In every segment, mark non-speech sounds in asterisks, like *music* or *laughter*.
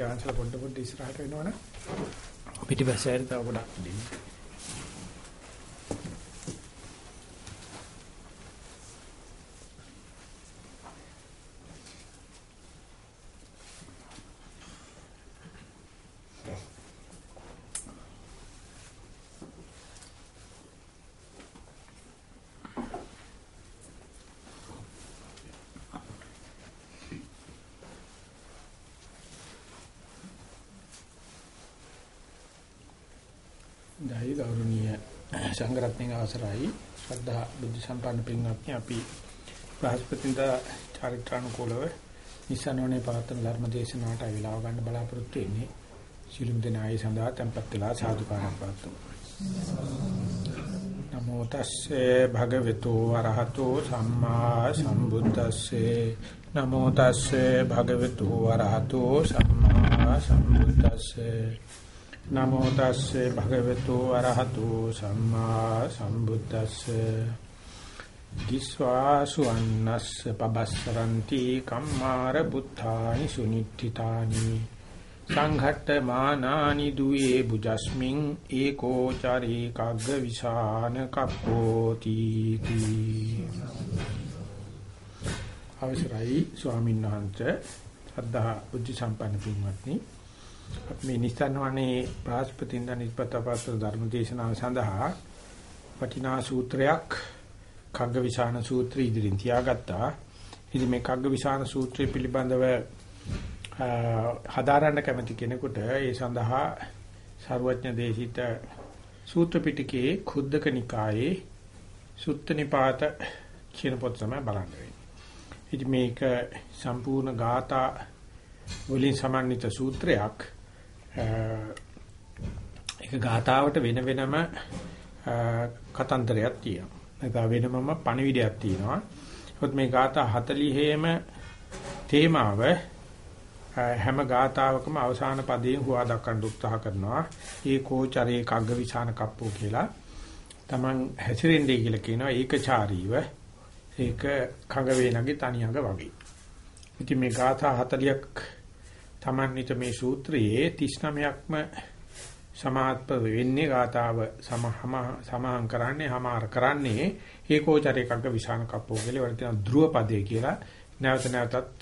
ගාන්සල පොඩ පොඩ ඉස්සරහට වෙනවනේ. පිටිපස්සට තව පොඩක් දෙන්න. දෛ ගෞරවනීය සංඝරත්නයේ අවසරයි. ශ්‍රද්ධා බුද්ධ සම්පන්න පින්වත්නි අපි බ්‍රහස්පතින්දා චාරිත්‍රානුකූලව නිසනෝනේ පවත්වන ධර්ම දේශනාවට අවිලාව ගන්න බලාපොරොත්තු වෙන්නේ. සිළුම් දෙනායි සඳහා tempත් වෙලා සාදුකාරයක් පවත්වමු. නමෝ තස්සේ භගවතු වරහතෝ සම්මා සම්බුද්දස්සේ. නමෝ තස්සේ භගවතු වරහතෝ සම්මා සම්බුද්දස්සේ. නමෝ තස්සේ භගවතු අරහතු සම්මා සම්බුද්දස්සේ. දිස්වාසු අන්නස්ස පබස්සරಂತಿ කම්මාර බුද්ධානි සුනිත්තිතානි සංඝට්ට මානානි දුවේ බුජස්මින් ඒකෝ චරේ කග්ග විසාන කප්පෝති අවසරයි ස්වාමීන් වහන්සේ අද්දා බුද්ධ සම්පන්න පින්වත්නි. මේ නිස්සාරණවනේ බ්‍රහස්පතින්ද නිස්පතපත් ධර්ම දේශනාව සඳහා වටිනා සූත්‍රයක් කග්ගවිශාන සූත්‍රය ඉදිරින් තියාගත්තා. ඉතින් මේ කග්ගවිශාන සූත්‍රය පිළිබඳව හදාරන්න කැමති කෙනෙකුට ඒ සඳහා ਸਰුවඥ දේශිත සූත්‍ර පිටකයේ කුද්දක නිකායේ සුත්ත නිපාත කියන පොත් තමයි බලන්න වෙන්නේ. ඉතින් මේක සම්පූර්ණ ගාථා වලින් සමන්විත සූත්‍රයක්. ඒක ගාතාවට වෙන වෙනම කතන්දරයක් තියෙනවා. නැත්නම් වෙනමම පණිවිඩයක් තියෙනවා. ඒත් මේ ගාථා 40ෙම තේමාව හැම ගාතාවකම අවසාන පදයෙන් හුවා දක්වන්න උත්සාහ කරනවා. ඒකෝචරේ කග්ගවිසාන කප්පෝ කියලා. Taman හැසිරෙන්නේ කියලා කියනවා ඒකචාරීව. ඒක කඟ වේනගේ තනියඟ වගේ. ඉතින් මේ ගාථා 40ක් තමන්විත මේ සූත්‍රයේ 39ක්ම සමාත්ප වෙන්නේ ගාතාව සමහම සමාහම් කරන්නේ හමාර කරන්නේ ඒකෝචර එකක විසාන කප්පෝ කියලා. වල තියෙන ධ්‍රුව පදේ කියලා. නැවත නැවතත්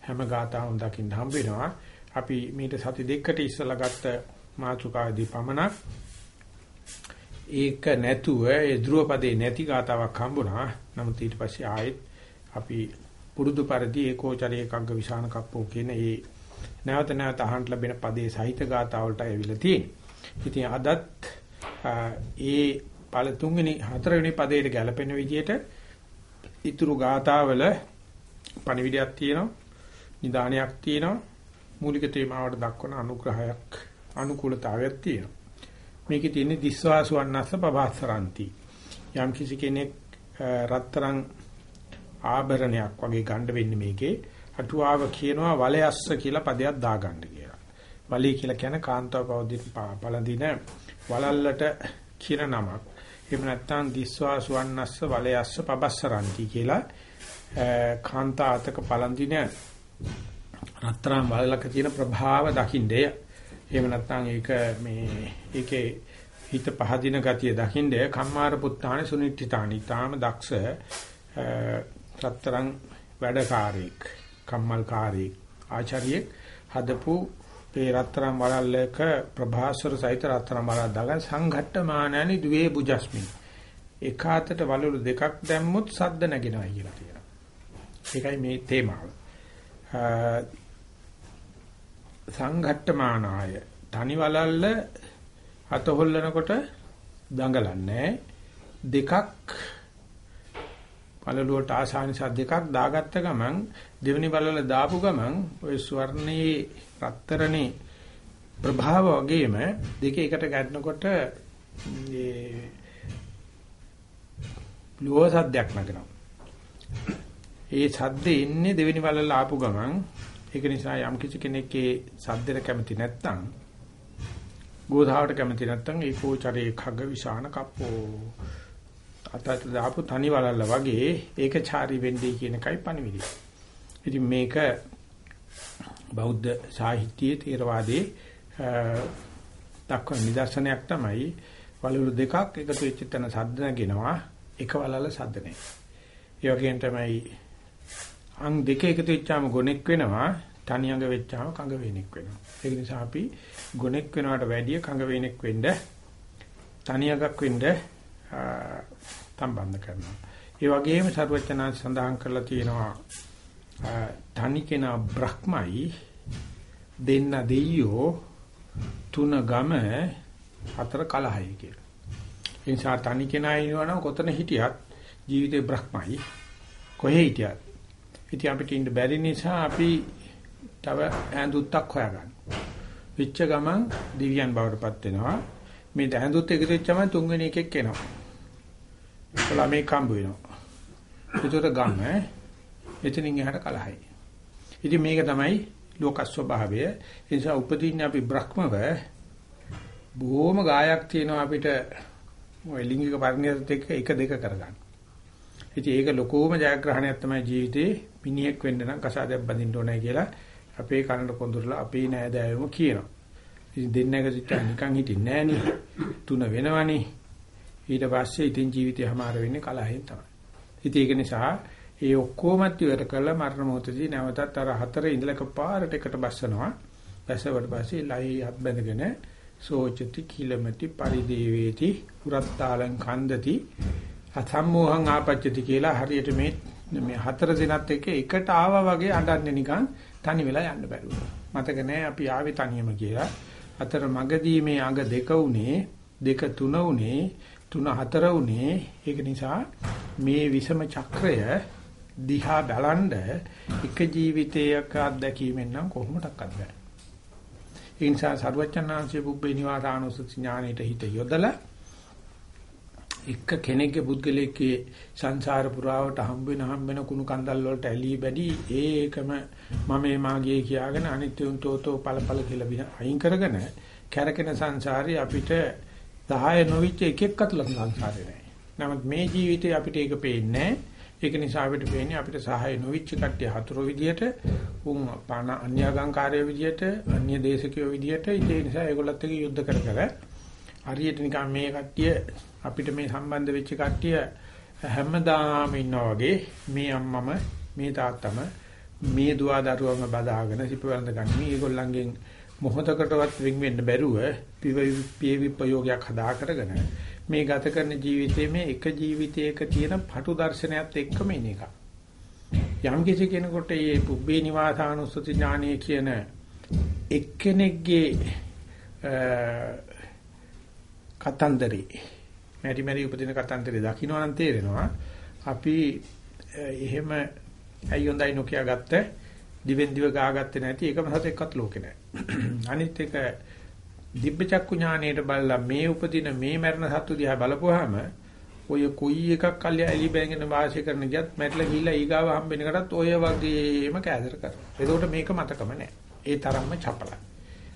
හැම ගාතාවම දකින්න හම්බ වෙනවා. අපි මේට සති දෙකකට ඉස්සලා ගත්ත මාතෘකාදී පමණක් ඒක නැතුව ඒ ධ්‍රුව පදේ නැති ගාතාවක් හම්බුණා. නමුත් ඊට පස්සේ ආයෙත් අපි පුරුදු පරිදි ඒකෝචර එකක විසාන කප්පෝ කියන ඒ නැවත නැවත අහන්න ලැබෙන පදේ සහිත ගාතාවලට ඇවිල්ලා තියෙන්නේ. ඉතින් අදත් ඒ පළ තුන්වෙනි හතරවෙනි පදයට ගැලපෙන විදිහට ඊතුරු ගාතාවල පණිවිඩයක් තියෙනවා. නිදානයක් තියෙනවා. මූලික තේමාවට දක්වන අනුග්‍රහයක් අනුකූලතාවයක් තියෙනවා. මේකේ තියෙන්නේ දිස්වාසුවන්නස්ස පබාසරಂತಿ. යම් කිසි කෙනෙක් රත්තරන් ආභරණයක් වගේ ගන්න වෙන්නේ මේකේ අටුවාව කියනවා වලයස්ස කියලා පදයක් දාගන්න කියලා. වලී කියලා කියන්නේ කාන්තාව පවදින පළඳින වලල්ලට කියන නමක්. එහෙම නැත්නම් දිස්වා සුවන්නස්ස වලයස්ස පබස්සරಂತಿ කියලා කාන්තා අතක පළඳින රත්තරන් වලලක තියෙන ප්‍රභාව දකින්නේ. එහෙම නැත්නම් ඒක මේ ඒකේ හිත පහදින ගතිය දකින්නේ කම්මාර පුත්තානේ සුනිට්ඨිතානි. තාම දක්ෂ රත්තරන් වැඩකාරයෙක්. කම්මල්කාරී ආචාර්යෙක් හදපු මේ රත්තරන් වලල්ලක ප්‍රභාස්වර සහිත රත්තරන් වලල් දාගන් සංඝට්ටමානනි දුවේ බුජස්මි එක අතට වලලු දෙකක් දැම්මොත් සද්ද නැගෙනවා කියලා කියනවා. ඒකයි මේ තේමාව. සංඝට්ටමානාය තනි වලල්ල අත හොල්ලනකොට දඟලන්නේ දෙකක් පළලුවට ආසානිසා දෙකක් දාගත්ත ගමන් දෙවෙනි බලල දාපු ගමන් ওই ස්වර්ණයේ රත්තරනේ ප්‍රභාව වගේම දෙක එකට ගැටෙනකොට මේ ලෝහ සද්දයක් නගනවා. ඒ සද්දේ ඉන්නේ දෙවෙනි බලල ආපු ගමන් ඒක නිසා යම් කිසි කෙනෙක්ගේ සද්දෙට කැමති නැත්නම් ගෝධාවට කැමති නැත්නම් ඒකෝචරේ khග විසාන කප්පෝ අතට දාපු තනි වලල්ල වගේ ඒකචාරී වෙන්නේ කියන එකයි පණිවිඩය. ඉතින් මේක බෞද්ධ සාහිත්‍යයේ තේරවාදයේ දක්වන නිදර්ශනයක් තමයි වලලු දෙකක් එකතු වෙච්ච තැන සද්ද නැගෙනවා එක වලල සද්ද නැහැ. ඒ වගේම තමයි අං දෙක එකතු වෙච්චාම ගොනෙක් වෙනවා තනි අඟ වෙච්චාම කඟ වේනෙක් වෙනවා. ඒක නිසා අපි ගොනෙක් වෙනවට වැඩිය කඟ වේනෙක් වෙන්න තනි අඟක් වෙන්න සම්බන්ධ කරනවා. ඒ වගේම සරුවචනාංශ සඳහන් කරලා තියෙනවා තනි කෙනා බ්‍රහ්මයි දෙන්න දෙයියෝ තුන ගම හතර කලහයි කියලා. ඒ නිසා තනි කෙනා ඉන්නවනම් කොතන හිටියත් ජීවිතේ බ්‍රහ්මයි කොහේ හිටියත්. ඉතින් අපිට ඉන්න බැරි නිසා අපි තව ඈඳුත්තක් හොයාගන්න. විච්ච ගමන් දිව්‍යයන් බවටපත් වෙනවා. මේ ඈඳුත් එකතු වෙච්චම තුන්වෙනි එකෙක් එනවා. ළමයි කම්බ වෙනවා. ඒතර ගම එතනින් එහාට කලහයි. ඉතින් මේක තමයි ලෝක ස්වභාවය. ඒ නිසා උපදීන්නේ අපි බ්‍රහ්මව බොහොම ගායක් තියෙනවා අපිට ඔය ලිංගික පරිණතත් එක්ක එක දෙක කරගන්න. ඉතින් ඒක ලොකෝම ජයග්‍රහණයක් තමයි ජීවිතේ මිනිහෙක් වෙන්න නම් කසාදයක් බඳින්න ඕනේ කියලා අපේ කනට කොඳුරලා අපේ නෑදෑයෝම කියනවා. ඉතින් දෙන්නක සිට නිකන් හිටින්නේ නෑනේ. තුන වෙනවනේ. ඊට පස්සේ ඉතින් ජීවිතය හමාර වෙන්නේ කලහෙන් තමයි. ඉතින් ඒක නිසා ඒ ඔක්කොමත් ඉවර කළා මරණ මොහොතදී නැවතත් අර හතර ඉඳලා කපාරට එකට බස්සනවා. බැසවට පස්සේ ලයි හත් බැඳගෙන සෝචති කිලමති පරිදේවේති පුරත්තාලං කන්දති අසම්මෝහං ආපච්චති කියලා හරියට මේ මේ හතර දිනත් එක්ක එකට ආවා වගේ අඬන්නේ නිකන් තනි වෙලා යන්න බැරුව. මතක නැහැ අපි ආවේ තනියම කියලා. අතර මගදී මේ අඟ දෙක උනේ දෙක තුන උනේ තුන හතර උනේ ඒක නිසා මේ විසම චක්‍රය දිහා බලනද එක ජීවිතයක අත්දැකීමෙන් නම් කොහොමඩක්වත් බෑ. ඒ නිසා සර්වචන්නාංශයේ බුබ්බේ නිවාසානුසති ඥානෙට හිත යොදලා එක කෙනෙක්ගේ පුද්ගලයේ සංසාර පුරාවට හම්බ වෙන හම්බ වෙන කුණු කන්දල් වලට ඇලී බැඩි ඒකම මම මාගේ කියාගෙන අනිත්‍යුන් තෝතෝ ඵලඵල කියලා වින අයින් කරගෙන කැරකෙන සංසාරේ අපිට 10 නොවිච්ච එකෙක්වත් ලං සංසාරේ නැහැ. නමුත් මේ ජීවිතේ අපිට ඒක පේන්නේ ඒක නිසා අපිට පේන්නේ අපිට සහාය නොවිච්ච කට්ටිය හතුරු විදියට උන් පාන අන්‍යගංකාරය විදියට අන්‍ය දේශකයෝ විදියට ඒ නිසා ඒගොල්ලත් එක්ක යුද්ධ කර කර හරියට නිකන් මේ කට්ටිය අපිට මේ සම්බන්ධ වෙච්ච කට්ටිය හැමදාම ඉන්නා වගේ මේ අම්මම මේ තාත්තම මේ දුව දරුවම බදාගෙන සිප වළඳ ගන්න. මේගොල්ලන්ගෙන් මොහොතකටවත් වෙන් වෙන්න බැරුව පිය විපයෝගයක් හදා කරගෙන මේ ගත කරන ජීවිතයේ මේ එක ජීවිතයක තියෙන පටු දර්ශනයත් එක්කම ඉන එක. යම් කිසි කෙනෙකුට මේ පුබ්බේ නිවාසානුස්සති ඥානය කියන එක්කෙනෙක්ගේ කතන්දරේ මෙරි මෙරි උපදින කතන්දරේ දකින්න නම් තේරෙනවා අපි එහෙම ඇයි හොඳයි නොකිය ගත්ත දිවෙන් දිව ගාගත්තේ නැති එකම සතෙක්වත් ලෝකේ නැහැ *clears throat* අනිත් එක දිබ්බචක්කු ඥාණයට බලලා මේ උපදින මේ මරණ සත්තු දිහා බලපුවාම ඔය කොයි එකක් කල්ය ඇලි බැංගෙන වාසය කරන ගියත් මැట్లా ගිහිල්ලා ඊගාව හම්බෙන එකටත් ඔය වගේම කෑදර කරනවා. ඒකෝට මේක මතකම නැහැ. ඒ තරම්ම චපලයි.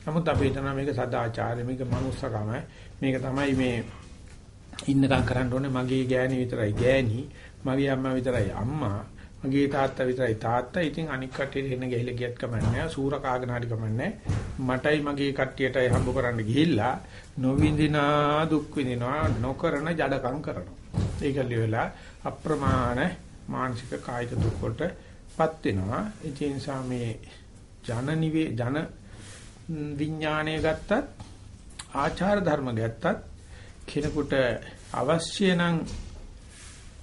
නමුත් අපි හිතනවා මේක සදාචාරය මේක මනුස්සකම මේක තමයි මේ ඉන්නකම් කරන්න ඕනේ මගේ ගෑණි විතරයි ගෑණි මගේ අම්මා විතරයි අම්මා මගේ තාත්තා විතරයි. තාත්තා ඉතින් අනික් කට්ටියට එන්න ගිහිල්ලා ගියත් කමන්නේ සූර කාගෙන හරි කමන්නේ මටයි මගේ කට්ටියටයි හම්බ කරන්න ගිහිල්ලා නොවිඳිනා දුක් විඳිනවා නොකරන ජඩකම් කරනවා. ඒක ලියලා අප්‍රමාණ මානසික කායික දුක් වලටපත් වෙනවා. ඒ නිසා මේ ජන නිවේ ජන විඥාණය ගත්තත් ආචාර ධර්ම ගත්තත් කෙනෙකුට අවශ්‍ය නම්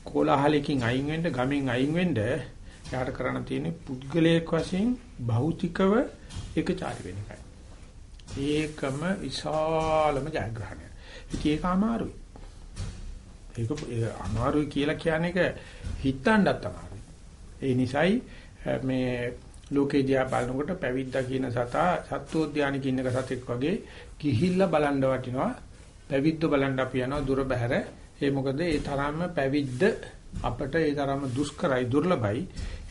කොලහලකින් අයින් වෙන්න ගමින් අයින් වෙන්න යාට කරන්න තියෙන්නේ පුද්ගලයෙක් වශයෙන් භෞතිකව ඒකචාරි වෙන එකයි. ඒකම විශාලම ජයග්‍රහණය. ඒක අමාරුයි. ඒක අමාරුයි කියලා කියන එක හිතන්නත් අමාරුයි. ඒ නිසායි මේ ලෝකේ දිහා බලනකොට පැවිද්දා කියන සතා සත්වෝද්‍යානික ඉන්නක සතෙක් වගේ ගිහිල්ලා බලන්න වටිනවා පැවිද්ද බලන්න අපි යනවා දුර බැහැර. ඒ මොකද ඒ තරම්ම පැවිද්ද අපට ඒ තරම්ම දුෂ්කරයි දුර්ලභයි.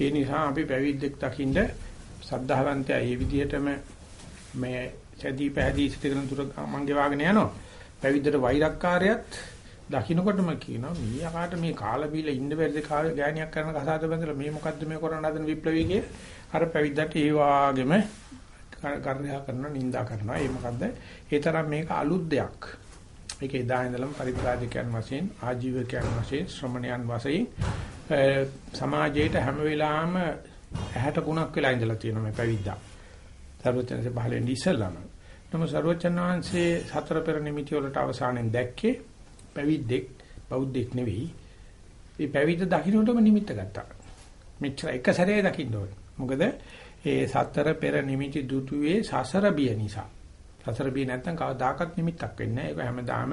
ඒ නිසා අපි පැවිද්දෙක් දකින්න සද්ධාවන්තයා ඒ විදිහටම මේ සැදී පැහැදී සිටගෙන දුර මංගේ වාගෙන යනවා. පැවිද්දට වෛරක්කාරයත් දකින්නකොටම කියනවා මීයාට මේ කාලා බීලා ඉන්න බැරිද? ගෑණියක් කරන කසාද බඳලා මේ මොකද්ද මේ කරන්න හදන විප්ලවී කිය අර පැවිද්දට ඒ වාගේම කරණයා කරනවා නිඳා කරනවා. ඒ මොකද්ද? ඒ තරම් මේක අලුත් දෙයක්. මේක එදා ඉඳලම පරිත්‍රාජකයන් වශයෙන් ආජීවකයන් වශයෙන් ශ්‍රමණයන් වශයෙන් සමාජයට හැම වෙලාවෙම ඇහැට කුණක් වෙලා ඉඳලා තියෙනවා මේ පැවිද්දා. සර්වචනසේ පහළ වෙන්නේ ඉස්සල්ලාම. නමුත් සර්වචන වහන්සේ සතර පෙර නිමිති වලට අවසානයෙන් දැක්කේ පැවිද්දෙක් බෞද්ධෙක් නෙවෙයි. මේ පැවිද්ද දකින්නටම නිමිත්ත ගත්තා. මෙච්චර එක සැරේ දකින්න ඕනේ. මොකද ඒ සතර පෙර නිමිති දුටුවේ සසර බිය නිසා. සසර බිය නැත්තම් කවදාකවත් නිමිත්තක් වෙන්නේ නැහැ. ඒක හැමදාම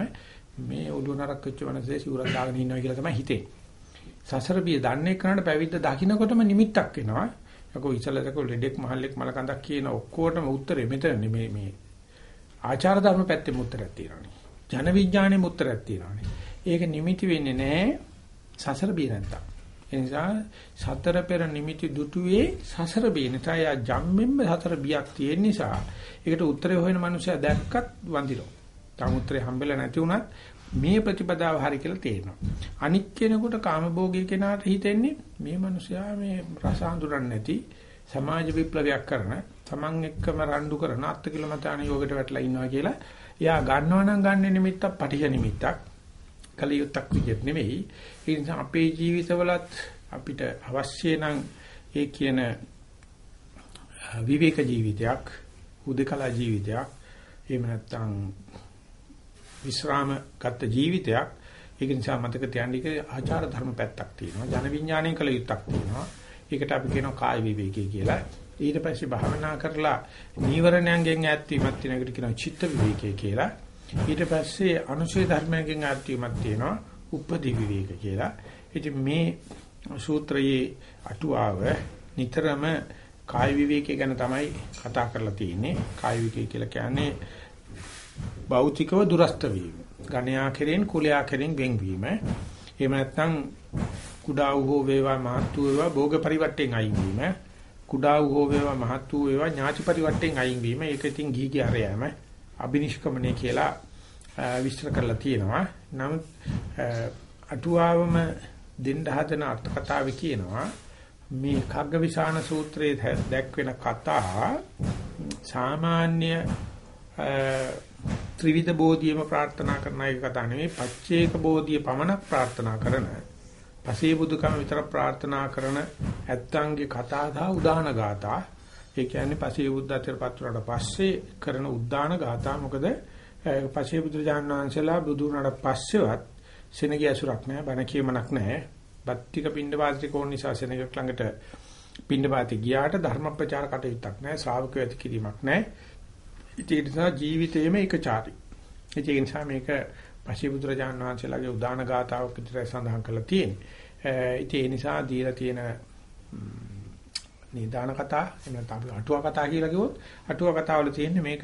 මේ ඔළුව නරක් වෙච්ච වෙනසේ සිවුරක් දාගෙන ඉන්නවා කියලා තමයි හිතෙන්නේ. සසර බිය දන්නේ කරාට පැවිද්ද දකින්නකොටම නිමිත්තක් වෙනවා. යකෝ ඉසලසකෝ ලෙඩෙක් මහල්ලෙක් මලකඳක් කියන ඔක්කොටම උත්තරේ මෙතන මේ මේ ආචාර ධර්ම පැත්තේ උත්තරයක් තියෙනවානේ. ජන විඥානයේ උත්තරයක් තියෙනවානේ. ඒක නිමිති වෙන්නේ නැහැ සසර බිය නැත්තම්. ඒ නිසා සතර පෙර නිමිති දුටුවේ සසර බිය නිසා යා ජම්මෙන්ම සතර බියක් තියෙන නිසා ඒකට උත්තරේ හොයන මනුස්සයා දැක්කත් වඳිනවා. තාම උත්තරේ හම්බෙලා නැති වුණත් මේ ප්‍රතිපදාව හරි කියලා තේරෙනවා. අනික් කෙනෙකුට කාමභෝගී කෙනාට හිතෙන්නේ මේ මිනිසයා මේ රස හඳුනන්නේ නැති සමාජ විප්ලවයක් කරන, Taman එක්කම රණ්ඩු කරන අත්කිලමතාන යෝගයට වැටලා ඉන්නවා කියලා. එයා ගන්නවා නම් ගන්න නිමිත්තක් පටිඝ නිමිත්තක්. කලියුත්තක් විදිහට නෙමෙයි. ඒ නිසා අපේ ජීවිතවලත් අපිට අවශ්‍ය නම් ඒ කියන විවේක ජීවිතයක්, උදකලා ජීවිතයක්, එහෙම නැත්නම් විශ්‍රාම ගත ජීවිතයක්. ඒක නිසා මතක තියාගන්න ආචාර ධර්ම පැත්තක් තියෙනවා. ජන විඥාණයෙන් කළ යුත්තක් තියෙනවා. ඒකට අපි කියනවා කාය විවේකී කියලා. ඊට පස්සේ භාවනා කරලා නීවරණයන්ගෙන් ඈත් වීමක් තියෙන එකට කියනවා චිත්ත විවේකී කියලා. ඊට පස්සේ අනුශේ ධර්මයෙන් ඈත් වීමක් තියෙනවා උපදි විවේක කියලා. ඉතින් මේ සූත්‍රයේ අටුවාව නිතරම කාය විවේකී ගැන තමයි කතා කරලා තියෙන්නේ. කාය විවේකී කියලා කියන්නේ භෞතිකව දුරස්ත වීම. ගණයා කෙරෙන් කුලයා කෙරෙන් වෙන්වීම. එහෙම නැත්නම් කුඩා වූ වේවා මහත් වූ වේවා භෝග පරිවර්තයෙන් අයින් වීම. කුඩා වූ වේවා මහත් වූ වේවා ඥාති පරිවර්තයෙන් අයින් වීම. ඒක ඉතින් ගිහිගේ අරයම අබිනිෂ්ක්‍මණය කියලා විස්තර කරලා තියෙනවා. නමුත් අටුවාවම දෙන්න හදන අර්ථ කතාවේ කියනවා මේ කග්ගවිසාන සූත්‍රයේ දැක්වෙන කතා සාමාන්‍ය ත්‍රිවිධ බෝධියම ප්‍රාර්ථනා කරන එක කතා නෙවෙයි පච්චේක බෝධිය පමණක් ප්‍රාර්ථනා කරන පසේ බුදුකම විතර ප්‍රාර්ථනා කරන ඇත්තන්ගේ කතා දා උදාන ගාථා ඒ කියන්නේ පසේ බුද්ධත්වයට පත් පස්සේ කරන උදාන ගාථා මොකද පසේ බුදු ජානනාංශලා බුදු වුණාට පස්සෙවත් සෙනග ඇසුරක් නැහැ බණ කියමනක් නැහැ බත්තික පින්ඩ වාසික ඕන නිසා සෙනග ළඟට පින්ඩ වාති ගියාට ධර්ම ප්‍රචාර කටයුත්තක් නැහැ ශ්‍රාවකයෝ ඇති කිරීමක් නැහැ ඒ නිසා ජීවිතේම ඒකචාරී. ඒ නිසා මේක පශිබුදුරජාණන් වහන්සේලාගේ උදාන ගාතාවක් විදිහට සඳහන් කරලා තියෙන්නේ. ඒ නිසා දීලා තියෙන නිදාන කතා එහෙම නැත්නම් අපි අටුවා කතා කියලා කිව්වොත් අටුවා කතාවල තියෙන්නේ මේක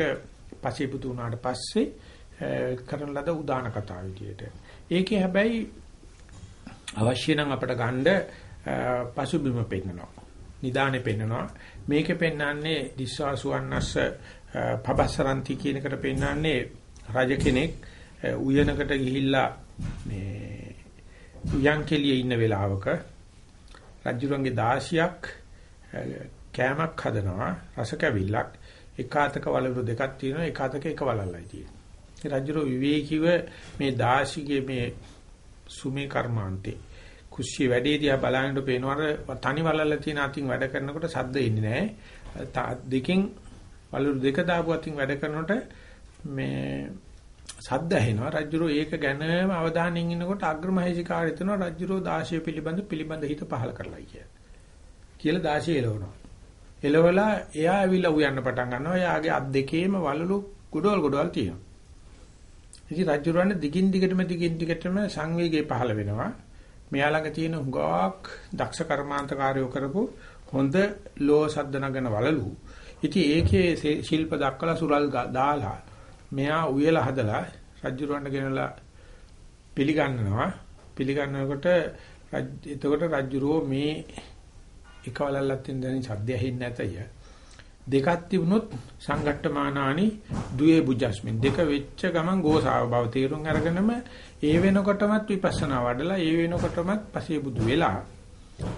පශිබුදු වුණාට පස්සේ කරන ලද උදාන කතා විදියට. ඒකේ හැබැයි අවශ්‍ය නම් අපිට ගන්න පසුබිම පෙන්නනවා. නිදානේ පෙන්නනවා. මේකේ පෙන්නන්නේ දිස්වාසුවන්නස්ස පබසරන්ති කියන එකට පෙන්නන්නේ රජ කෙනෙක් උයනකට ගිහිල්ලා මේ උයන් කෙලියේ ඉන්න වෙලාවක රජුරන්ගේ 16ක් කෑමක් හදනවා රස කැවිල්ලක් එකාතක වලලු දෙකක් තියෙනවා එකාතක එක වලල්ලයි තියෙන්නේ. රජුර විවේකීව මේ 16ගේ මේ සුමේ කර්මාන්තේ කුස්සිය වැඩේ දිහා බලනකොට පේනවර තනි වලල්ල තියෙන අතින් වැඩ කරනකොට සද්ද එන්නේ නැහැ. දෙකෙන් වලලු දෙක දාපු අතින් වැඩ කරනකොට මේ සද්ද ඇහෙනවා රජුරෝ ඒක ගැනම අවධානයෙන් ඉන්නකොට අග්‍රමහේශිකාරය හිතනවා රජුරෝ 16 පිළිබඳ පිළිබඳ හිත පහල කරලායි කියලා. කියලා 16 එලවනවා. එලවලා එයා ඇවිල්ලා උයන්න පටන් ගන්නවා. එයාගේ අත් දෙකේම වලලු ගොඩවල් ගොඩවල් තියෙනවා. ඉතින් රජුරවන්නේ දිගින් දිගටම දිගින් දිගටම සංවේගය පහල වෙනවා. මෙයා ළඟ තියෙන හුඟක් දක්ෂ කර්මාන්තකාරයෝ කරපු හොඳ ලෝ සද්ද නගන වලලු ඉතින් ඒකේ ශිල්ප දක්වලා සුරල් දාලා මෙයා උයලා හදලා රජුරවන්න ගෙනලා පිළිගන්නවා පිළිගන්නකොට එතකොට රජුරෝ මේ එකවලල්ලත් තියෙන දැනි සද්ද ඇහෙන්නේ නැතය. දෙකක් තිබුණොත් සංගට්ඨමානානි දුවේ බුජස්මින් දෙක වෙච්ච ගමන් ගෝසාව බව තේරුම් අරගෙනම ඒ වෙනකොටමත් විපස්සනා වඩලා ඒ වෙනකොටමත් පසේ බුදු වෙලා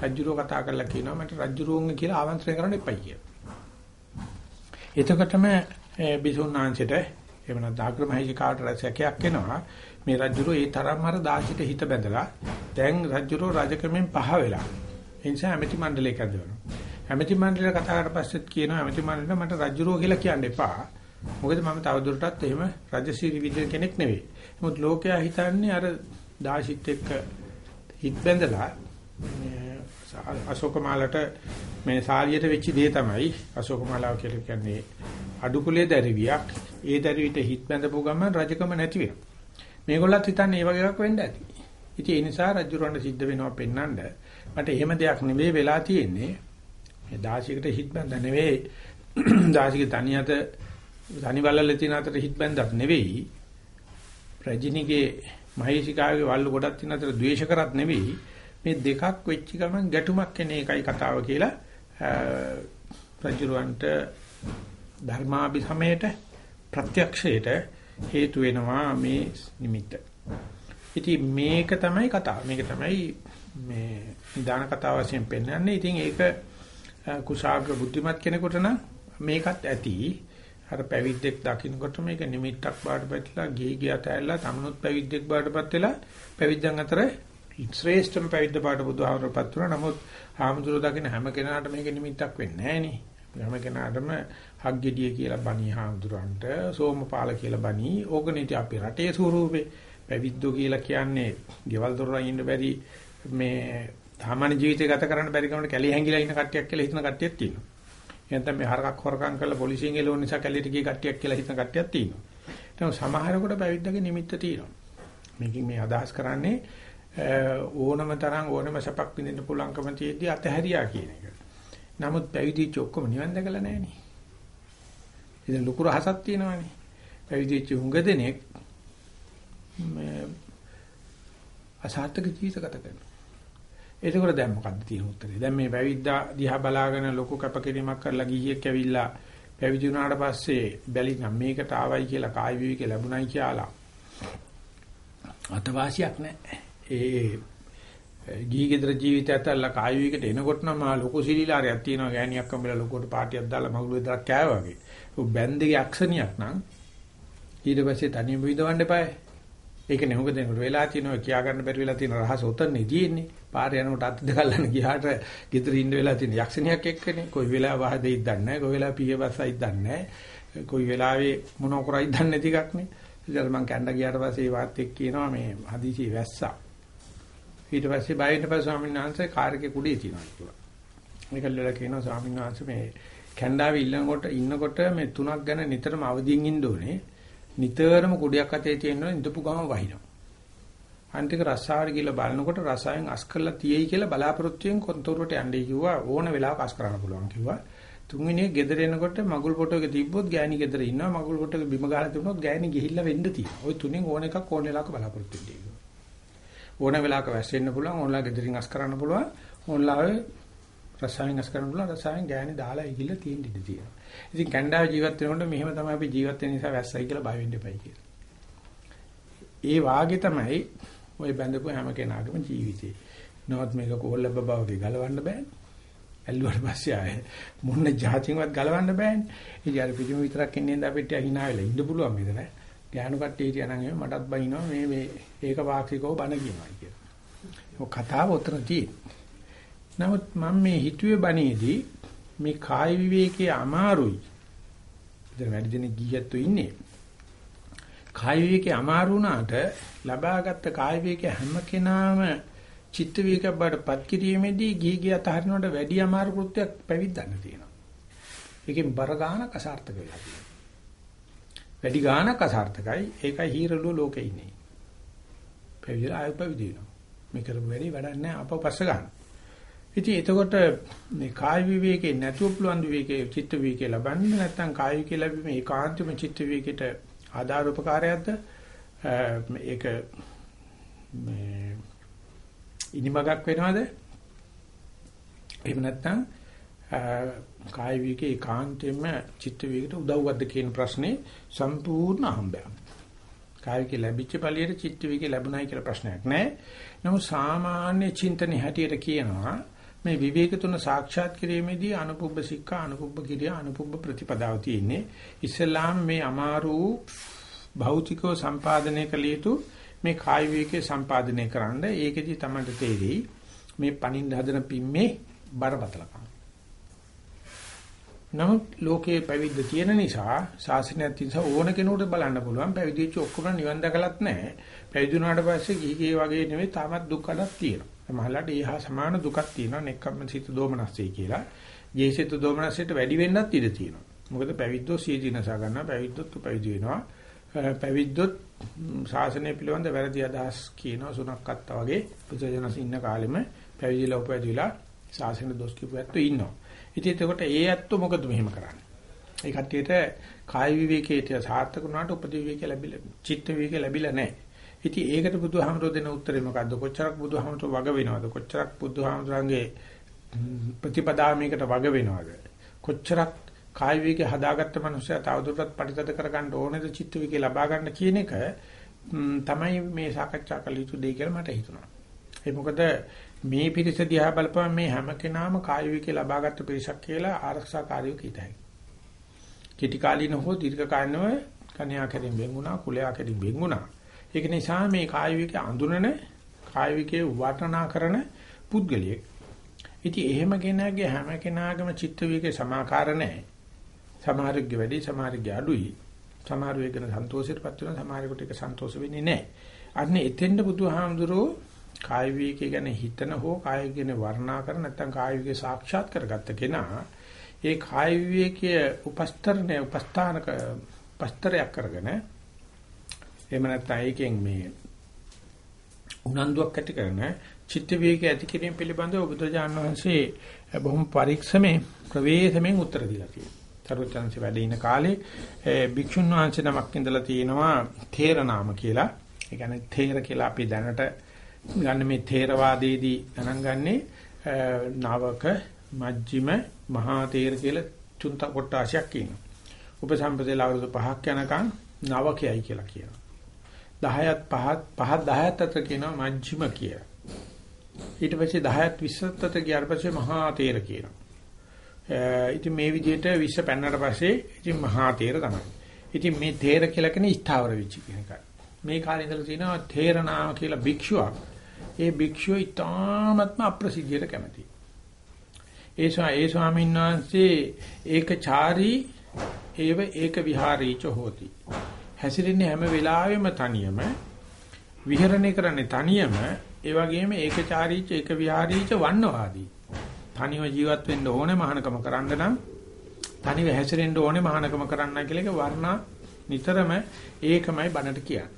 රජ්ජුරෝ කතා කරලා කියනවා මට රජ්ජුරුවන්ගේ කියලා ආමන්ත්‍රණය කරන්න එපයි කියලා. එතකොටම බිසුණාංශයට එහෙම නැත්නම් ආග්‍රමහිකාට රැසකයක් එනවා. මේ රජ්ජුරෝ ඒ තරම් අර දාසිට හිත බැඳලා දැන් රජ්ජුරෝ රජකමෙන් පහ වෙලා ඒ නිසා ඇමති මණ්ඩලයක ඇදවනවා ඇමති මණ්ඩලය කතා කරලා පස්සෙත් කියනවා ඇමති මණ්ඩලය මට රජ්ජුරෝ කියලා කියන්න එපා මොකද මම තවදුරටත් එහෙම රජශීලී විදිහට කෙනෙක් නෙවෙයි නමුත් ලෝකයා හිතන්නේ අර දාසිත් එක්ක හිත බැඳලා අශෝකමාලට මේ සාලියට වෙච්ච දේ තමයි අශෝකමාලාව කියලා කියන්නේ අඩුකුලේ දැරිවියක්. ඒ දැරිවිට හිට බැඳපු ගමන් රජකම නැති වෙනවා. මේගොල්ලත් හිතන්නේ ඒ වගේ එකක් වෙන්න ඇති. ඉතින් ඒ නිසා රජුරවන්ට සිද්ධ වෙනවා පෙන්නඳ මට එහෙම දෙයක් නෙවෙයි වෙලා තියෙන්නේ. මේ දාසියකට හිට බැඳ නෙවෙයි. *clears throat* දාසියක තනියට තනිවලල තියෙන අතර හිට බැඳක් නෙවෙයි. රජිනිගේ මහේශිකාවේ වල්ලු ගොඩක් තියෙන අතර ද්වේෂ කරත් නෙවෙයි. මේ දෙකක් වෙච්ච ගමන් ගැටුමක් එන එකයි කතාව කියලා රජුරවන්ට ධර්මාභිසමයට ප්‍රත්‍යක්ෂයට හේතු වෙනවා මේ නිමිත්ත. ඉතින් මේක තමයි කතාව. මේක තමයි මේ නිදාන කතාව වශයෙන් පෙන්වන්නේ. ඉතින් ඒක කුශාග්‍ර බුද්ධිමත් කෙනෙකුට නම් මේකත් ඇති. අර පැවිද්දෙක් දකින්නකොට මේක නිමිත්තක් බාටපත්ලා ගිහි ගියත ඇල්ලලා තමනුත් පැවිද්දෙක් බාටපත් වෙලා පැවිද්දන් අතර ශ්‍රේෂ්ඨම පැවිද්ද බාට බුදුහාමරපත් වුණා. නමුත් හාමුදුරුවෝ දකින්න හැම කෙනාට මේක නිමිත්තක් වෙන්නේ නැහැ නේ. හැම කෙනාටම හග්ගෙඩිය කියලා බණී හාමුදුරන්ට සෝමපාල කියලා බණී ඕකනේටි අපේ රටේ ස්වරූපේ පැවිද්දෝ කියලා කියන්නේ ගෙවල් දොරවල් ඉන්න බැරි මේ සාමාන්‍ය ජීවිතය ගත කරන්න බැරි කමකට කැලේ හැංගිලා ඉන්න කට්ටියක් කියලා හිතන කට්ටියක් තියෙනවා. එහෙනම් මේ හරකක් හොරකම් කරලා පොලිසියෙන් එළවන නිසා කැලේට ගිය කට්ටියක් කියලා හිතන කට්ටියක් තියෙනවා. ඒක සමහරකට පැවිද්දගේ නිමිත්ත තියෙනවා. මේකෙන් මේ අදහස් කරන්නේ ඕනම තරම් ඕනම සපක් විඳින්න පුළුවන්කම තියෙද්දි අතහැරියා කියන එක. නමුත් පැවිදිච්ච ඔක්කොම නිවන් දැකලා නැහනේ. ඉතින් ලොකු රහසක් තියෙනවානේ. පැවිදිච්ච හුඟ දෙනෙක් මේ අසාර්ථක ජීවිත ගත කරනවා. එතකොට දැන් මොකද්ද තියෙන උත්තරේ? දැන් මේ පැවිද්දා දිහා බලාගෙන ලොකු කැපකිරීමක් කරලා ගිහියෙක් ඇවිල්ලා පැවිදි වුණාට පස්සේ බැලිනම් මේකට ආවයි කියලා කායි විවික ලැබුණයි කියලා අතවාසියක් නැහැ. ඒ ගිහි ගෙදර ජීවිතය ඇතල්ලා කාය විකට එනකොට නම් මා ලොකු සිලිලාරයක් තියෙනවා ගෑණියක් අම්බලා ලොකුට පාටියක් දාලා මගුල විතරක් කෑවා වගේ. ਉਹ බැන්දගේ අක්ෂණියක් නම් ඊට පස්සේ තනියම විදවන්න එපායි. ඒක නේ මොකද එනකොට වෙලා තියෙනවා කියා ගන්න බැරි වෙලා තියෙන රහස උතන්නේ තියෙන්නේ. පාරේ යනකොට අත් දෙකල්ලන ගියාට ගෙදර ඉන්න වෙලා තියෙන යක්ෂණියක් එක්කනේ. කොයි වෙලාව වහදෙයිද දන්නේ නැහැ. කොයි වෙලාව පීයේ බස්සයිද දන්නේ නැහැ. කොයි වෙලාවේ මොන කරයිද දන්නේ නැති එකක් නේ. ඉතින් මම කැන්ඩ ගියාට පස්සේ වාත් එක්ක කියනවා මේ හදිසි වැස්සා. ඊට පස්සේ බය වෙන පස්සේ ස්වාමීන් වහන්සේ කාර් එකේ කුඩේ තියනවා කියලා. මේකල්ලලා කියනවා ස්වාමීන් වහන්සේ මේ කැනඩාවේ ඉන්නකොට ඉන්නකොට මේ තුනක් ගැන නිතරම අවදියෙන් ඉන්න ඕනේ. නිතරම කුඩයක් අතේ තියෙනවා ඉඳපු ගම වහිනවා. අන්තික රස්සාවට ගිහලා බලනකොට රසායන අස් කරලා තියෙයි කියලා බලාපොරොත්තුෙන් කොන්තරුවට යන්නේ කිව්වා ඕන වෙලාවක අස් කරන්න පුළුවන් කිව්වා. තුන්වෙනියේ ගෙදර එනකොට මගුල් පොටෝ එක තිබ්බොත් ගෑණි ගෙදර ඉන්නවා මගුල් පොටෝ එක බිම ගහලා තිබුණොත් ගෑණි ගිහිල්ලා වෙන්න තියෙනවා. ওই තුනෙන් ඕන එකක් ඕන වෙලාවක බලාපොරොත්තු වෙන්න. ඕන වෙලාවක වැස්සෙන්න පුළුවන් ඕනලා ගෙදරින් අස් කරන්න පුළුවන් ඕනලාවේ රසායන අස් කරන්න පුළුවන් රසායන ගෑණි දාලා ඉගිල්ල තියෙන්න ඉඩ තියෙනවා. ඉතින් කැනඩාවේ ජීවත් වෙනකොට මෙහෙම තමයි අපි ජීවත් වෙන නිසා වැස්සයි කියලා බය වෙන්න එපයි කියලා. ඒ වාගේ තමයි ওই බැඳපු හැම කෙනාගේම ජීවිතේ. නවත් මේක කොල්ලබ්බ බවගේ ගලවන්න බෑනේ. ඇල්ලුවාට පස්සේ ආයේ මොන જાතියවත් ගලවන්න බෑනේ. ඉතින් අර පිටිම විතරක් ඉන්නේ ඉඳලා අපිට hina වෙලා ඉන්න පුළුවන් මේක නෑ. ගෑනු කට්ටිය හිටියා නම් මටත් බනිනවා මේ මේ ඒක වාක්‍යිකව බන කියනවා කියලා. ඔය කතාව උතරදී. නමුත් මම මේ හිතුවේ බණේදී මේ කායි විවේකයේ අමාරුයි. ඉතින් වැඩි දෙනෙක් ගියත් ඉන්නේ. කාය විවේකයේ අමාරු වුණාට ලබාගත් කාය විවේකයේ හැම කෙනාම චිත්ත විවේකයක් බාටපත් කිරීමේදී ගිහි ගිය අතහරිනවට වැඩි අමාරු කෘත්‍යයක් පැවිද්දන්න තියෙනවා. ඒකෙන් බර ගානක් අසාර්ථක වෙලා තියෙනවා. වැඩි ගාණක් අසාර්ථකයි. ඒකයි හීරළුව ලෝකේ ඉන්නේ. පැවිදිලා ආයෙ පැවිදිනවා. මේ කරපු වැඩි වැඩක් නැහැ අපව පස්ස ගන්න. ඉතින් එතකොට මේ කාය විවේකේ නැතුව පුළුවන් විවේකේ චිත්ත විවේකේ ලබන්නේ නැත්නම් කාය විවේකේ ලැබීම ඒකාන්තම චිත්ත විවේකයට ආධාර උපකාරයක්ද? මේක මේ ඉනිමගක් වෙනවද? එහෙම නැත්නම් කාය විවේකේ ඒකාන්තයෙන්ම චිත්ත විවේකයට උදව්වක්ද කියන ප්‍රශ්නේ සම්පූර්ණ අහඹයක්. කාය විවේකේ ලැබිච්ච ඵලියට චිත්ත විවේකේ ලැබුණයි කියලා ප්‍රශ්නයක් නැහැ. නමුත් සාමාන්‍ය චින්තනයේ හැටියට කියනවා මේ විවේක තුන සාක්ෂාත් කිරීමේදී අනුපුබ්බ සික්ඛා අනුපුබ්බ කිරියා අනුපුබ්බ ප්‍රතිපදාව තියෙන්නේ. ඉස්ලාම් මේ අමාරු භෞතිකව සම්පාදනය කළ යුතු මේ කාය විවේකේ සම්පාදනය කරන්න ඒකෙදි තමයි තේරෙයි මේ පණින්න හදන පිම්මේ බරපතලකම. නමුත් ලෝකයේ පැවිද්ද තියෙන නිසා ශාසනයක් තියෙන ඕන කෙනෙකුට බලන්න පුළුවන් පැවිදිච්ච ඔක්කොම නිවන් දැකලත් නැහැ. පැවිදි වුණාට පස්සේ ගිහිගේ වගේ නෙවෙයි තාමත් දුක්කඩක් තියෙනවා. සමහරවිට ඒහා සමාන දුකක් තියෙනවා නෙක්කම්ම සිත දෝමනස්සේ කියලා. ජීසිත දෝමනස්සේට වැඩි වෙන්නත් ඉඩ තියෙනවා. මොකද පැවිද්දෝ සීදීනසා ගන්නවා පැවිද්දොත් පැවිදි වෙනවා. පැවිද්දොත් ශාසනය පිළිබඳ වැරදි අදහස් කියනවා සුණක්කත්ත වගේ පුදුජනස් ඉන්න කාලෙම පැවිදිලා උපැවිදිලා ශාසන දොස් කියපු ඇත්තෝ ඉන්නවා. ඉතින් එතකොට ඒ ඇත්තෝ මොකද මෙහෙම කරන්නේ? ඒ කට්ටියට කාය විවේකයේ සාර්ථක වුණාට උපදී විවේක ලැබිලා චිත්ත විවේක ලැබිලා නැහැ. ඉතින් ඒකට බුදුහාමරෝ දෙන උත්තරේ මොකද්ද? කොච්චරක් බුදුහාමරෝ වග වෙනවද? කොච්චරක් බුදුහාමරංගේ ප්‍රතිපදාමයකට වග වෙනවද? කොච්චරක් කාය විවේකේ හදාගත්ත මනුස්සයා තවදුරටත් පරිතද කරගන්න ඕනේද චිත්ත විවේකේ ලබා ගන්න කියන එක තමයි මේ සාකච්ඡා කළ යුතු දෙය කියලා මට හිතුණා. ඒ මොකද මේ පිරිස දිහා බලපුවම මේ හැම කෙනාම කාය විවේකේ ලබාගත්ත පිරිසක් කියලා ආරක්ෂාකාරීව කීතයි. කෙටි කාලින හෝ දීර්ඝ කාලිනව කන්‍යා කෙරින් වෙන්ුණා කුලයා කෙරින් වෙන්ුණා. ඒක නිසා මේ කාය විවේකේ අඳුනන කාය විවේකේ වර්ණනා කරන පුද්ගලියෙක්. ඉතින් එහෙම කෙනාගේ හැම කෙනාගේම චිත්ත විවේකේ සමාකාර නැහැ. සමහරෙක්ගේ වැඩි සමහරෙක්ගේ අඩුයි. සමහර වෙගෙන සන්තෝෂයටපත් වෙනවා සමහරෙකුට ඒක සන්තෝෂ වෙන්නේ නැහැ. අන්න එතෙන්ද බුදුහාමුදුරෝ කාය විවේකී ගැන හිතන හෝ කාය ගැන වර්ණනා කර නැත්නම් කාය විවේකේ සාක්ෂාත් කරගත්ත කෙනා ඒ කාය විවේකයේ උපස්තරණය උපස්ථානක පස්තරයක් කරගෙන එහෙම නැත්නම් ඒකෙන් මේ උනන්දුවක් ඇති කරන චිත්ත විවේක ඇති කිරීම පිළිබඳව බුදුජාණන් වහන්සේ බොහොම පරික්ෂමේ ප්‍රවේශමෙන් උත්තර දීලා තියෙනවා. තරුචන්සේ වැඩ ඉන කාලේ භික්ෂුන් වහන්සේ නමක් ඉඳලා තියෙනවා තේරනාම කියලා. ඒ කියන්නේ තේර කියලා අපි දැනට ගන්න මේ තේරවාදයේදී ගණන් ගන්නේ නවක මජ්ක්‍ධිම මහා තේර කියලා තුන් කොටාශයක් කියනවා. උපසම්පදේලා අවුරුදු 5ක් යනකම් නවකයයි කියලා කියනවා. 10ත් 5ත් 5ත් 10ත් අතර කියනවා මජ්ක්‍ධිම කියලා. ඊට පස්සේ 10ත් 20ත් අතර ගියාට පස්සේ මහා තේර කියනවා. ඉතින් මේ විදිහට 20 පෙන්නට පස්සේ ඉතින් මහා තේර තමයි. ඉතින් මේ තේර කියලා කියන්නේ ස්ථාවර වෙච්ච කෙනෙක්යි. මේ කාලේ ඉඳලා තියෙනවා තේරනාම කියලා භික්ෂුවක්. ඒ භික්ෂුව ඉතාමත්ම අප්‍රසිද්ධියට කැමතියි. ඒ සා ඒ ස්වාමීන් වහන්සේ ඒකචාරී ඒව ඒක විහාරීච හෝති. හැසිරෙන්නේ හැම වෙලාවෙම තනියම විහරණය කරන්නේ තනියම ඒ වගේම ඒකචාරීච ඒක විහාරීච වන්නවාදී. තනිව ජීවත් වෙන්න ඕනේ මහානකම කරන්න නම් තනිව හැසිරෙන්න ඕනේ මහානකම කරන්න කියලා එක වර්ණා නිතරම ඒකමයි බණට කියන්නේ.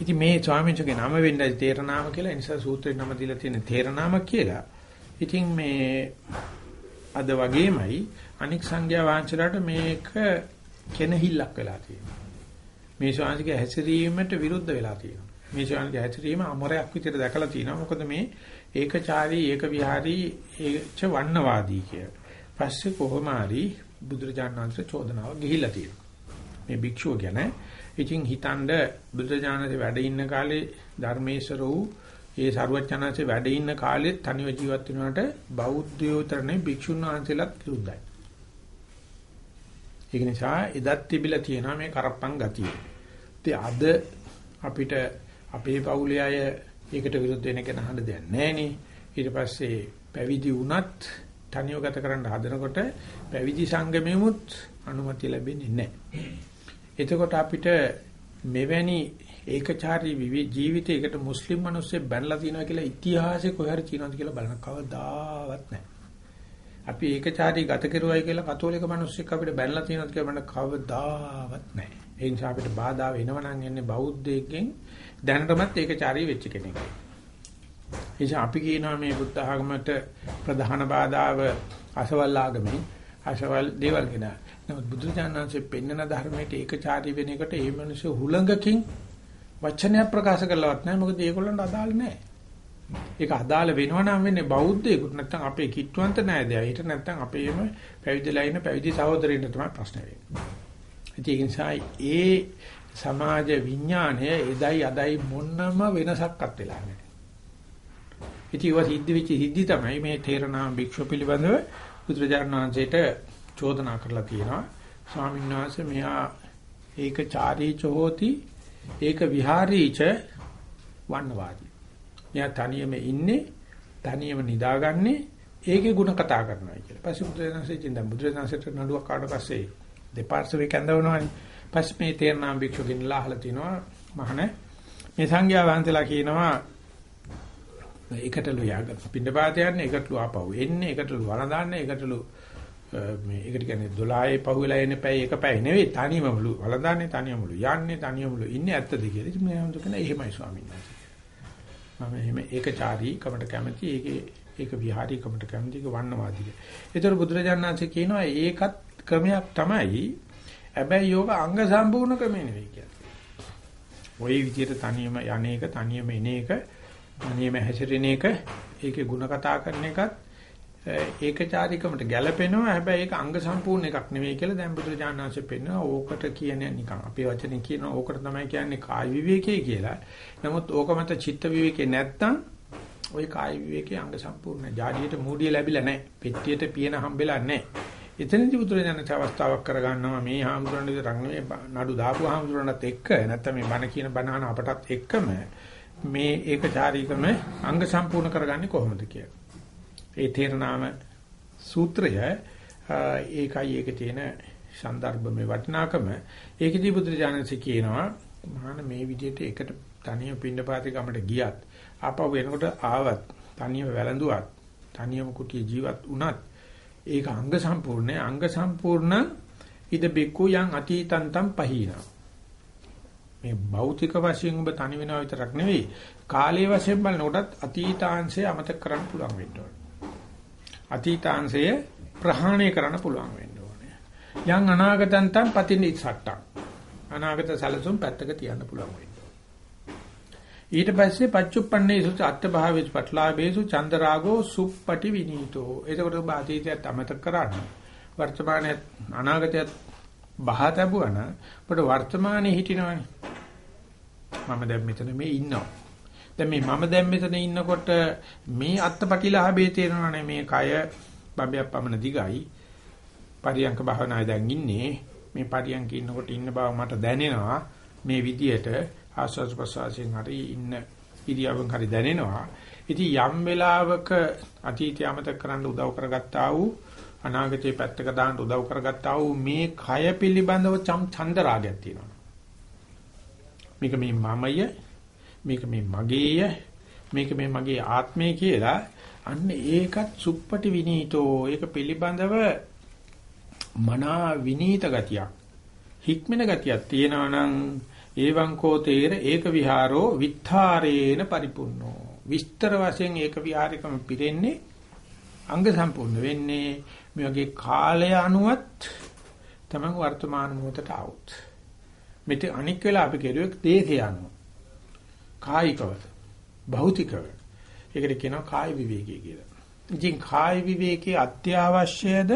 ඉතින් මේ ස්වාමීන්ගේ නම වෙන්නයි තේරනාම කියලා. ඒ නිසා සූත්‍රේ නම දීලා තියෙන තේරනාම කියලා. ඉතින් මේ අද වගේමයි අනික් සංඥා වංශලට මේක කෙනහිල්ලක් වෙලා තියෙනවා. මේ ස්වාමීන්ගේ හැසිරීමට විරුද්ධ වෙලා තියෙනවා. මේ ස්වාමීන්ගේ හැසිරීම අමරයක් විදිහට දැකලා තියෙනවා. මොකද මේ ඒකචාරී ඒක විහාරී ඒච වන්නවාදී කිය. පස්සේ කොහොම හරි බුදුරජාණන් වහන්සේ චෝදනාව ගිහිල්ලා තියෙනවා. මේ භික්ෂුව ගැන ඉතින් හිතනද බුදුරජාණන්සේ වැඩ ඉන්න කාලේ ධර්මේශ්වර වූ ඒ සරුවචනanse වැඩ ඉන්න කාලෙත් තනිව ජීවත් වෙනවට බෞද්ධයෝතරනේ භික්ෂුන් වහන්සේලාත් විරුද්ධයි. ඒක නිසා එදත් තිබිලා තියෙනවා මේ කරප්පන් ගතිය. ඉතින් අද අපිට අපේ පවුලේ අය ඒකට විරුද්ධ වෙන කෙනා හඳ දෙයක් නැහැ ඊට පස්සේ පැවිදි වුණත් තනියව ගත කරන්න හදනකොට පැවිදි සංගමෙමුත් අනුමැතිය ලැබෙන්නේ නැහැ. එතකොට අපිට මෙවැනි ඒකචාරී ජීවිතයකට මුස්ලිම් මිනිස්සු බැනලා තියෙනවා කියලා ඉතිහාසෙ කොහේ හරි තියෙනවද කියලා බලන කවදාවත් නැහැ. අපි ඒකචාරී ගත කරුවයි කියලා කතෝලික මිනිස්සුක් අපිට බැනලා තියෙනවද කියලා බලන කවදාවත් නැහැ. ඒ නිසා අපිට බාධා වෙනවනම් එන්නේ බෞද්ධයෙක්ගෙන් දැනටමත් ඒකචාරී වෙච්ච කෙනෙක්. එනිසා අපි කියනවා මේ බුද්ධ ආගමට ප්‍රධාන බාධාව අසවල් ආගමෙන් අසවල් දේවල් කියන. නමුත් බුදුචානන්සේ පෙන්වන ධර්මයට ඒකචාරී වෙන එකට ඒ මිනිස්සු හුලඟකින් වචනයක් ප්‍රකාශ කළවත් නැහැ. මොකද ඒගොල්ලන්ට අදාළ නැහැ. ඒක අදාළ වෙනවා නම් වෙන්නේ බෞද්ධයෙකුට නැත්නම් අපේ කිට්ටුවන්ත නෑදෑය. ඊට නැත්නම් අපේම පැවිදිලා ඉන්න පැවිදි සහෝදරින්ට තමයි ප්‍රශ්නේ වෙන්නේ. ඒ නිසා ඒ සමාජ විඥානය එදයි අදයි මොනම වෙනසක්වත් වෙලා නැහැ. ඉතින් ඒවා සිද්ධ වෙච්ච සිද්ධි තමයි මේ තේරනාම භික්ෂුව පිළිබඳව බුදුරජාණන් වහන්සේට චෝදනා කරලා තියෙනවා. ස්වාමීන් වහන්සේ මෙහා ඒක චාරීච හෝති ඒක විහාරීච වන්නවාදී. මෙයා තනියම ඉන්නේ තනියම නිදාගන්නේ ඒකේ ಗುಣ කතා කරනවා කියලා. පස්සේ බුදුරජාණන්සේ චින්දා බුදුරජාණන්සේට නඩුවක් කාඩ පස්සේ දෙපාර්ශ්වයේ කැඳවනවානේ. පස්සේ මේ තේරනාම භික්ෂුවකින්ලා අහලා තිනවා මහණ මේ සංඝයා වහන්සේලා කියනවා එකටලු යාග පින්නපාත යන්නේ එකටලු ආපහු එන්නේ එකටලු වළඳන්නේ එකටලු මේ ඒකට කියන්නේ 12 පහුවෙලා එන්නේ පැය එක පැය නෙවෙයි තනියමලු වළඳන්නේ තනියමලු යන්නේ තනියමලු ඉන්නේ ඇත්තද කියලා. ඉතින් මම හිතුවා එහෙමයි ස්වාමීන් වහන්සේ. මම එහෙම ඒකචාරී කමට කැමති ඒකේ ඒක විහාරී කමට කැමති ඒක වන්නවාදී. ඒතර බුදුරජාණන්සේ කියනවා ඒකත් ක්‍රමයක් තමයි. හැබැයි යෝග අංග සම්පූර්ණ ක්‍රමේ නෙවෙයි කියන්නේ. ওই විදිහට තනියම යන්නේක තනියම එන එක තනියම හැසිරෙන එක ඒකේ ಗುಣ කතා කරන එකත් ඒකචාරිකමට ගැළපෙනවා හැබැයි ඒක අංග සම්පූර්ණ එකක් නෙවෙයි කියලා දැන් බුදුරජාණන්සේ පෙන්වනවා ඕකට කියන්නේ නිකන් අපේ වචනේ කියනවා ඕකට තමයි කියන්නේ කාය විවේකයේ කියලා. නමුත් ඕක මත චිත්ත විවේකේ නැත්තම් ওই කාය විවේකයේ අංග සම්පූර්ණ. ජාඩියට මූඩිය ලැබිලා නැහැ. පෙට්ටියට පියන හම්බෙලා නැහැ. එතනදී බුදුරජාණන් අවස්ථාවක් කරගන්නවා මේ හාමුදුරන් විතරක් නෙවෙයි නඩු දාපු හාමුදුරන්වත් එක්ක නැත්තම් මේ බණ කියන බණහන අපටත් එක්කම මේ ඒකචාරීකම අංග සම්පූර්ණ කරගන්නේ කොහොමද කියලා. ඒ තේරනාම සූත්‍රය ඒකයි ඒකේ තියෙන සන්දර්භමේ වටිනාකම. ඒකදී බුදුරජාණන්සේ කියනවා මහාන මේ විදිහට එකට තනියම පින්නපාති ගමට ගියත් ආපහු එනකොට ආවත් තනියම වැළඳුවත් තනියම කුටියේ ජීවත් වුණත් ඒක අංග සම්පූර්ණයි. අංග සම්පූර්ණ ඉද බිකු යන් අතීතන්තම් පහිනා. මේ භෞතික වශයෙන් ඔබ තනි වෙනවා විතරක් නෙවෙයි කාලයේ වශයෙන් බලන කොටත් අතීතාංශය අමතක කරන්න පුළුවන් වෙන්න ඕනේ. අතීතාංශය ප්‍රහාණය කරන්න පුළුවන් වෙන්න ඕනේ. යම් අනාගතං තම් පතිනිසට්ටක්. අනාගත සැලසුම් පැත්තක තියන්න පුළුවන් වෙන්න. ඊට පස්සේ පච්චුප්පන්නේසු අත්ථභාවේසු පටලාභේසු චන්දරාගෝ සුප්පටි විනීතෝ. එතකොට ඔබ අතීතයත් අමතක කරන්න. වර්තමානයත් අනාගතයත් බහ තබුවන අපිට වර්තමානයේ හිටිනවනේ. මම දැන් මෙතන මේ ඉන්නවා. දැන් මේ මම දැන් මෙතන ඉන්නකොට මේ අත්පටිලාභේ තේරෙනවනේ මේ කය බබයක් පමණ දිගයි. පරියංක භාවනාවේ දැන් ඉන්නේ. මේ පරියංක ඉන්නකොට ඉන්න බව මට දැනෙනවා. මේ විදියට ආස්වාද ප්‍රසවාසයෙන් හරි ඉන්න ඉරියව්වෙන් හරි දැනෙනවා. ඉතින් යම් වෙලාවක අතීතය අමතක කරන්න උදව් කරගත්තා වූ අනාගතේ පැත්තක දාන්න උදව් කරගත්තා වූ මේ කය පිළිබඳව ඡන්ද රාගයක් තියෙනවා. මේක මේ මමය මේක මේ මගේය මේක මේ මගේ ආත්මය කියලා අන්න ඒකත් සුප්පටි විනීතෝ. ඒක පිළිබඳව මනා විනීත ගතියක් හික්මන ගතියක් තියෙනවා නම් ඒවං කෝ තේර ඒක විහාරෝ විත්තරේන පරිපූර්ණෝ. විස්තර වශයෙන් ඒක විහාරිකම පිරෙන්නේ අංග සම්පූර්ණ වෙන්නේ මේ වගේ කාලය අනුවත් තමයි වර්තමාන මොහොතට આવුත්. මෙතන අනික් වෙලා අපි කෙරුවේ දේහය අනුව. කායිකව භෞතිකව ඒකට කියනවා කාය විවේකී කියලා. ඉතින් කාය විවේකී අත්‍යවශ්‍යද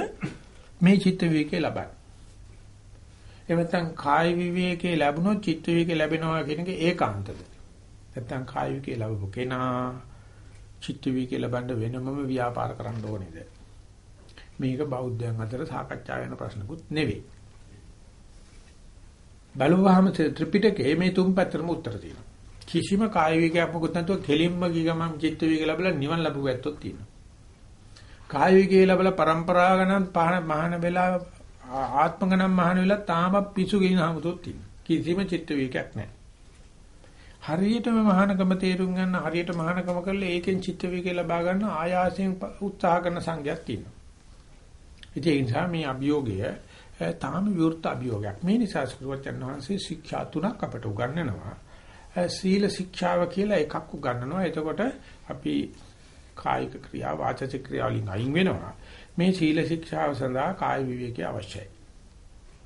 මේ චිත්ත විවේකේ ලබන්න. එහෙම නැත්නම් කාය විවේකේ ලැබුණොත් චිත්ත විවේකේ ලැබෙනවා කියන එක ඒකාන්තද? නැත්නම් කාය විවේකේ ලැබුව කෙනා චිත්ත විවේකේ ලබන්න වෙනමම ව්‍යාපාර කරන්න ඕනේද? මේක බෞද්ධයන් අතර සාකච්ඡා වෙන ප්‍රශ්නකුත් නෙවෙයි. බලුවාම ත්‍රිපිටකයේ මේ තුන් පැත්තටම උත්තර තියෙනවා. කිසිම කාය විකයක් මොකුත් නැතුව කෙලින්ම ගිගමම් චිත්ත වික ලැබලා නිවන් ලැබුව ඇත්තොත් තියෙනවා. කාය විකේ ලැබලා પરම්පරා ගණන් පහන මහාන වෙලා ආත්ම ගණන් මහාන වෙලා තාම පිසු ගින හමුතොත් තියෙනවා. කිසිම චිත්ත විකයක් නැහැ. හරියටම මහානකම තේරුම් ගන්න හරියට මහානකම කරලා ඒකෙන් චිත්ත විකේ ලබා ගන්න ආයාසයෙන් උත්සාහ කරන සංඝයක් තියෙනවා. ඉතින් ඒ නිසා මේ අභියෝගය තාම විවෘත අභියෝගයක්. මේ නිසා සරුවචන් වහන්සේ ශික්ෂා තුනක් අපට උගන්වනවා. සීල ශික්ෂාව කියලා එකක් උගන්වනවා. එතකොට අපි කායික ක්‍රියා වාචික ක්‍රියා වලින් අයින් වෙනවා. මේ සීල ශික්ෂාව සඳහා කාය විවේකී අවශ්‍යයි.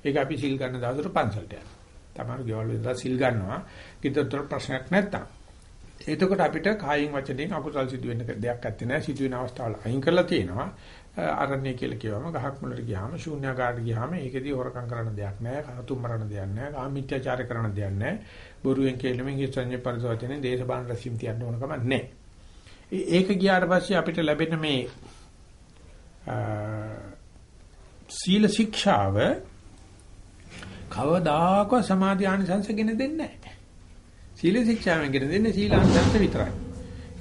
ඒක අපි සීල් ගන්න දවසට පන්සලට යනවා. තමරු ගෙවල් වල සිල් ගන්නවා. කිතරතර ප්‍රශ්නයක් නැත්තම්. එතකොට අපිට කායින් වචනෙන් අකුසල් සිදු වෙන්න දෙයක් නැත්තේ නෑ සිදු වෙන අවස්ථාවල අයින් කරලා තියෙනවා අරණ්‍ය කියලා කියවම ගහක් මුලට ගියාම ශූන්‍යාකාරට ගියාම ඒකෙදී හොරකම් කරන්න දෙයක් නෑ කතුම් මරණ දෙයක් නෑ කාමීත්‍යාචාර කරන්න දෙයක් නෑ බොරුවෙන් කියලමින් හිතන්නේ පරිසවචනේ දේශපාලන රැසීම් තියන්න ඕන කම නෑ ඒක ගියාට පස්සේ අපිට ලැබෙන මේ සීල ශික්ෂාව කවදාකවත් සමාධි ආනිසංසගෙන දෙන්නේ නැහැ. සීල ශික්ෂාවෙන් ගෙන දෙන්නේ සීලාංශංශ විතරයි.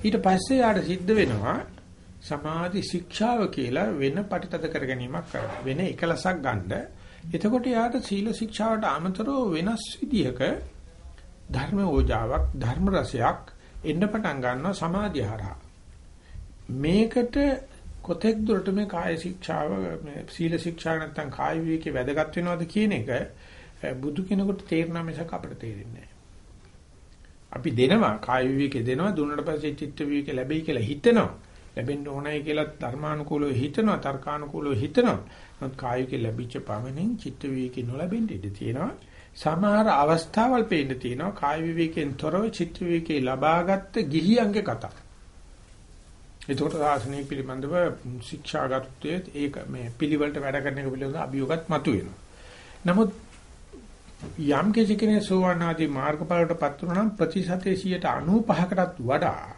ඊට පස්සේ යාට සිද්ධ වෙනවා සමාධි ශික්ෂාව කියලා වෙන පටිතද කර ගැනීමක් කරනවා. වෙන එකලසක් ගන්න. එතකොට යාට සීල ශික්ෂාවට අමතරව වෙනස් විදිහක ධර්ම ඕජාවක් ධර්ම රසයක් එන්න පටන් ගන්නවා සමාධිය හරහා. මේකට කොතෙක් දුරට මේ කාය ශික්ෂාව මේ සීල ශික්ෂා නැත්තම් කාය විවේකේ වැදගත් වෙනවද කියන එක බුදු කෙනෙකුට තේරෙනා මිසක් අපිට තේරෙන්නේ අපි දෙනවා කාය විවේකේ දෙනවා දුන්නට පස්සේ චිත්ත විවේකේ ලැබෙයි කියලා හිතනවා. ලැබෙන්න ඕනයි කියලා ධර්මානුකූලව හිතනවා තර්කානුකූලව හිතනවා. නමුත් කාය විවේකේ ලැබිච්ච පමණින් චිත්ත විවේකේ නොලැබෙන්න ඉඩ තියෙනවා. සමහර අවස්ථාවල් පේන්න තියෙනවා කාය විවේකයෙන් තොරව චිත්ත විවේකේ ලබාගත් ගිහියන්ගේ කතා එතකොට සාසනය පිළිබඳව ශික්ෂාගතත්වයේ ඒක මේ පිළිවෙලට වැඩ කරන එක පිළිබඳව අභියෝගත් මතුවෙනවා. නමුත් යම් කිසි කෙනෙක් සෝවාන් ආදී මාර්ගඵලයටපත් වුණා නම් ප්‍රතිශතයේ 95කටත් වඩා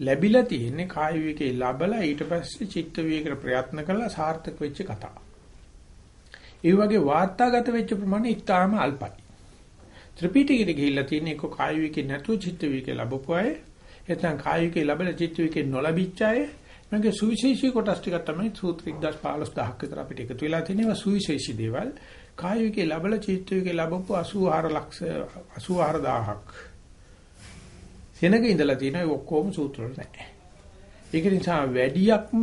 ලැබිලා තියෙන්නේ කාය විවේකේ ලැබලා ඊට පස්සේ චිත්ත විවේකයට ප්‍රයත්න කළා සාර්ථක වෙච්ච කතා. ඒ වගේ වාර්තාගත වෙච්ච ප්‍රමාණය ඉතාම අල්පයි. ත්‍රිපිටකයේ ගිහිල්ලා තියෙන එක කාය විවේකේ නැතුව චිත්ත විවේකේ ලැබපු අය එතන කාය විවේකේ ලැබලා චිත්ත විවේකේ නොලැබිච්ච අය මගේ සුවිශේෂී කොටස් ටික තමයි සූත්‍ර 1015 විතර අපිට එකතු වෙලා තියෙනවා සුවිශේෂී දේවල්. කායිකේ ලැබල චිත්තයේ ලැබපු 84 ලක්ෂ 84000ක් සෙනග ඉඳලා තියෙනවා ඔක්කොම සූත්‍ර වල නැහැ. ඒක නිසා වැඩියක්ම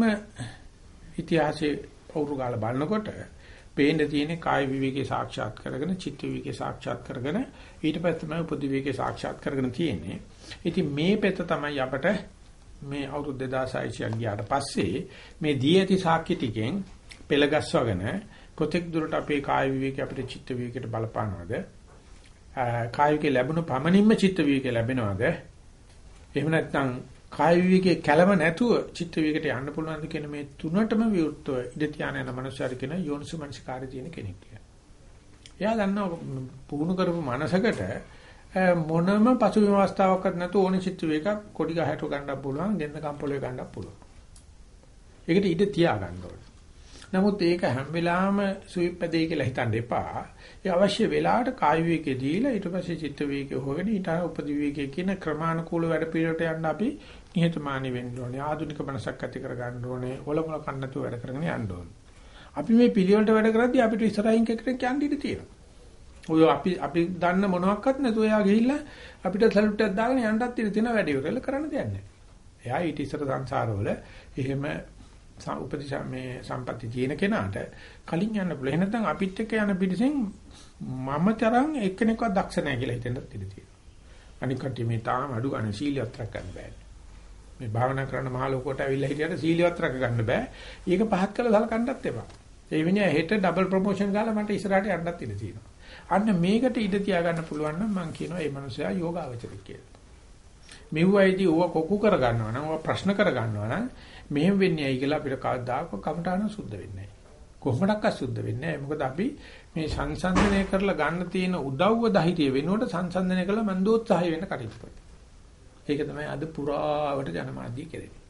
ඉතිහාසයේ පෞරු ගාලා බලනකොට පේන්න තියෙන්නේ කාය විවේකේ සාක්ෂාත් කරගෙන චිත්ත විවේකේ සාක්ෂාත් කරගෙන ඊට පස්සේ තමයි උපදි විවේකේ සාක්ෂාත් කරගෙන තියෙන්නේ. ඉතින් මේ පෙත තමයි අපට මේ අවුරුදු 2600 ගියාට පස්සේ මේ දී ඇති සාක්ෂි ටිකෙන් පෙළගස්වගෙන කොතෙක් දුරට අපේ කාය විවේකී අපිට චිත්ත විවේකයට බලපානවද? කාය විවේකේ ලැබුණු පමණින්ම චිත්ත විවේකේ ලැබෙනවද? එහෙම නැත්නම් කාය විවේකේ කැළම නැතුව චිත්ත විවේකයට යන්න පුළුවන්ද කියන මේ තුනටම විවෘතව ඉඳ තියාන යන මනුස්සයර කියන යෝනිසුමනසිකාරය තියෙන කෙනෙක් කියලා. එයා දන්නවා පුහුණු කරපු මනසකට මොනම පසුබිම් අවස්ථාවක්වත් නැතුව ඕනි චිත්ත විවේක කොඩි ගහට ගන්නත් පුළුවන්, ගෙන්න කම්පොලේ ගන්නත් පුළුවන්. ඒකට ඉඳ තියා ගන්න ඕනේ. නමුත් ඒක හැම වෙලාවෙම සුවිප්පදේ කියලා හිතන්න එපා. ඒ අවශ්‍ය වෙලාවට කාය විවේකේ දීලා ඊට පස්සේ චිත්ත විවේකේ හොයගෙන ඊට උපදි විවේකේ කියන ක්‍රමානුකූල වැඩ පිළිවෙලට යන්න අපි නිහතමානී වෙන්න ඕනේ. ආධුනික මනසක් ඇති කර ගන්න ඕනේ. ඔලමුල කන්නතු වැඩ කරගෙන යන්න ඕනේ. අපි මේ පිළිවෙලට වැඩ කරද්දී අපිට ඉස්සරහින් කෙනෙක් යන්න ඉඩ තියෙනවා. ඔය අපි අපි දන්න මොනවත් නැතුව එයා ගිහිල්ලා අපිට සලුට් එකක් දාගෙන යන්නත් ඉඩ තියෙන වැඩ ඉවරල කරන්න දෙයක් නැහැ. එයා ඊට ඉස්සර සංසාරවල එහෙම උපදිශා මේ සම්පatti තියෙන කෙනාට කලින් යන්න පුළුවන්. එහෙනම් නැත්නම් අපිත් එක්ක යන පිටිසෙන් මම තරම් එක්කෙනෙක්වත් දක්ෂ නැහැ කියලා හිතෙන්නත් ඉඩ තියෙනවා. අනික කට්ටිය මේ තාම අඩු ගන්න සීලියත් රැක ගන්න බෑ. මේ භාවනා කරන මහ ලෝකයට ඇවිල්ලා හිටියට සීලියත් රැක ගන්න බෑ. ඒක පහත් කළා සලකන්නත් එපා. ඒ වෙනිය හෙට ඩබල් ප්‍රොමෝෂන් ගාලා මට ඉස්සරහට යන්නත් ඉඩ තියෙනවා. අන්න මේකට ඉඩ තියා ගන්න පුළුවන් නම් මම කියනවා මේ මනුස්සයා යෝගාවචරික කියලා. මෙව්වයිදී ඕව කොකු කර ගන්නවා නම් ඕව ප්‍රශ්න කර ගන්නවා නම් මෙහෙම වෙන්නේ ඇයි කියලා අපිට කවදාක කමටහන සුද්ධ වෙන්නේ නැහැ. කොහොමඩක්වත් සුද්ධ වෙන්නේ නැහැ. මොකද අපි මේ සංසන්දනය කරලා ගන්න තියෙන උදව්ව ධෛර්යය වෙනුවට සංසන්දනය කරලා මන්දෝත්සාහය වෙන්න කටයුතු කරනවා. ඒක තමයි අද පුරාවට ජනමාධ්‍ය කෙරෙන්නේ.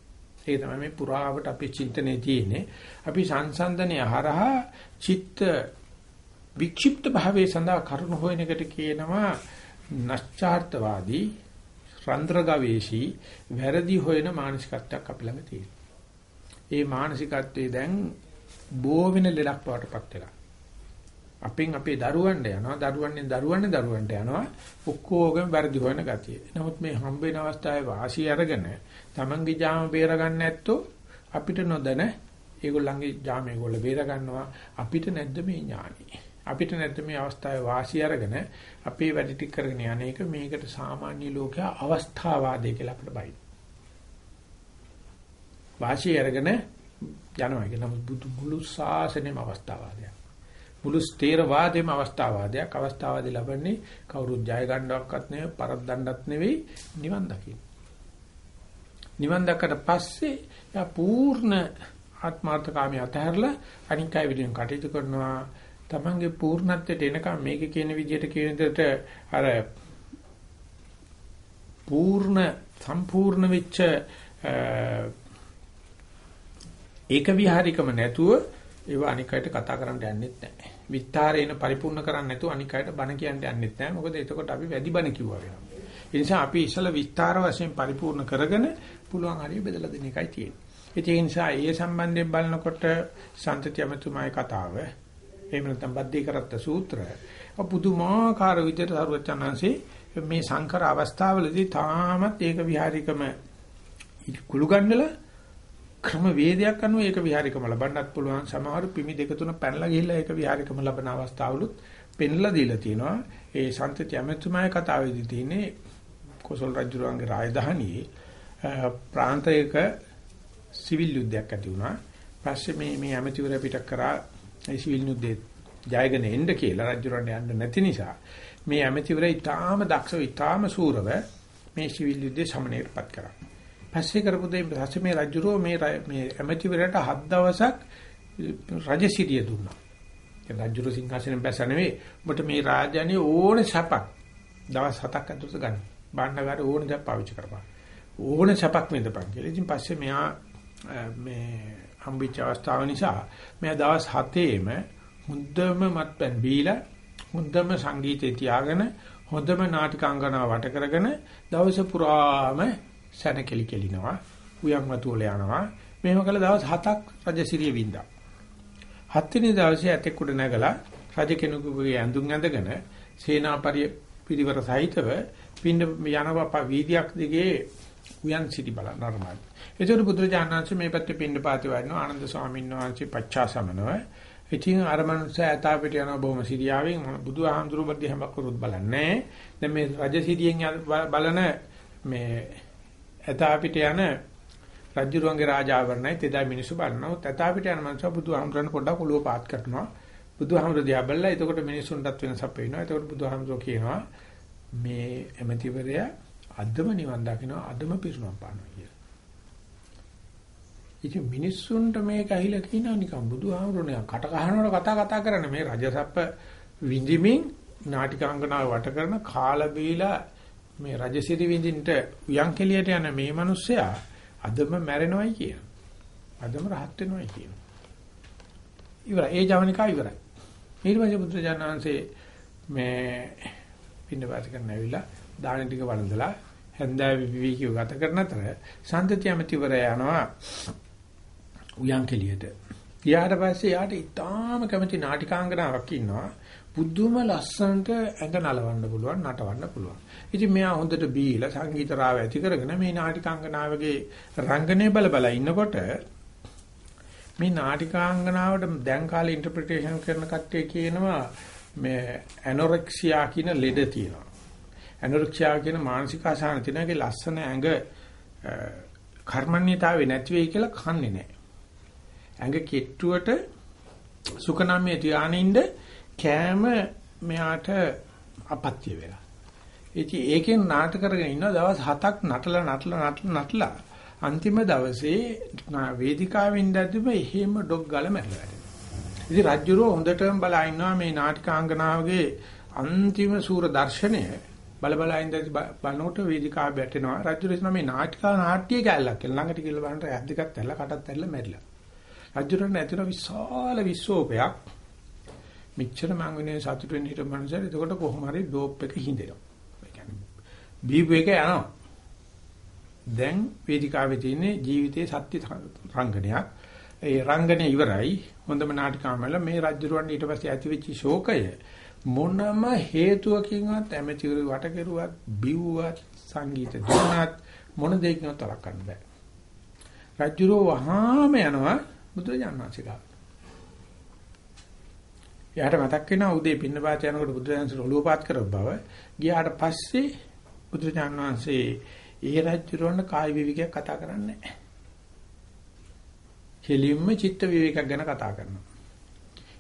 ඒක තමයි මේ පුරාවට අපේ චින්තනයේ තියෙන්නේ. අපි සංසන්දනය හරහා චිත්ත වික්ෂිප්ත භාවයේ සඳහා කරුණ හොයන එකට කියනවා නැස්චාර්තවාදී රන්ද්‍ර ගවේෂී වැරදි හොයන මානසිකත්වයක් අපි ළඟ තියෙනවා. ඒ මානසිකත්වයේ දැන් බෝ වෙන ලෙඩක් වටපත් වෙලා. අපෙන් අපේ දරුවන්ට යනවා දරුවන්ෙන් දරුවන්ට දරුවන්ට යනවා ඔක්කොගම වැඩි හොයන ගතිය. නමුත් මේ හම්බ වෙන අවස්ථාවේ වාසිය අරගෙන Tamange ජාම බේර ගන්න ඇත්තෝ අපිට නොදැන ඒගොල්ලන්ගේ ජාම ඒගොල්ලෝ බේර ගන්නවා අපිට නැද්ද මේ ඥානෙ. අපිට නැද්ද මේ අවස්ථාවේ වාසිය අරගෙන අපේ වැඩ ටික කරගෙන යන්නේක මේකට සාමාන්‍ය ලෝකයා අවස්ථාවාදී කියලා අපිට බයි. වාසිය අරගෙන යනවා ඒක නම් බුදු මුළු ශාසනයම අවස්ථාවාදයක්. මුළු ස්ථේරවාදයේම අවස්ථාවාදයක්. අවස්ථාවාදී ලබන්නේ කවුරුත් ජය ගන්නවක්වත් නෙවෙයි, පරද්දන්නත් නෙවෙයි, නිවන් දකින්න. නිවන් දැක්කට පස්සේ යා පූර්ණ ආත්මාර්ථකාමී අතහැරලා අනික් අය විදිහෙන් කටයුතු කරනවා. Tamange පූර්ණත්වයට එනකම් මේක කියන විදිහට කියන විදිහට අර පූර්ණ සම්පූර්ණ වෙච්ච ඒක විහාරිකම නැතුව ඒව අනික් අයට කතා කරන්න යන්නෙත් නැහැ. විස්තරේන පරිපූර්ණ කරන්නේ නැතුව අනික් අයට බණ කියන්න යන්නෙත් නැහැ. මොකද එතකොට අපි වැඩි බණ කිව්වා වෙනවා. ඒ නිසා අපි ඉස්සල විස්තර වශයෙන් පරිපූර්ණ කරගෙන පුළුවන් හරිය බෙදලා දෙන එකයි තියෙන්නේ. ඒ නිසා ඒ සම්බන්ධයෙන් බලනකොට සම්තති අමතුමායි කතාව එහෙම නැත්නම් බද්දී කරත්ත සූත්‍රය පුදුමාකාර විදිහට සරුවචනංශේ මේ සංකර අවස්ථාවලදී තාමත් ඒක විහාරිකම කුළු ගන්නලා ක්‍රම වේදයක් අනුව ඒක විහාරිකම ලබන්නත් පුළුවන් සමහර පිමි දෙක තුන පැනලා ගිහිල්ලා ඒක විහාරිකම ලබන අවස්ථාවලුත් පෙන්ලා දීලා තියෙනවා ඒ සම්තති අමතුමායි කතාවේදී තියෙන්නේ කොසල් රජුරන්ගේ රාජධානියේ ප්‍රාන්තයක සිවිල් යුද්ධයක් ඇති වුණා. පස්සේ මේ මේ ඇමතිවරයා පිටක් කරා ඒ සිවිල් යුද්ධේ ජයගෙන එන්න කියලා රජුරන්ට යන්න නැති නිසා මේ ඇමතිවරයා ඊටාම දක්ෂව ඊටාම සූරව මේ සිවිල් යුද්ධේ සමනයටපත් කරා. පස්සේ කරපු දෙයින් පස්සේ මේ රජුරෝ මේ මේ ඇමතිවරයාට හත් දවසක් රජසිරිය දුන්නා. ඒ රජුරෝ සිංහාසනෙන් බැස නෙවෙයි ඔබට මේ රාජ්‍යනේ ඕනේ සපක් දවස් හතක් ඇතුළත ගන්න. භාණ්ඩගාර ඕන දේ පාවිච්චි කරපන්. ඕන සැපක් විඳපන් කියලා. ඉතින් පස්සේ මෙයා මේ හම්බෙච්ච අවස්ථාව නිසා මෙයා දවස් 7ේම හොඳම මත්පැන් බීලා හොඳම සංගීතය තියාගෙන හොඳම නාටිකාංගනාව වට කරගෙන දවස පුරාම සැනකෙලි කෙලිනවා. උයන් වතුවල යනවා. මෙහෙම කළ දවස් 7ක් රජසිරිය වින්දා. හත්වෙනි දවසේ ඇතෙක් උඩ නැගලා රජ කෙනෙකුගේ ඇඳුම් ඇඳගෙන සේනාපරිය පිරිවර සහිතව පින්න යනවා වීදියක් දිගේ උයන් සිටි බලන නර්මයි. ඒතර බුදුරජාණන්සේ මේ පැත්තේ පින්න පාති වඩනවා ආනන්ද ස්වාමීන් වහන්සේ පච්චාසමනව. ඉතින් අර මනුස්සය ඇතා පිට යන බොහොම සිරියාවෙන් බුදුහාමුදුරු බද්දී හැමක් කරුත් බලන්නේ. දැන් මේ රජ සිරියෙන් බලන මේ ඇතා පිට යන රජුරුවන්ගේ රාජාවරණයි තෙදා මිනිස්සු බලනවා. ඇතා පිට යන මනුස්සය බුදුහාමුදුරන් පොඩ්ඩක් ඔළුව පාත් කරනවා. බුදුහාමුදුර දිහා බලලා එතකොට මිනිස්සුන්ටත් වෙනසක් පේනවා. එතකොට බුදුහාමුදුර කියනවා මේ එමෙතිවරයා අදම නිවන් දකිනවා අදම පිරුණම් පානවා කියලා. ඉතින් මිනිස්සුන්ට මේක ඇහිලා කියනවා නිකන් බුදුහාමුදුරනේ කට කහනවට කතා කතා කරන්නේ මේ රජසප්ප විඳිමින් නාටිකාංගනාව වට කරන කාලා බීලා මේ රජසිරි විඳින්නට උයන් කෙලියට යන මේ මිනිස්සයා අදම මැරෙනවයි කියන. අදම රහත් වෙනවයි කියන. ඉවරයි. ඒ ජවනිකා ඉවරයි. ඊට පස්සේ බුද්ධ ඥානanse මේ පින්නපාත කරන්න ඇවිල්ලා දාන ටික වළඳලා හැන්දෑවේ විවිකීව ගත කරන අතර සම්තති ඇමතිවරය යනවා උයන් කෙලියට. ඊට පස්සේ යාට ඉතාම කැමති නාටිකාංගනාවක් ඉන්නවා. බුදුම ලස්සනට ඇඟ නලවන්න පුළුවන් නටවන්න පුළුවන්. ඉතින් මෙයා හොඳට බීලා සංගීත රාව ඇති කරගෙන මේ නාටිකාංගනාවගේ රංගනයේ බල බල ඉන්නකොට මේ නාටිකාංගනාවට දැන් කාලේ ඉන්ටර්ප්‍රිටේෂන් කරන කට්ටිය කියනවා මේ ඇනොරෙක්සියා කියන ලෙඩ තියෙනවා. ඇනොරෙක්සියා කියන මානසික අසහන තියෙනගේ ලස්සන ඇඟ කර්මන්‍යතාවේ නැති වෙයි කියලා කන්නේ නැහැ. ඇඟ කෙට්ටුවට සුඛනාමයේ ධානයින්ද කෑම මෙයාට අපත්‍ය වෙලා. ඉතින් ඒකෙන් නාටක කරගෙන ඉන්න දවස් 7ක් නටලා නටලා නටලා නටලා. අන්තිම දවසේ වේදිකාවෙන් ඉඳද්දිම එහෙම ඩොග් ගල මැරලා ඉතින් රජුරෝ හොඳටම බලා ඉන්නවා මේ නාටිකාංගනාවගේ අන්තිම සූර දර්ශනය. බල බල ඉඳි බලනකොට වේදිකාව බැටෙනවා රජුරෝ ඉතන මේ නාටිකා නාට්‍ය කැලලක් කියලා. ළඟට කියලා බලනට ඇස් දෙකක් තැල්ලා කටත් තැල්ලා මැරිලා. රජුරෝ නැතින විශාල විශ්වෝපයක් මෙච්චර මං වෙනේ සතුට වෙන්න හිටපු මනුස්සයෙක් එතකොට කොහොම හරි ඩෝප් එක හිඳෙනවා ඒ කියන්නේ බීබ් එක යනවා දැන් වේදිකාවේ තියෙන ජීවිතයේ සත්‍ය රංගනයක් ඒ රංගනේ ඉවරයි හොඳම නාටිකාමල මේ රජුරවන්න ඊට පස්සේ ඇතිවෙච්ච ශෝකය මොනම හේතුවකින්වත් ඇමතිවරු වට කෙරුවත් බිව්වත් සංගීත දුන්නත් මොන දෙයකින්වත් තරක් ගන්න බෑ. රජුරෝ වහාම යනවා බුදුරජාණන් වහන්සේ ගාව. එයාට මතක් වෙනවා උදේ පින්නපාත යනකොට බුදුරජාණන් ඔළුව පාත් කරව බව. ගියාට පස්සේ බුදුරජාණන් වහන්සේ ඒ රජුරවන්න කායි විවිකයක් කතා කරන්නේ නැහැ. කෙලින්ම චිත්ත විවේකයක් ගැන කතා කරනවා.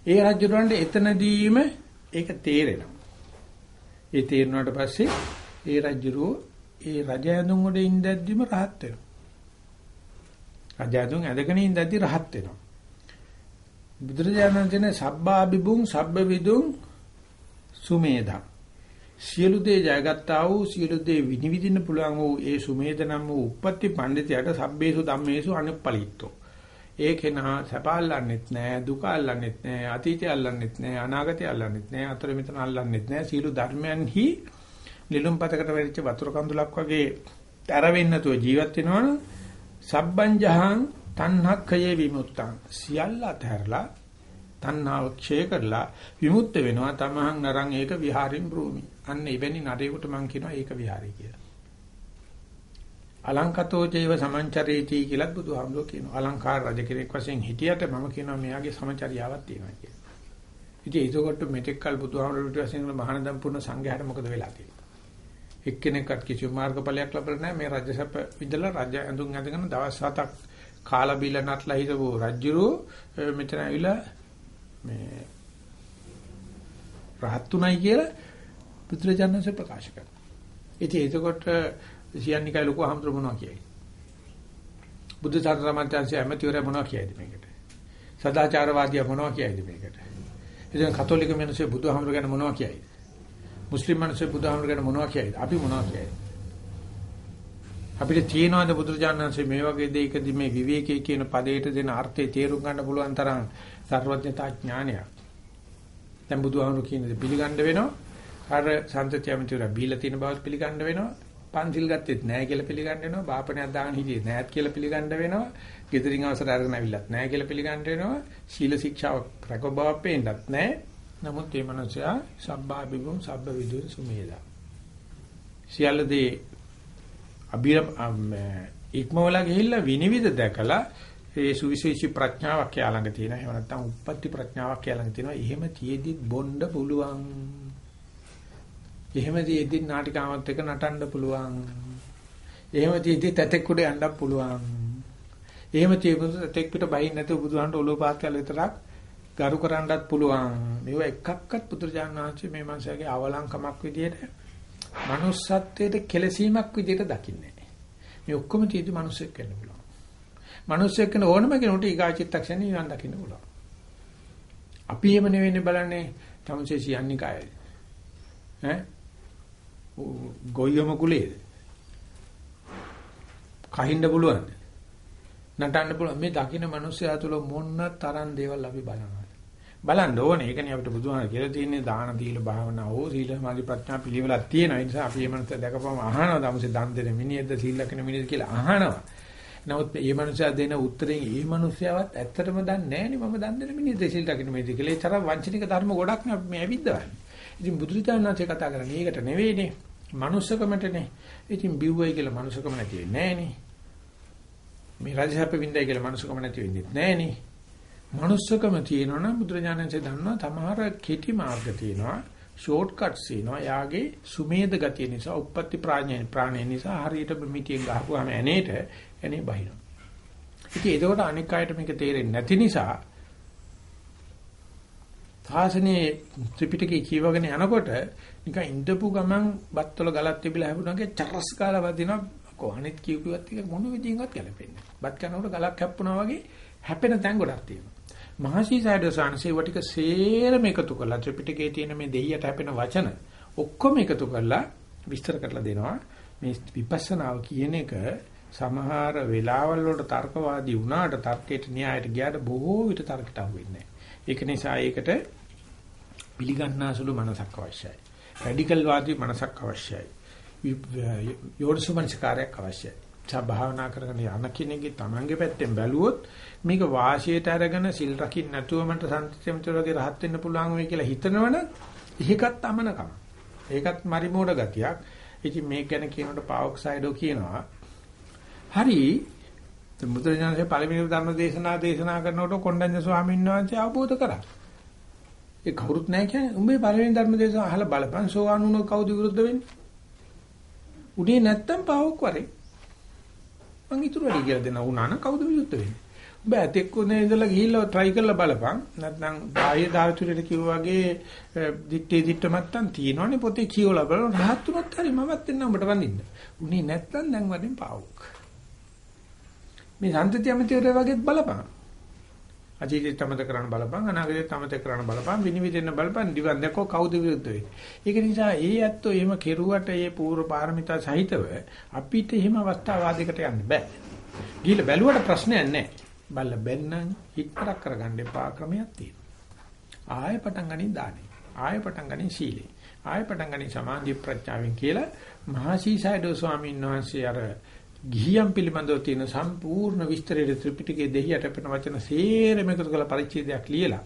ඒ රජුරන්ට එතනදීම ඒක තේරෙනවා. ඒ තේරුණාට පස්සේ ඒ රජුරෝ ඒ රජ ඇඳුම් වල ඉඳද්දිම rahat වෙනවා. රජතුන් ඇදගෙන ඉඳද්දි රහත් වෙනවා. බුදුරජාණන් වහන්සේ සබ්බාබිබුං සබ්බ විදුං සුමේධං. සියලු දේ ජයගත්තා වූ සියලු දේ විනිවිදින්න පුළුවන් වූ ඒ සුමේධ නම් වූ උප්පත්ති පඬිතයට සබ්බේසු ධම්මේසු අනුප්පලිත්තෝ ඒකේ නා සපල්ලන්නෙත් නෑ දුක අල්ලන්නෙත් නෑ අතීතය අල්ලන්නෙත් නෑ අනාගතය අල්ලන්නෙත් නෑ අතර මෙතන අල්ලන්නෙත් නෑ. සියලු ධර්මයන්හි නිලුම්පතකට වැරිච්ච වතුර කඳුලක් වගේ තර වෙන්නේ නැතුව ජීවත් වෙනවනම් සබ්බංජහං තණ්හක්ඛයේ විමුක්තං සියල්ල අතහැරලා තණ්හාව ක්ෂය කරලා විමුක්ත වෙනවා තමහං නරං ඒක විහාරින් භූමි. අන්න එවැනි නරේකට මම කියනවා ඒක විහාරය කියලා. අලංකතෝ ජීව සමංචරේති කියලා බුදුහාමුදුරුවෝ කියනවා. අලංකාර රජ කෙනෙක් වශයෙන් හිටියට මම කියනවා මෙයාගේ සමචරියාවක් තියෙනවා කියලා. ඉතින් ඒකකොට මෙතෙක් කල බුදුහාමුදුරුවෝ ඊට පස්සේ මහානදම් පුරන සංඝයාට මොකද වෙලා තියෙන්නේ? එක්කෙනෙක්වත් කිසිම මාර්ගඵලයක් ලැබෙලා නැහැ. මේ රජසප විදලා රජ ඇඳුම් ඇඳගෙන දවස් හතක් කාලා බීලා නටලා හිටපු රජුරෝ මෙතන ඇවිල්ලා මේ රහත්ුණයි කියලා පුත්‍රජනන්සේ ප්‍රකාශ කරනවා. ඉතින් එතකොට සියන්නිකයි ලොකු අහම්තුරු මොනවා කියයි? බුද්ධ චාරිත්‍රාමත්‍යංශය ඇමතිවරයා මොනවා කියයිද මේකට? සදාචාරවාදියා මොනවා කියයිද මේකට? ඉතින් කතෝලික මිනිස්සු බුදුහාමුදුර ගැන මොනවා කියයිද? මුස්ලිම් මිනිස්සු බුදුහාමුදුර ගැන මොනවා කියයිද? අපි මොනවා කියයිද? අපිට තියෙනවද බුදුරජාණන්සේ මේ වගේ දෙයකදී මේ විවේකයේ කියන පදයට දෙන අර්ථය තේරුම් ගන්න පුළුවන් තරම් සර්වඥතා ඥානයක්. දැන් බුදුහාමුදුරු කියන දේ පිළිගන්න වෙනවා. අර සම්තතිය ඇමතිවරයා බීලා තියෙන බවත් පිළිගන්න වෙනවා. පන්තිල් ගත්තෙත් නැහැ කියලා පිළිගන්න වෙනවා. බාපණයක් දාගෙන හිටියේ නැත් කියලා පිළිගන්න වෙනවා. ගෙදරින් අවසර අරගෙන අවිලත් නැහැ කියලා පිළිගන්න වෙනවා. ශීල ශික්ෂාව රැකව බව පේන්නත් නැහැ. නමුත් මේ මනුස්සයා සබ්බා බිබුම් සබ්බ විදුර සුමේදා. සියල්ලදී අභිර ඉක්මවලා ගිහිල්ලා විනිවිද දැකලා ඒ සුවිශේෂී ප්‍රඥාවක් යා ළඟ තියෙනවා. එහෙම නැත්නම් උප්පත්ති ප්‍රඥාවක් යා ළඟ තියෙනවා. එහෙම තියේදි බොණ්ඩ පුළුවන්. එහෙම තියේදි නාටිකාවත් එක නටන්න පුළුවන්. එහෙම තියේදි තැතෙක් උඩ යන්න පුළුවන්. එහෙම තියපු තැතෙක් පිට බහින්න නැතුව බුදුහන්ට ඔලුව පාත් කළ විතරක් ගරු කරන්නත් පුළුවන්. මේව එකක්වත් පුදුරජාන වහන්සේ මේ මනුස්සයාගේ අවලංකමක් විදියට manussත්වයට කෙලසීමක් විදියට දකින්නේ නැහැ. මේ ඔක්කොම තියදී මිනිස්සෙක් වෙන්න පුළුවන්. මිනිස්සෙක් වෙන ඕනම කෙනෙකුට ඊගා චිත්තක්ෂණේ නිවන් දකින්න පුළුවන්. අපි එහෙම නෙවෙන්නේ බලන්නේ තමුසේ සියන්නේ කායයි. ඈ ගොයියම කුලේද? කහින්න පුළුවන්ද? නටන්න පුළුවන්. මේ දකින්න මිනිස්සයා තුළ මොන්න තරම් දේවල් අපි බලනවා. බලන්න ඕනේ. ඒකනේ අපිට බුදුහාම කියලා තියෙන්නේ දාන දීල භාවනා හෝ සීල සමාධි ප්‍රඥා පිළිවෙලක් තියෙනවා. ඒ නිසා අපි මේ මනස දැකපුවම අහනවා තමුසේ දන් දෙන මිනිහෙක්ද සීල ලකින මිනිහෙක්ද කියලා අහනවා. නමුත් මේ මනුස්සයා දෙන උත්තරෙන් මේ මනුස්සයාවත් ඇත්තටම දන්නේ නැහැ නේ මම දන් දෙන මිනිහ දෙසිල් දකින්න මේ දිකලේ තරම් වංචනික ධර්ම ගොඩක් නේ මේ ඇවිද්දවන්නේ. ඉතින් බුදුරජාණන්සේ කතා කරන්නේ මේකට නෙවෙයිනේ. මනුස්සකමටනේ. ඉතින් බිව්වයි කියලා මනුස්සකම නැති වෙන්නේ නැහනේ. මේ රජසප්ප වින්දයි කියලා මනුස්සකම නැති වෙන්නේ නැහනේ. මනුස්සකම තියෙනවනම් බුදුරජාණන්සේ දන්නවා තමහර කෙටි මාර්ග තියෙනවා. ෂෝට් කට්ස් තියෙනවා. යාගේ සුමේද ගතිය නිසා, උප්පත්ති ප්‍රාඥය ප්‍රාණය නිසා හරියට මිටියෙන් ගහපුවාම ඇනේට එනේ බහිනවා. ඉතින් ඒකෝට අනික් අයට මේක තේරෙන්නේ නැති නිසා තාසනේ ත්‍රිපිටකේ කියවගෙන යනකොට නිකන් ඉඳපු ගමන් බත්වල ගලක් තිබිලා හැපුණාගේ චරස් කාලා වදිනවා කොහොනෙත් කියු කිව්වත් එක මොන විදිහින්වත් ගැලපෙන්නේ. බත් කනකොට ගලක් හැප්පුණා වගේ හැපෙන තැන් ගොඩක් තියෙනවා. මහසි සයිඩෝ සංසේ වටික සේරම එකතු කරලා ත්‍රිපිටකයේ තියෙන මේ දෙයියට හැපෙන වචන ඔක්කොම එකතු කරලා විස්තර කරලා දෙනවා. මේ විපස්සනාව කියන එක සමහර වෙලාවල් වලට තර්කවාදී වුණාට තර්කයට න්‍යායට ගියාට බොහෝ විට තර්කයට අහු වෙන්නේ ඒක නිසා ඒකට පිළිගන්නාසුළු මනසක් අවශ්‍යයි. රැඩිකල් වාදී මනසක් අවශ්‍යයි. යෝනිසුමනස්කාරයක් අවශ්‍යයි. භාවනා කරගෙන යන කෙනෙක්ගේ Tamange පැත්තෙන් බැලුවොත් මේක වාසියට අරගෙන සිල් රකින්න නැතුව මට සම්පූර්ණයේ රහත් වෙන්න පුළුවන් වෙයි කියලා හිතනවනම් ඒකත් අමනකම. ඒකත් මරිමෝඩ ගතියක්. ඉතින් මේක ගැන කියනකොට පාවොක්සයිඩෝ කියනවා හරි මුද්‍රඥානසේ පළවෙනි ධර්ම දේශනා දේශනා කරනකොට කොණ්ඩඤ්ඤ ස්වාමීන් වහන්සේ අවබෝධ කරා. ඒ කවුරුත් නැහැ කියන්නේ උඹේ පළවෙනි ධර්ම දේශනා අහලා බලපන් සෝවාන් වුණොත් කවුද විරුද්ධ වෙන්නේ? උඩේ නැත්තම් පාවොක් වරේ. මං ඊටු වැඩි කියලා දෙනවා උනා නම් කවුද විරුද්ධ වෙන්නේ? උඹ ඇතෙක් උනේ ඉඳලා ගිහිල්ලා try කරලා බලපන්. නැත්නම් බාහ්‍ය ධාතුරේට කිව්වා වගේ දිත්තේ දිට්ට මත්තන් තියෙනවනේ පොතේ කියවලා බලන රහත් උනොත් හරි මමත් එන්න උඹට වඳින්න. උනේ නැත්තම් දැන් වදින් පාවොක්. මේ සම්තති අමතිවරය වගේත් බලපං. අතීතයට තමත කරන්න බලපං අනාගතයට තමත කරන්න බලපං විනිවිදෙන්න බලපං දිවන් දැක්කෝ කවුද විරුද්ධ වෙන්නේ. ඒක නිසා ඒ ඇත්තෝ එහෙම කෙරුවට ඒ පූර්ව පාරමිතා සහිතව අපිට එහෙම අවස්ථාවාදයකට යන්න බෑ. ගිහිල්ලා බැලුවට ප්‍රශ්නයක් නැහැ. බල්ල බෙන්නම් හිටපරක් කරගන්න එපා ක්‍රමයක් තියෙනවා. ආයෙ පටන් ගනින් දානේ. ආයෙ පටන් ගනින් සීලේ. ආයෙ පටන් ගනින් සමාධි ප්‍රඥාවෙන් කියලා මහසීසයිඩෝ ස්වාමීන් වහන්සේ අර ගිහියන් පිළිබඳව තියෙන සම්පූර්ණ විස්තරයේ ත්‍රිපිටකයේ දෙහියට අපෙන වචන සේරම එකතු කරලා පරිච්ඡේදයක් ලියලා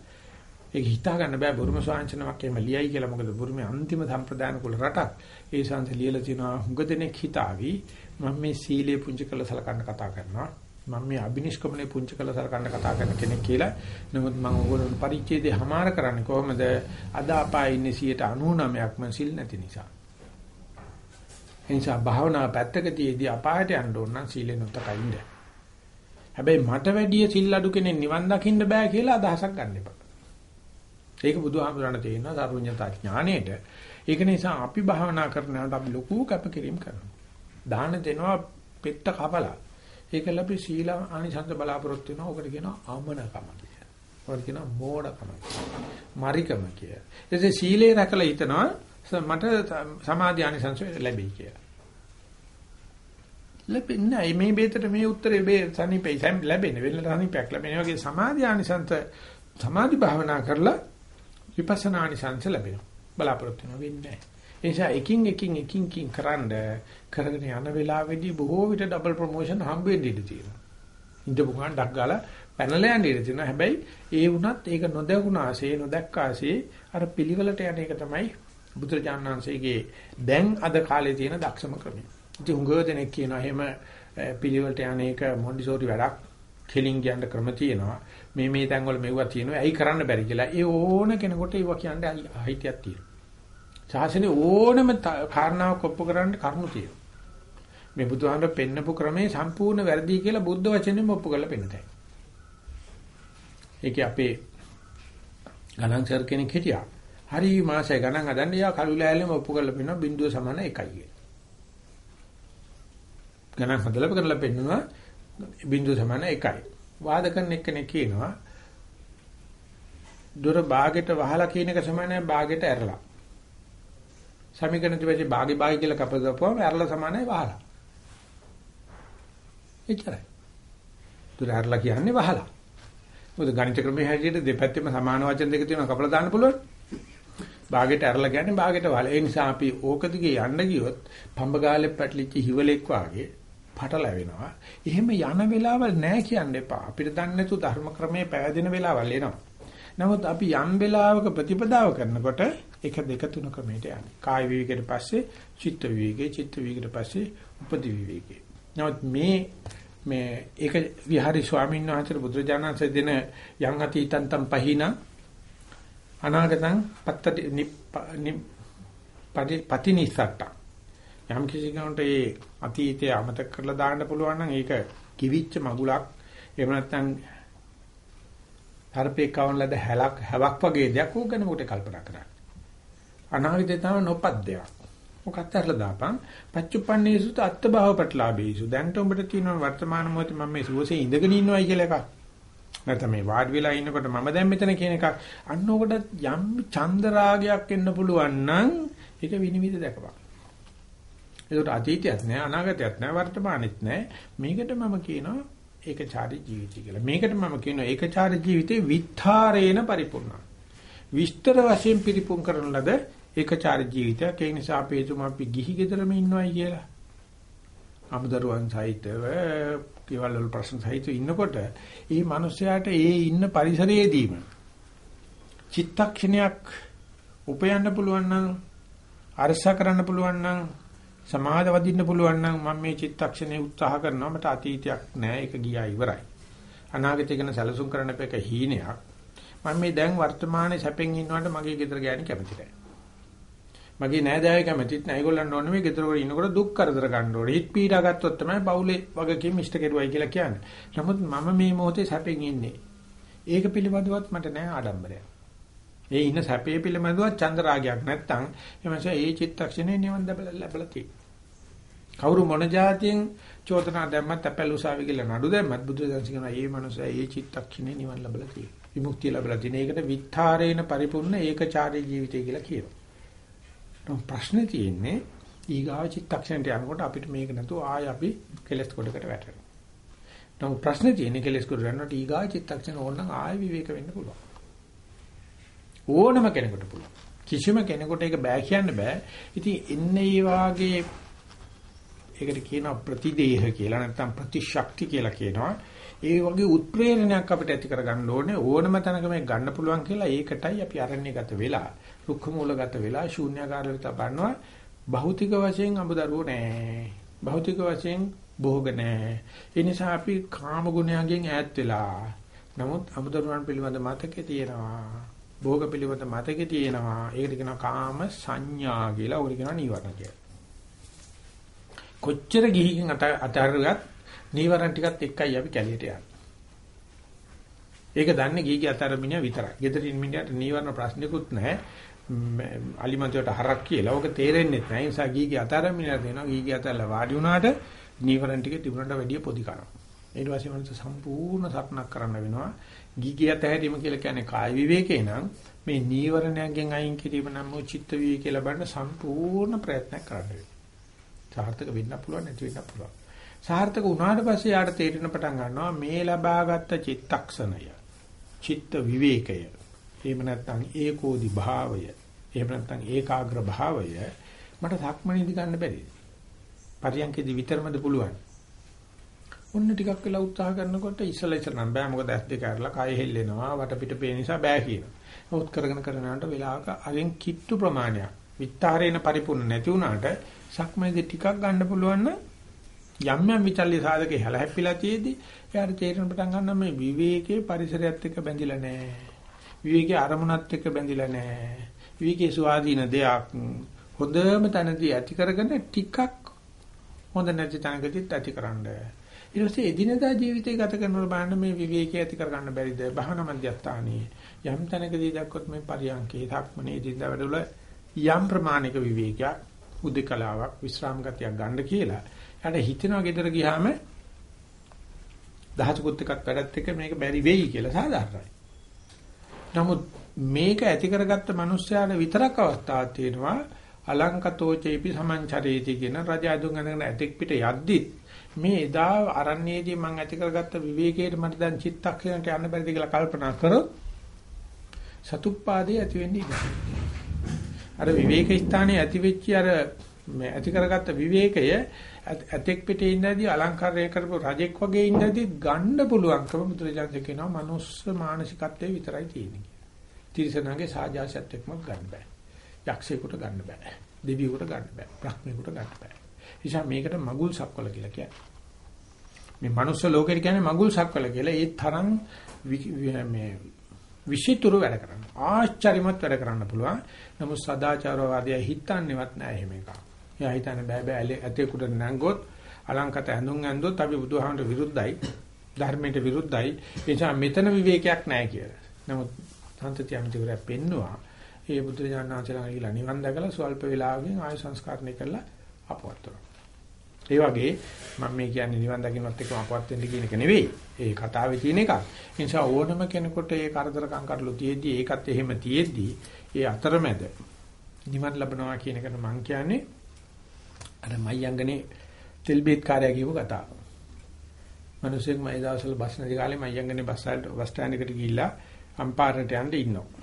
ඒක හිතා ගන්න බෑ. බුරුම ස්වාංශනමක් එහෙම ලියයි කියලා. මොකද බුරුමේ අන්තිම සම්ප්‍රදාන කුල රටක් ඒ සංස ලියලා තිනවා හුඟ දෙනෙක් හිතාවි මම මේ සීලේ පුංචි කළ සලකන්න කතා කරනවා. මම මේ අබිනිෂ්ක්‍මණය පුංචි කළ සලකන්න කතා කරන කෙනෙක් කියලා. නමුත් මම ඕගොල්ලෝ පරිච්ඡේදය හමාර කරන්නේ කොහොමද? අද අපායේ ඉන්නේ 99ක් මං සිල් නැති නිසා. ඒ නිසා භාවනා පැත්තකදීදී අපායට යන්න ඕන නම් සීලෙ නොතකයි ඉන්න. හැබැයි මට වැඩිය සිල් අඩු කෙනෙක් නිවන් දකින්න බෑ කියලා අදහසක් ගන්න එපා. ඒක බුදුහාමුදුරණ තේිනවා සාරුඤ්‍යතා ඥාණයට. ඒක නිසා අපි භාවනා කරනකොට අපි ලොකු කැපකිරීම කරනවා. දාන දෙනවා පෙත්ත කපලා. ඒකල අපි සීල ආනිසංස බලාපොරොත්තු වෙනවා. ඔකට කියනවා ආමනකම කියලා. ඔකට කියනවා මෝඩකම. මරිකම කියලා. එතේ සීලේ රැකලා හිතනවා මට සමාධි ආනිසංස ලැබෙයි කියලා. ලැබෙන්නේ නැහැ. මේ බේතට මේ උත්තරේ මේ සනීපයි ලැබෙන්නේ. වෙන සනීපයක් ලැබෙන වගේ සමාධි ආනිසංස සමාධි භාවනා කරලා විපස්සනා ආනිසංස ලැබෙනවා. බලාපොරොත්තු වෙන්නේ නැහැ. ඒ නිසා එකින් එකින් එකින් කින් කරන්ඩ කරගෙන යන වෙලාවේදී බොහෝ විට ඩබල් ප්‍රොමෝෂන් හම්බ වෙන්න ඉඩ තියෙනවා. ඉඳපු ගමන් ඩක් ගාලා පැනලා යන්න ඉඩ තියෙනවා. හැබැයි ඒ වුණත් ඒක නොදැකුණාසේ නොදැක්කාසේ අර පිළිවෙලට යන එක තමයි බුදුරජාණන් වහන්සේගේ දැන් අද කාලේ තියෙන දක්ෂම ක්‍රමය. ඉතින් හුඟ දෙනෙක් කියනවා එහෙම පිළිවෙලට යන්නේක මොන්ඩිසෝරි වැඩක් කෙලින් කියන්න ක්‍රම තියෙනවා. මේ මේ තැන්වල මෙවුවා තියෙනවා. ඇයි කරන්න බැරි කියලා. ඒ ඕන කෙනෙකුට ඒවා කියන්න අයිතියක් තියෙනවා. ශාසනයේ ඕනම කාරණාවක් ඔප්පු කරන්න කරුණු තියෙනවා. මේ බුදුහාමර පෙන්නපු ක්‍රමේ සම්පූර්ණ වැරදි කියලා බුද්ධ වචනයෙම ඔප්පු කරලා පෙන්නතයි. ඒකේ අපේ ගණන් සර් කෙනෙක් හිටියා. හරි මාසය ගණන් හදන්න යා කළු ලෑල්ලම ඔප්පු කරලා පෙන්නනවා බිඳුව සමාන එකයි. ගණන් හදලා කරලා පෙන්නනවා බිඳුව සමාන එකයි. වාද කරන එක්කෙනෙක් කියනවා දොර බාගෙට වහලා කියන එක සමානයි බාගෙට ඇරලා. සමීකරණ දෙපැත්තේ බාගේ බාගේ කියලා කපදපුවම ඇරලා සමානයි වහලා. එච්චරයි. දොර ඇරලා කියන්නේ වහලා. මොකද ගණිත ක්‍රමයේ හැටියට දෙපැත්තෙම සමාන වචන දෙක තියෙනවා කපලා දාන්න පුළුවන්. බාගෙට ඇරලා කියන්නේ බාගෙට වහලා. ඒ නිසා අපි ඕක දිගේ යන්න ගියොත් පඹ ගාලේ පැටලිච්ච හිවලෙක් වාගේ පටලැවෙනවා. එහෙම යන වෙලාවල් නැහැ කියන්න එපා. අපිට දන්නේ නැතු ධර්ම ක්‍රමයේ පැවැදෙන වෙලාවල් එනවා. නමුත් අපි යම් වෙලාවක ප්‍රතිපදාව කරනකොට එක දෙක තුන ක්‍රමයට යන්නේ. කාය විවිකයට පස්සේ චිත්ත විවිකේ, චිත්ත විවිකයට පස්සේ උපදි විවිකේ. නමුත් මේ මේ ඒක විහාරි ස්වාමීන් වහන්සේ බුදුරජාණන්සේ දෙන යං අතීතං තම් පහින අනාගතං පත්තටි පටිනිසට්ට යම් කිසි කෙනෙකුට ඒ අතීතය අමතක කරලා දාන්න පුළුවන් නම් ඒක කිවිච්ච මගුලක් එහෙම නැත්නම් හර්පේ කවන ලද හැලක් හැවක් වගේ දෙයක් ඕක ගැන මොකට කල්පනා කරන්නේ. අනාගතේ තමයි නොපද්දයක් මොකක්ද අරලා දාපන්. පච්චුප්පන්නේසු අත්බව පටලාභීසු දැන්ට උඹට තියෙන වර්තමාන මොහොතේ මම මේ සුවසේ ඉඳගෙන ඉන්නවයි කියලා එකක්. නැත්නම් මේ වාඩි වෙලා ඉන්නකොට මම දැන් මෙතන කියන එකක්. අන්න ඔකට යම් චන්ද රාගයක් එන්න පුළුවන් නම් ඒක විනිවිද දැකපන්. ඒකට අතීතයක් නෑ අනාගතයක් නෑ වර්තමානෙත් නෑ. මේකට මම කියනවා ඒකචාරී ජීවිතය කියලා. මේකට මම කියනවා ඒකචාරී ජීවිතේ විත්තරේන පරිපූර්ණ. විස්තර වශයෙන් පිරිපුන් කරන ලද ඒකචාරී ජීවිතයක්. ඒ නිසා අපි හිතමු අපි ගිහි ගෙදරම ඉන්නවයි කියලා. අමුදරුවන් සහිතව කේවල වල ප්‍රශ්න සහිතව ඉන්නකොට ඒ මිනිස්යාට ඒ ඉන්න පරිසරයේදීම චිත්තක්ෂණයක් උපයන්න පුළුවන් නම් අරස කරන්න පුළුවන් නම් සමාද වදින්න පුළුවන් නම් මම මේ චිත්තක්ෂණේ උත්සාහ කරනවා. මට අතීතයක් නෑ. ඒක ගියා ඉවරයි. අනාගතය ගැන සැලසුම් කරන්න එපා ඒක හීනයක්. මම මේ දැන් වර්තමානයේ සැපෙන් ඉන්නවට මගේ ගෙදර ගෑණි කැමති නැහැ මගේ නෑදෑයෝ කැමතිත් නැහැ ඒගොල්ලන් ඕනේ මේ ගෙදර වල ඉන්නකොට දුක් කරදර ගන්න ඕනේ. හිත පීඩා ගත්තොත් තමයි පවුලේ වගකීම් ඉෂ්ට කෙරුවයි කියලා කියන්නේ. නමුත් මම මේ මොහොතේ සැපෙන් ඉන්නේ. ඒක පිළිබඳවත් මට නෑ ආඩම්බරයක්. ඒ ඉන්න සැපේ පිළිබඳව චන්ද රාගයක් නැත්තම් එමස ඒ චිත්තක්ෂණේ නිවන් ලැබලා තියෙනවා. කවුරු මොන જાතියෙන් චෝදනා දැම්මත් අපැල් උසාවි කියලා නඩු දැම්මත් බුදු දහම කියනවා මේ මනුස්සයා ඒ චිත්තක්ෂණේ නිවන් ලැබලා තියෙනවා. විමුක්තිය ලැබලා තියෙන. ඒකට විත්තරේන පරිපූර්ණ ඒකචාරී ජීවිතය කියලා කියනවා. නමුත් ප්‍රශ්නේ තියෙන්නේ ඊගාව චිත්තක්ෂණයට යනකොට අපිට මේක නැතුව ආය අපි කෙලස් කොටකට වැටෙනවා. නමුත් ප්‍රශ්නේ තියෙන්නේ කෙලස් කොට යනකොට ඊගාව චිත්තක්ෂණ ඕනනම් ආය විවේක වෙන්න පුළුවන්. ඕනම කෙනෙකුට පුළුවන්. කිසිම කෙනෙකුට ඒක බෑ කියන්න බෑ. ඉතින් එන්නේ මේ වාගේ ඒකට කියනවා ප්‍රතිදේහ කියලා නැත්නම් ප්‍රතිශක්ති කියලා කියනවා. ඒ වගේ උත්ප්‍රේරණයක් අපිට ඇති කරගන්න ඕනේ ඕනම තැනක මේ ගන්න පුළුවන් කියලා ඒකටයි අපි අරණ්‍යගත වෙලා රුක්ඛ මූලගත වෙලා ශූන්‍යාකාරව තබනවා භෞතික වශයෙන් අමුදරුවෝ නෑ භෞතික වශයෙන් භෝග නෑ ඒ නිසා අපි කාම ගුණයන්ගෙන් ඈත් වෙලා නමුත් අමුදරුවන් පිළිබඳ මතකේ තියෙනවා භෝග පිළිබඳ මතකේ තියෙනවා ඒකට කියනවා කාම සංඥා කියලා ඔකට කියනවා නීවරණ කියලා කොච්චර ගිහින් අතහැරුවත් නීවරණ ටිකත් එක්කයි අපි කැලියට යන්නේ. ඒක දන්නේ ගීගේ අතරමිනිය විතරයි. ගෙදරින් මිනිහට නීවරණ ප්‍රශ්නිකුත් නැහැ. අලිමන්තයට හරක් කියලා. ඕක තේරෙන්නේ නැහැ. ඒ නිසා ගීගේ අතරමිනිය දෙනවා. ගීගේ අතරලා වාඩි වුණාට නීවරණ ටික තිබුණට වැඩිය පොඩි කරනවා. ඊට පස්සේ මනස සම්පූර්ණ සරණක් කරන්න වෙනවා. ගීගේ අතහැරීම කියලා කියන්නේ කාය විවේකේ නම් මේ නීවරණයෙන් අයින් කිරීම නම් චිත්ත විවේකේ ලබන්න සම්පූර්ණ ප්‍රයත්නයක් කරන්න වෙනවා. සාර්ථක වෙන්න පුළුවන් නැති වෙන්න පුළුවන්. සාර්ථක වුණාට පස්සේ යාට තේරෙන පටන් ගන්නවා මේ ලබාගත් චිත්තක්ෂණය. චිත්ත විවේකය. එහෙම නැත්නම් ඒකෝදි භාවය. එහෙම නැත්නම් ඒකාග්‍ර භාවය මට සක්මණේදී ගන්න බැරිද? පරියන්කේදී විතරමද පුළුවන්? ඔන්න ටිකක් වෙලා උත්සාහ කරනකොට ඉස්සලා ඉස්සර නම් බෑ මොකද ඇස් දෙක අරලා කය හෙල්ලෙනවා වටපිට පේන නිසා බෑ කියනවා. නමුත් කරගෙන කරනකොට වෙලාවක අරින් කිට්ටු ප්‍රමාණයක් විත්තරේන පරිපූර්ණ නැති වුණාට සක්මනේදී ටිකක් ගන්න පුළුවන් නම් යම් යම් විචල්්‍ය සාධකේ හැල හැප්පිලා තියේදී එයාට තේරෙන පටන් ගන්නවා මේ විවේකයේ පරිසරයත් එක්ක බැඳිලා නැහැ. විවේකයේ අරමුණත් එක්ක බැඳිලා නැහැ. විවේකයේ ස්වාධීන දෙයක් හොඳම තැනදී ඇති කරගෙන ටිකක් හොඳ නැති තැනකදීත් ඇතිකරන්න. ඊට පස්සේ එදිනදා ජීවිතය ගත කරනකොට බලන්න මේ විවේකයේ ඇති කරගන්න බැරිද? භවන මධ්‍යස්ථානයේ යම් තැනකදී දැක්කොත් මේ පරියන්කේ ධක්මනේ එදිනදා වැඩවල යම් ප්‍රමාණික විවේකයක් උදේකලාවක් විශ්‍රාම ගතියක් ගන්න කියලා. එයාට හිතෙනවා ගෙදර ගියාම දහසකුත් එකක් වැඩත් එක මේක බැරි වෙයි කියලා සාධාරණයි. නමුත් මේක ඇති කරගත්ත මිනිස්යාට විතරක් අවස්ථාවක් තියෙනවා අලංකතෝ චේපි සමංචරේති කියන රජ අඳුන් අඳගෙන ඇතෙක් පිට යද්දිත් මේ එදා අරණ්‍යයේදී මම ඇති කරගත්ත විවේකයේ මට දැන් චිත්තක්ෂණයට යන්න බැරිද කියලා කල්පනා කරොත් සතුප්පාදේ ඇති වෙන්නේ ඉතින් අර විවේක ස්ථානයේ ඇති වෙච්ච අර මේ ඇති කරගත්ත විවේකය ඇතෙක් පිටේ ඉඳදී අලංකාරය කරපු රජෙක් වගේ ඉඳදී ගන්න පුළුවන්කම මුද්‍රජාන්ත කියනවා මනුස්ස මානසිකත්වයේ විතරයි තියෙන්නේ. තිරිසනගේ සාජාසයත් එක්කම ගන්න බෑ. යක්ෂයෙකුට ගන්න බෑ. දෙවියෙකුට ගන්න බෑ. බ්‍රහ්මයෙකුට ගන්න බෑ. නිසා මේකට මගුල් සක්වල කියලා කියන්නේ. මේ මනුස්ස ලෝකෙට කියන්නේ මගුල් සක්වල කියලා. ඒ තරම් මේ විශේෂතුරු වැඩ කරන්න. ආශ්චර්යමත් වැඩ කරන්න පුළුවන්. නමුත් සදාචාරවාදී හිතන්නේවත් නැහැ එහෙම එකක්. එයා හිතන්නේ බෑ බෑ ඇතේකට නැංගොත් අලංකත ඇඳුම් ඇඳොත් අපි බුදුහාමට විරුද්ධයි. ධර්මයට විරුද්ධයි. ඒ නිසා මෙතන විවේකයක් නැහැ කියලා. නමුත් සම්තති අමිතවරය පෙන්නවා. ඒ බුදු දානහාචලා ගිහිලා නිවන් දැකලා ස්වල්ප වේලාවකින් ආය සංස්කාරණය කරලා අපවත්තරනවා. ඒ වගේ මම මේ කියන්නේ නිවන් දකින්නත් එක්කම අපවත් වෙන්න කියන එක නෙවෙයි. ඒ කතාවේ තියෙන එකක්. ඒ නිසා ඕනම කෙනෙකුට ඒ කරදරකම් කරලු තියෙද්දි ඒකත් එහෙම තියෙද්දි ඒ අතරමැද නිවන් ලැබනවා කියන එකට මම කියන්නේ අර මයංගනේ තෙල් බේත් කාර්යය කියපු කතාව. මිනිස්සෙක් මයි දවස්වල බස් නැති කාලේ මයංගනේ බස් ස්ටෑන්ඩ් එකට ගිහිල්ලා අම්පාරට යන්න ඉන්නවා.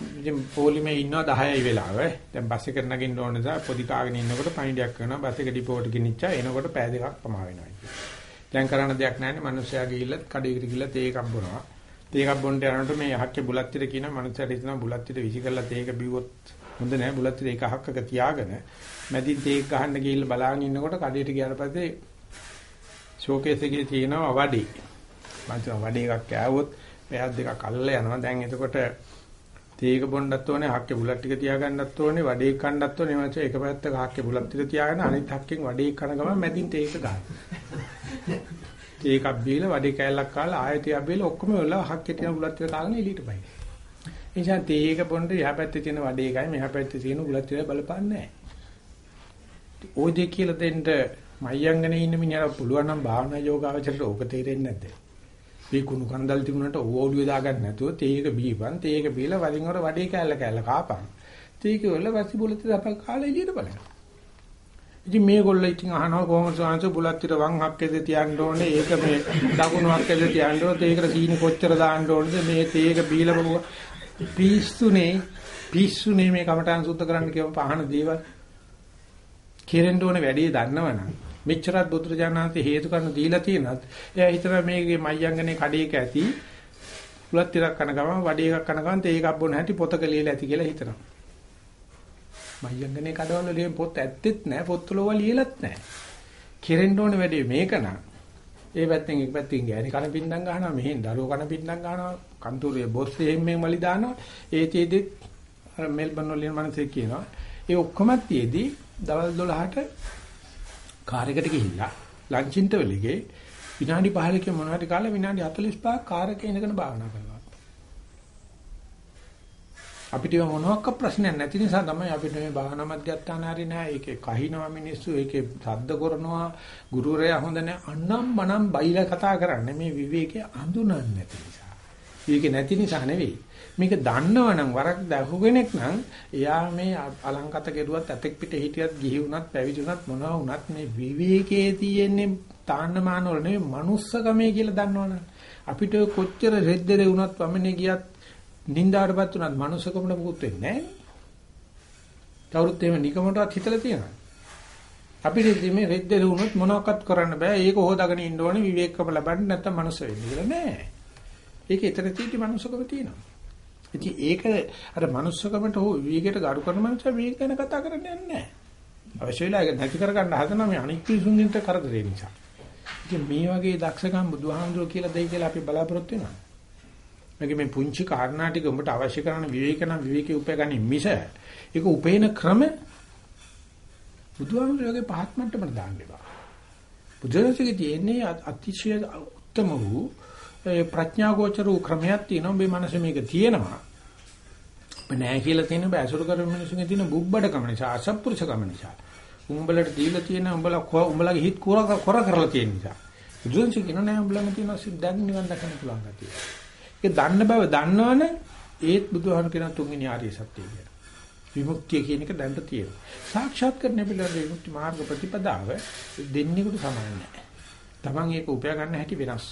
ඉතින් පොලිමේ ඉන්නවා 10යි වෙලාව. දැන් බස් එකට නගින්න ඕන නිසා පොඩි කාගෙන ඉන්නකොට පණිඩියක් කරනවා. බස් එක ඩිපෝට ගෙනිච්චා එනකොට පෑ දෙකක් පමා වෙනවා. දැන් කරන්න දෙයක් නැහැ නේ. මිනිස්සයා ගිහිල්ලා කඩේකට ගිහිල්ලා තේ එකක් බොනවා. තේ එකක් බොන්න යනකොට මේ යහක්කේ බුලත්තිර කියන මිනිස්සයාට හිතනවා බුලත්තිර විසි කරලා තේ එක බිව්වොත් හොඳ නැහැ. බුලත්තිර එක හක්කක තියාගෙන මැදින් තේ එක ගහන්න ගිහිල්ලා බලාගෙන ඉන්නකොට කඩේට ගියාට පස්සේ ෂෝකේස් එකේ තියෙනවා වඩේ. මම වඩේ එකක් කෑවොත් එයා දෙකක් අල්ලලා යනවා. දැන් එතකොට තේක බොන්නත් ඕනේ, හක්කේ බුලත් ටික තියාගන්නත් ඕනේ, වඩේ කන්නත් ඕනේ. එමන්ච එක පැත්තක හක්කේ බුලත් ටික තියාගෙන අනිත් හක්කෙන් වඩේ කන ගමන් මැදින් තේක ගන්න. තේකක් බීලා වඩේ කෑල්ලක් කාලා ආයෙත් බීලා ඔක්කොම වෙලා හක්කේ තියෙන බුලත් ටික කාගෙන එළියට බයි. එනිසා තේක බොන්න එහා පැත්තේ තියෙන වඩේ එකයි මෙහා පැත්තේ තියෙන බුලත් ටික බලපන්නේ නැහැ. ওই දෙක කියලා දෙන්න මයංගනේ ඉන්න මිනිහට පුළුවන් නම් භාවනා යෝගාවචරයට ඕක තේරෙන්නේ නැද්ද? මේ කුණු කන්දල් තිබුණාට ඕවෝඩුවේ දාගන්න නැතුව තේක බීපන්. තේක බීලා වරින් වර වඩේ කෑල්ල කෑල්ල කාපන්. තේක වල වසි බුලත් දපල් කාලා එළියට බලන්න. ඉතින් මේගොල්ලෝ ඉතින් අහනවා කොහොමද සාංශ බුලත්තිර වම් හක්කේද තියන්න ඕනේ? ඒක මේ දකුණු හක්කේද තියන්න ඕනේ? තේකට සීනි කොච්චර දාන්න ඕනේද? මේ තේක බීලා බලුවා පිස්සුනේ පිස්සුනේ මේ කමටහන් සුද්ධ කරන්න කියව පහන දේවල් කෙරෙන්න ඕනේ වැඩි දන්නවනම්. මෙච්චරත් බුදුරජාණන්සේ හේතු කරන දීලා තියෙනත් එයා හිතනවා මේකේ මයංගනේ කඩේක ඇති පුලත් ටිකක් කන ගමන් වඩේ එකක් කන ගමන් තේ එකක් බොන හැටි පොතක ලියලා ඇති කියලා හිතනවා. මයංගනේ කඩවල ලියන පොත් ඇත්තෙත් නැහැ පොත්වල ලියලත් නැහැ. කෙරෙන්න ඕනේ වැඩේ මේක නා. ඒ පැත්තෙන් එක පැත්තකින් ගෑණි කන පින්නම් ගන්නවා මෙහෙන් දරුවෝ කන පින්නම් ගන්නවා කන්තුරේ බොස් එහෙම මේ මලි දානවා ඒ තියේදී අර මෙල්බන් වල මනසේ කියනවා ඒ ඔක්කොම තියේදී දවල් 12ට කාර් එකට ගිහිල්ලා ලන්ච් ඉන්ටර්වල් එකේ විනාඩි 15කින් මොනවද කාලා විනාඩි 45ක් කාර් එකේ ඉඳගෙන භාවනා කරනවා. අපිට මොනවාක් ප්‍රශ්නයක් නැති නිසා තමයි අපිට මේ භාවනා මධ්‍යස්ථාන හරි නෑ. ඒකේ කහිනවා මිනිස්සු, ඒකේ සද්ද කරනවා, ගුරුවරයා හොඳ නෑ. අන්නම් මනම් බයිලා කතා කරන්නේ මේ විවේකයේ අඳුනන්නේ නැති නිසා. විවේකේ නැති නිසා නෙවෙයි. මේක දන්නවනම් වරක් දැහු කෙනෙක් නම් එයා මේ අලංකත කෙරුවත් ඇතෙක් පිට හිටියත් ගිහි වුණත් පැවිදි වුණත් මොනවා වුණත් මේ විවේකයේ තියෙන්නේ තාන්න මාන වල නෙවෙයි manussකමේ කියලා දන්නවනම් අපිට කොච්චර රෙද්දේ වුණත් වමනේ ගියත් නින්දාටපත් වුණත් manussකමට මුකුත් වෙන්නේ නැහැ. කවුරුත් එහෙම නිකමටවත් හිතලා තියෙනවා. අපිට මේ රෙද්දේ වුණොත් මොනවක්වත් කරන්න බෑ. ඒක හොදාගෙන ඉන්න ඕනේ විවේකකම ලබන්න නැත්නම් මනුස්ස වෙන්න කියලා නෑ. ඒක ඊතර තීටි මනුස්සකම තියෙනවා. ඉතින් ඒක අර manussකමට හෝ විවේකයට ගරු කරන මනුස්සයා මේක ගැන කතා කරන්නේ නැහැ. අවශ්‍ය වෙලා ඒක නැති කරගන්න හදනවා මේ අනික් පිසුන්දින්ට කරදරේ නිසා. ඉතින් මේ වගේ දක්ෂකම් බුදුහාමුදුරුවෝ කියලා දෙයි කියලා අපි බලාපොරොත්තු වෙනවා. මේක මේ පුංචි කාරණා ටික උඹට අවශ්‍ය කරන විවේක නම් විවේකේ උපයගන්නේ මිස ඒක උපේන ක්‍රම බුදුහාමුදුරුවෝගේ පහත් මට්ටමට දාන්න එපා. බුදුරජාණන්සේ තියෙන්නේ අතිශය උත්තම වූ ප්‍රඥා ගෝචර වූ ක්‍රමයක් තියෙනවා මේ මනස මේක තියෙනවා. ඔබ නෑ කියලා තියෙන බෑ අසුර කරන මිනිස්සුන්ගේ තියෙන බුබ්බඩකම නිසා අසත්පුරුෂකම නිසා. උඹලට දීලා තියෙන උඹලා උඹලගේ හිත කොර කොර කරලා තියෙන නිසා. බුදුන්සේ කියන නෑ උඹලම තියෙන සිද්දන් නිවන් දකින්න පුළුවන් ගැතිය. ඒක දන්න බව දන්නවනේ ඒත් බුදුහාම කියන තුන්වෙනි ආර්ය සත්‍යය කියලා. විමුක්තිය කියන එක දැනට තියෙනවා. සාක්ෂාත් කරන්න පිළිබඳ විමුක්ති මාර්ග ප්‍රතිපදාව දෙන්නෙකුට සමාන නෑ. Taman ඒක උපයා ගන්න හැටි වෙනස්.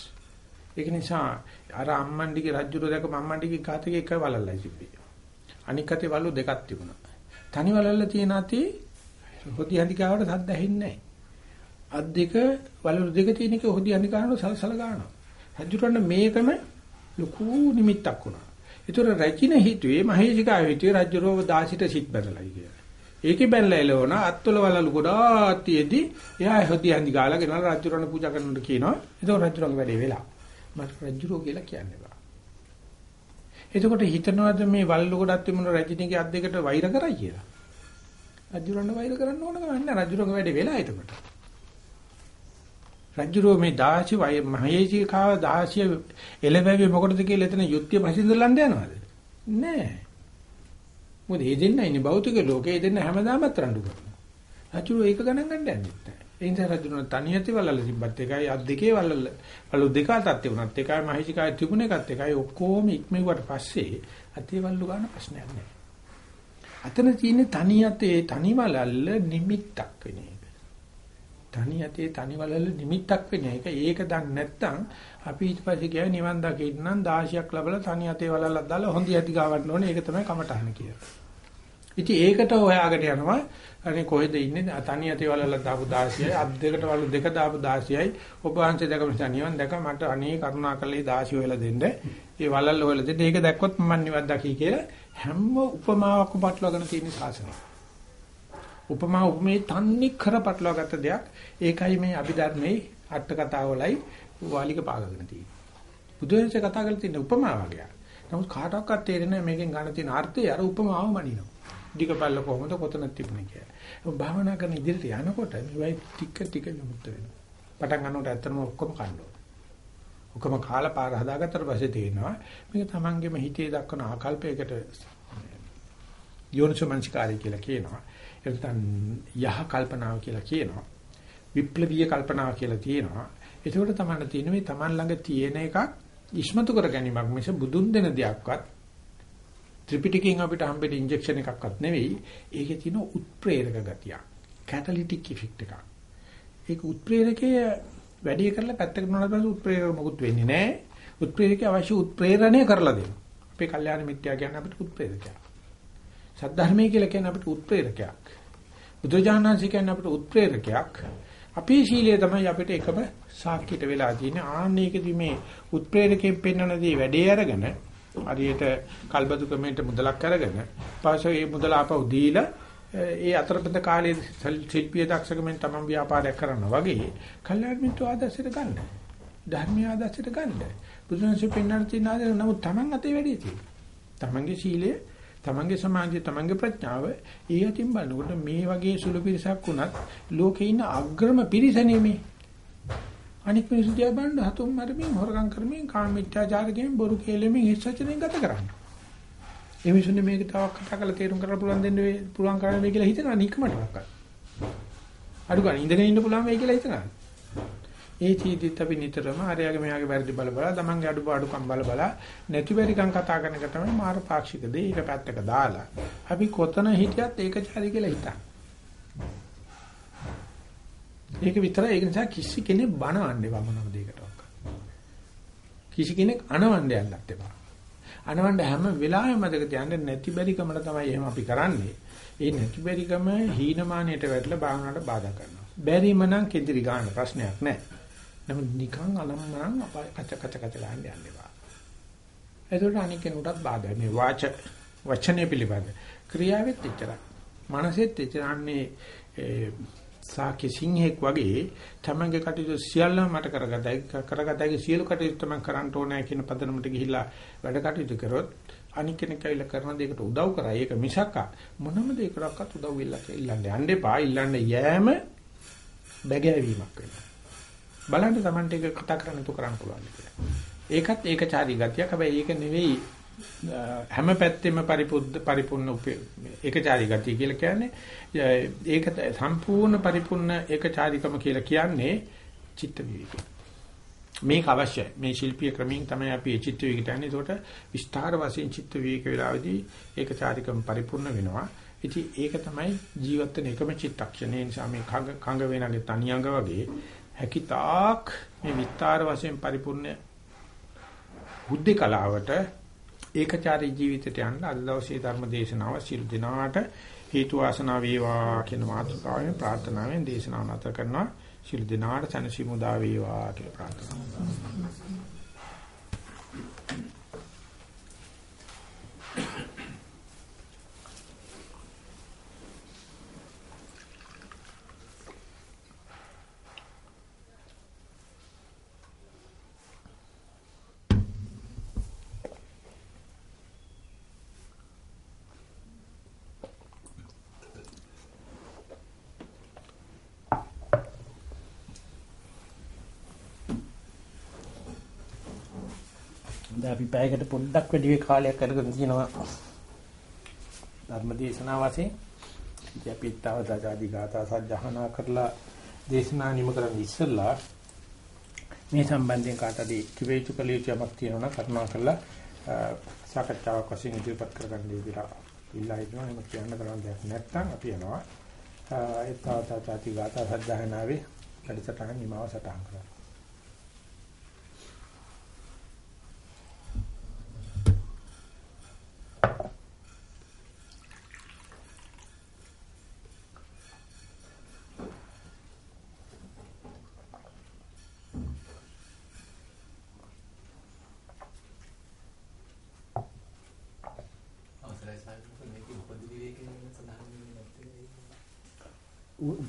ඒක නිසා අර අම්මන්ඩිගේ රජුර දැක මම්මන්ඩිගේ කාතේ එක වලල්ලයි තිබ්බේ. අනික් අතේ වලු දෙකක් තිබුණා. තනි වලල්ල තියෙන අතේ හොදි හඳිකාවට සද්ද ඇහෙන්නේ නැහැ. අත් දෙක වලලු දෙක තියෙන එක හොදි හඳිකාවට සලසල ගන්නවා. රජුරන්න මේකම ලොකු නිමිත්තක් වුණා. ඒතර රැකින හිතුවේ මහේජිකා හිතුවේ රජුරෝව දාසිට සිත් බැලලයි කියලා. ඒකේ බැලලා එළවන අත්වල වලලු ගොඩාක් තියේදී එයා හොදි හඳිකාලා ගෙනලා රජුරන්න පූජා කරනකොට කියනවා. ඒක රජුරන්ගේ වැඩේ වෙලා. මට රජුරෝ කියලා කියන්න බෑ. එතකොට හිතනවාද මේ වල්ලු ගොඩක් තිබුණ රජිනීගේ අත් දෙකට වෛර කරයි කියලා? රජුරන්න වෛර කරන්න ඕන ගමන් නැහැ. රජුරෝගේ වැඩේ වෙලා එතකොට. රජුරෝ මේ දාසි වය මහේජී කාව දාසිය එළවැවි මොකටද කියලා එතන යුද්ධය පසින්දලන්න යනවාද? නෑ. මොකද ඒ දෙන්න ඉන්නේ භෞතික ලෝකේ ඒ දෙන්න හැමදාමත් රණ්ඩු කරනවා. රජුරෝ ඒක ගණන් ගන්න යන්නේ නැහැ. ඒ නිසා රජුන තනියති වලල තිබ්බත් එකයි අත් දෙකේ වලල වලු දෙක අතත් තිබුණත් එකයි මහිෂිකාය තිබුණ එකත් එකයි ඔක්කොම ඉක්මෙවට පස්සේ අතේ වලු ගන්න ප්‍රශ්නයක් නෑ. අතන තියෙන්නේ තනියතේ තනි වලල්ල නිමිත්තක් වෙන එක. තනියතේ තනි වලල්ල නිමිත්තක් වෙන එක. ඒක දන්නේ නැත්නම් අපි ඊට පස්සේ කියයි නිවන් දකින්න නම් 16ක් ලැබලා තනියතේ වලල්ලක් දාලා හොඳ යටි ගාවන්න ඕනේ. ඒක තමයි කමටහන කියලා. ඉතින් ඒකට හොයාගෙන යනවා. අනේ කොහෙද ඉන්නේ? තනි ඇති වලල දාපු 16යි අත් දෙකට වල දෙක දාපු 16යි ඔබ වහන්සේ දැකම නිසා නිවන් දැක මට අනේ කරුණා කළේ 16 වෙලා දෙන්න. ඒ වලල් වල දෙන්න. ඒක දැක්කොත් මම නිවන් දකි කියලා හැම උපමාවක්ම පටලවාගෙන තියෙන ශාසනය. උපමා උපමේ තන්නේ කර පටලවාගත්ත දෙයක්. ඒකයි මේ අභිධර්මයේ අට කතාවලයි වාලික පාගගෙන තියෙන්නේ. බුදුරජාණන් කතා කරලා තියෙන උපමා වගේ නමුත් කාටවත් තේරෙන්නේ මේකෙන් ගන්න තියෙන අර්ථය. අර උපමාවම මනිනවා. දිග බල්ල කොහොමද කොතනද තිබුණේ කියලා. භාවනා කරන ඉදිරියට යනකොට මේ ටික ටික විමුක්ත වෙනවා. පටන් ගන්නකොට ඇත්තම ඔක්කොම කන්න ඔක්කොම කාලා පාර හදාගත්තට පස්සේ තේරෙනවා මේක තමන්ගේම හිතේ දක්වන ආකල්පයකට යෝනිසමංස්කාරය කියලා කියනවා. එතන යහ කල්පනාව කියලා කියනවා. විප්ලවීය කල්පනාව කියලා තියෙනවා. ඒකෝට තමයි තියෙන මේ Taman ළඟ තියෙන එකක් ඉස්මතු කර ගැනීමක් මිස බුදුන් දෙන දෙයක්වත් ත්‍රිපිටකයෙන් අපිට හම්බෙන ඉන්ජෙක්ෂන් එකක්වත් නෙවෙයි. ඒකේ තියෙන උත්ප්‍රේරක ගතිය. කැටලිටික් ඉෆෙක්ට් එකක්. ඒක උත්ප්‍රේරකයේ වැඩි කරලා පැත්තකට නාලා පස්සේ උත්ප්‍රේරක මොකුත් වෙන්නේ නැහැ. උත්ප්‍රේරකයේ අවශ්‍ය උත්ප්‍රේරණය කරලා දෙනවා. අපේ කල්යාණ මිත්‍යා කියන්නේ අපිට උත්ප්‍රේරකයක්. සද්ධර්මයේ කියලා කියන්නේ අපිට උත්ප්‍රේරකයක්. බුදුජානනාංශ කියන්නේ අපිට උත්ප්‍රේරකයක්. අපේ ශීලය තමයි අපිට එකම සාක්කියට වෙලා තියෙන්නේ. ආන්නේකදී මේ උත්ප්‍රේරකයෙන් පෙන්වන දේ වැඩේ අරගෙන හරියට කල්බදු කමෙන්ට මුදලක් අරගෙන පස්සේ ඒ මුදල ආපහු දීලා ඒ අතරපත කාලයේ ශිල්පීය දක්ෂකමෙන් තමන් ව්‍යාපාරයක් කරනවා වගේ කල්යාණ මිත්‍ර ආදර්ශයට ගන්න. ධර්මීය ආදර්ශයට ගන්න. බුදුන්සේ පෙන්වන තියෙන ආදර්ශ නමුත් තමන් අතේ වැඩි තියෙනවා. තමන්ගේ සීලය තමන්ගේ සමාජය තමන්ගේ ප්‍රඥාව ඒ අතින් බලනකොට මේ වගේ සුළු පිරිසක් වුණත් ලෝකේ ඉන්න අග්‍රම පිරිස නෙමේ. අනික් මිනිස්සු දිහා බලන්න හතුම් මරමින් හොරගම් කරමින් කාමීත්‍යාචාරයෙන් බොරු කේලෙමින් හිස්සචනෙන් ගත කරන්නේ. ඒ මිනිස්සුනේ මේක තවක් කතා කරලා තේරුම් කරලා පුළුවන් දෙන්න වේ පුළුවන් කරන්න වෙයි කියලා හිතනවා නිකමටවත්. අඩු ගන්න ඉඳගෙන ඉන්න පුළුවන් වෙයි කියලා හිතනවා. ඒ චීදිත් අපි නිතරම ආර්යගේ මෙයාගේ වැරදි බල බල තමන්ගේ අඩුපාඩුකම් බල බල නැති බැරිකම් කතා කරන එක තමයි මාර පාක්ෂික දේ. ඒක පැත්තක දාලා අපි කොතන හිටියත් ඒකචාරී කියලා හිතන්න. ඒක විතරයි ඒක නිසා කිසි කෙනෙක් බනවන්න එපා මොනම දෙයකටවත්. කිසි කෙනෙක් අනවන්න යන්නත් එපා. අනවන්න හැම වෙලාවෙම මතක තියාගන්න නැති බැරිකමල තමයි එහෙම අපි කරන්නේ. ඒ නැති බැරිකම හීනමානයට වැටලා භාවනාවට බාධා කරනවා. බැරිම නම් කෙදිරි ගන්න ප්‍රශ්නයක් නැහැ. නමුත් නිකන් අලම්මනම් අප කච කච කච ගන්න යන්න එපා. ඒකට අනික කෙනෙකුටත් බාධා මේ වාච වචනේ පිළිබඳ ක්‍රියාවෙත් එච්චරයි. මනසෙත් එච්චරන්නේ සාකේ සිංහෙක් වගේ තමන්ගේ කටයුතු සියල්ලම මට කරගතයි කරගතයි සියලු කටයුතු මම කරන්න ඕනේ කියන පදනමට ගිහිල්ලා වැඩ කටයුතු කරොත් අනික් කෙනෙක් ඇවිල්ලා කරන දෙයකට උදව් කරා. ඒක මිසක් මොනම දෙයකටවත් උදව් වෙලා ඉල්ලන්න යන්න එපා. ඉල්ලන්න යෑම බැගෑවීමක් වෙනවා. බලන්න Tamante එක කතා කරන්න තු කරන්න පුළුවන් කියලා. ඒකත් ඒකචාරී ගතියක්. හැබැයි ඒක නෙවෙයි හැම පැත්තෙම පරිපුද්ධ පරිපූර්ණ ඒකචාරී ගතිය කියලා කියන්නේ ඒක සම්පූර්ණ පරිපූර්ණ ඒකචාරීකම කියලා කියන්නේ චිත්ත විවේකය. මේක අවශ්‍යයි. මේ ශිල්පීය ක්‍රමයෙන් තමයි අපි චිත්ත විවේකයට යන්නේ. ඒකට විස්තර වශයෙන් චිත්ත විවේක වේලාවේදී ඒකචාරීකම පරිපූර්ණ වෙනවා. ඉතින් ඒක තමයි ජීවත් වෙන එකම චිත්තක්ෂණය නිසා මේ කඟ වෙනගේ තනියඟ වගේ හැකිතාක් මේ විස්තර වශයෙන් පරිපූර්ණ බුද්ධ කලාවට ඒකචාරී ජීවිතයට යන්න අද දවසේ ධර්ම දේශනාව සිල් දිනාට හේතු වාසනා වේවා කියන මාතෘකාවෙන් ප්‍රාර්ථනාවෙන් දේශනාව නැත කරනවා. සිල් දිනාට සනසිමුදා වේවා කියලා ප්‍රාර්ථනා කරනවා දැන් අපි පැයකට පොඩ්ඩක් වැඩි වේ කාලයක් අරගෙන තියෙනවා ධර්ම දේශනාව වශයෙන්. ඉතින් අපි තවදාදී ගාථා සජ්ජහනා කරලා දේශනා නිම කරන්න ඉස්සෙල්ලා මේ සම්බන්ධයෙන් කාටදී කිව යුතු කළ යුතු යමක් තියෙනවා නම් කරුණා කරලා සාකච්ඡාවක් වශයෙන් ඉදිරිපත් කරගන්න විදිහට ඉල්ලා ඉන්නවා. එහෙම කියන්න කරන්න දෙයක් නැත්නම් අපි යනවා. ඒ තවදාදී ගාථා සජ්ජහනාවේ වැඩසටහන නිමාව සටහන් කරනවා.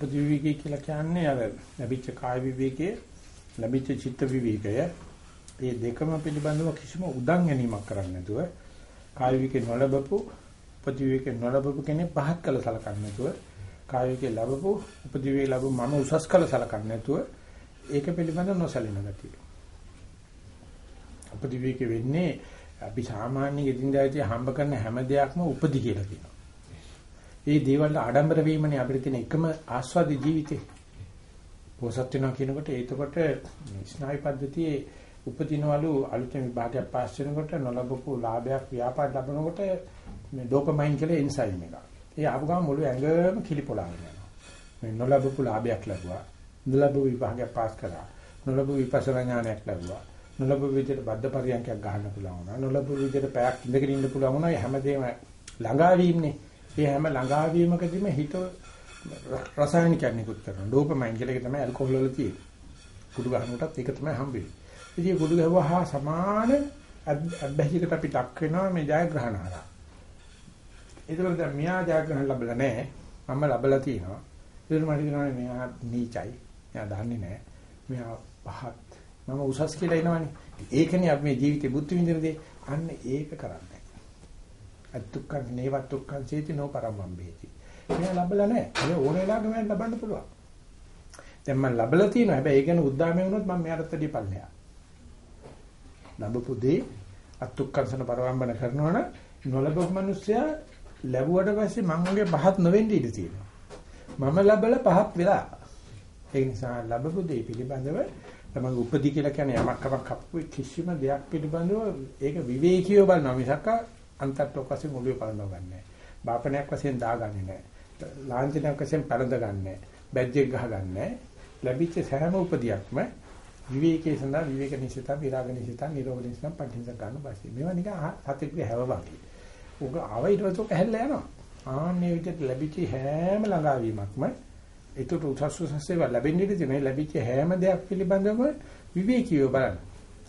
උපදි විවේකී කියලා කියන්නේ අර ලැබිච්ච කාය විවේකයේ ලැබිච්ච චිත්ත විවේකය මේ දෙකම පිළිබඳව කිසිම උදන් ගැනීමක් කරන්නේ නැතුව කාය විවේකේ නොලබපු උපදි විවේකේ නොලබපු කෙනෙක් පහත් කළ සලකන්නේ නැතුව කාය විවේකේ ලැබපු උපදි විවේකේ ලැබු මම උසස් කළ සලකන්නේ නැතුව ඒක පිළිබඳව නොසලින ගතිය. උපදි විවේකේ වෙන්නේ අපි සාමාන්‍ය ගෙදින්දාදී හම්බ කරන හැම දෙයක්ම උපදි කියලා කියනවා. ඒ දේවල් ආඩම්බර වීමනේ අපිට තියෙන එකම ආස්වාද ජීවිතේ. පොසත් වෙනවා කියනකොට ඒතකොට ස්නායු පද්ධතියේ උපදිනවලු අලුතෙන් විභාගයක් පාස් වෙනකොට නොලබපු ලාභයක් ව්‍යාපාර ලැබනකොට මේ ඩෝපමයින් කියලා එන්සයිම් එක. ඒ ආපු ගමන් මුළු ඇඟම කිලිපොලාගෙන යනවා. මේ නොලබපු ලාභයක් ලැබුවා. නොලබපු විභාගයක් පාස් කළා. නොලබපු විපස්සනා ඥානයක් ලැබුවා. නොලබපු විදිහට බද්ධ පරියන්කයක් ගන්න පුළුවන් වුණා. නොලබපු විදිහට පැයක් ඉඳගෙන ඉන්න පුළුවන් වුණා. හැමදේම ළඟා වීමනේ. මේ හැම ළඟා වීමකදීම හිත රසායනිකයක් නිකුත් කරනවා. ඩෝපමයින් කියලා එක තමයි ඇල්කොහොල් වල තියෙන්නේ. කුඩු ගන්නකොටත් ඒක තමයි හම්බෙන්නේ. ඉතින් කුඩු ගැහුවා හා සමාන අබ්බැහියකට අපි ඩක් වෙනවා මේ ජයග්‍රහණ හරහා. ඒකවල දැන් මෙයා ජයග්‍රහණ ලැබලා නැහැ. මම ලැබලා තියෙනවා. ඒක මට කියනවා මෙයා නීචයි. මෙයා දන්නේ නැහැ. මෙයා පහත්. මම උසස් කියලා එනවනේ. ඒකනේ අපි මේ ජීවිතේ බුද්ධ විඳින දේ. අන්න ඒක කරන්නේ. අත්තුක්කන් නේවත්තුක්කන් චේති නෝ පරම්බම්බේති. මෙයා ලැබලා නැහැ. ඒ ඕන වෙලාවක මම ලබන්න පුළුවන්. දැන් මම ලැබලා තියෙනවා. හැබැයි ඒ ගැන උද්දාමේ වුණොත් මම මෙයාට දෙඩි පල්ලෙහා. ලැබපු දේ අත්ුක්කංශන පරවම්බන කරනවනම් නොලබපු මිනිස්සයා ලැබුවට පස්සේ මං වගේ පහත් නොවෙන්න ඉඩ තියෙනවා. මම ලැබලා පහත් වෙලා. ඒ නිසා ලැබපු දේ පිළිබඳව තමයි උපදී කියලා කියන්නේ යමක් කමක් අපු කිසිම දෙයක් පිළිබඳව ඒක විවේකීව බලනවා මිසක් අන්තර්තෝක වශයෙන් ඔළුවේ බලනවා ගන්නෑ. බාපණයක් වශයෙන් දාගන්නේ නැහැ. ලාංඡනයක් වශයෙන් පළඳ ගන්නෑ. බැජ් එක ගහගන්නේ ලැබිච්ච සෑම උපදියක්ම විවේකයේ සඳහා විවේක නිසිත විරාග නිසිත නිරෝධ නිසිත පටිච්ච ගන්න බැසි. මේවා නිකන් සතිප්‍රිය හැව වගේ. උග ආව ඊට පස්සේ ඔක ඇහැල්ලා යනවා. ආන්නේ විදිහට ලැබිච්ච හැම ළඟාවීමක්ම ඒකට උසස් උසස් ඒවා ලැබෙන්නේ ඉතින් ලැබිච්ච හැම දෙයක් පිළිබඳව විවේකීව බලන්න.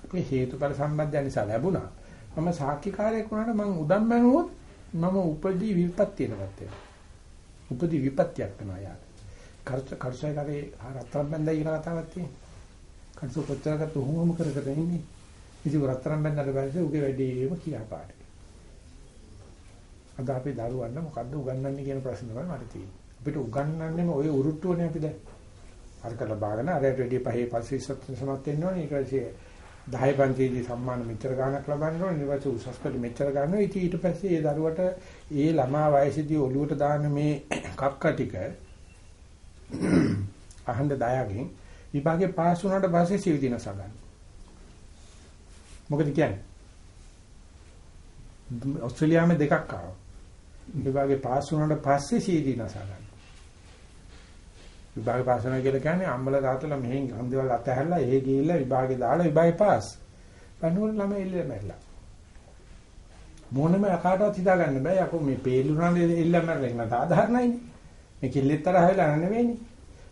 අපේ හේතුඵල සම්බන්ධය නිසා ලැබුණා. මම සාක්ෂිකාරයෙක් වුණාට මම උදම් මැනුවොත් මම උපදී විපත්තියකට වෙනවා. උපදී විපත්තියක් වෙනවා යාට. කර්ච කර්චය කරේ රත්තරන් බඳයි කියලා කතාවක් තියෙනවා. කටු කොච්චරකට උහුමම කර කර ඉන්නේ. ඉතින් රත්තරන් බඳලා පස්සේ උගේ වැඩේම කියා පාට. අද අපි දරුවන්ට මොකද්ද උගන්වන්නේ කියන ප්‍රශ්න තමයි මට තියෙන්නේ. අපිට උගන්වන්නේම ওই උරුට්ටුවනේ අපි දැන්. අර කළ බාගෙන අරයට වැඩි පහේ පස්සේ සත්‍ය සමත් වෙන්න ඕනේ. ඊට පස්සේ 10 පන්තියේදී සම්මාන මෙච්චර ගාණක් ලබන්න ඕනේ. ඊට පස්සේ උසස් පෙළ මෙච්චර ගන්නවා. ඉතින් ඊට පස්සේ ඒ දරුවට ඒ ළමා වයසේදී ඔළුවට දාන මේ කක්ක ටික අහන්න දයාගෙන් විභාගේ පාස් වුණාට පස්සේ සිල් දිනස ගන්න. මොකද කියන්නේ? ඕස්ට්‍රේලියාවේ දෙකක් ආවා. විභාගේ පාස් වුණාට පස්සේ සිල් දිනස ගන්න. විභාගේ පාස් වෙනවා කියලා කියන්නේ අම්මලා තාත්තලා මෙහෙන් හන්දවල අතහැරලා ඒ ගිහිල්ලා විභාගේ දාලා විභාගේ පාස්. බණුවල ළමයි එල්ල මැරලා. මොනම අකාටවත් හිතා ගන්න බෑ. යකෝ මේ පේලුණානේ එල්ල මැරලා ඉන්න සාධාරණයිනේ. මේ කිල්ලෙත් තරහ වෙලා නෙවෙයිනේ.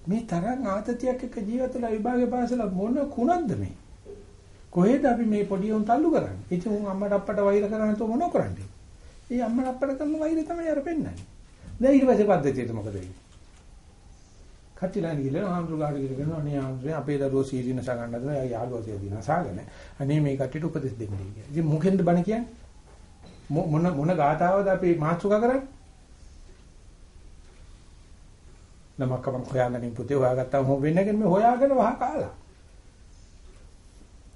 මේ තරම් ආතතියක් එක්ක ජීවත් වෙලා විභාගේ පාසල මොන කුණක්ද මේ? කොහෙද අපි මේ පොඩි උන් තල්ලු කරන්නේ? ඉතින් උන් අම්මට අප්පට වෛර කරන්නේ તો මොන කරන්නේ? ඒ අම්මට අප්පට කරන වෛරය තමයි අර පෙන්නන්නේ. දැන් ඊට පස්සේ පද්ධතියට මොකද වෙන්නේ? කටිලාන ගිහලා ආම්සු ගාඩ ගිහගෙන අනේ ආම්සු අපේ දරුවෝ සීරිනස ගන්න හදන අය යාළුවා තිය දිනා සාගන. අනේ මේ කට්ටියට උපදෙස් දෙන්නේ කියලා. ඉතින් මොකෙන්ද බණ කියන්නේ? මොන මොන ගාතාවද අපි මාත්‍රිකා කරන්නේ? නමක්කම හොයාගෙන පුතේ හොයාගත්තාම හො වෙන්නගෙන මේ හොයාගෙන වහ කාලා.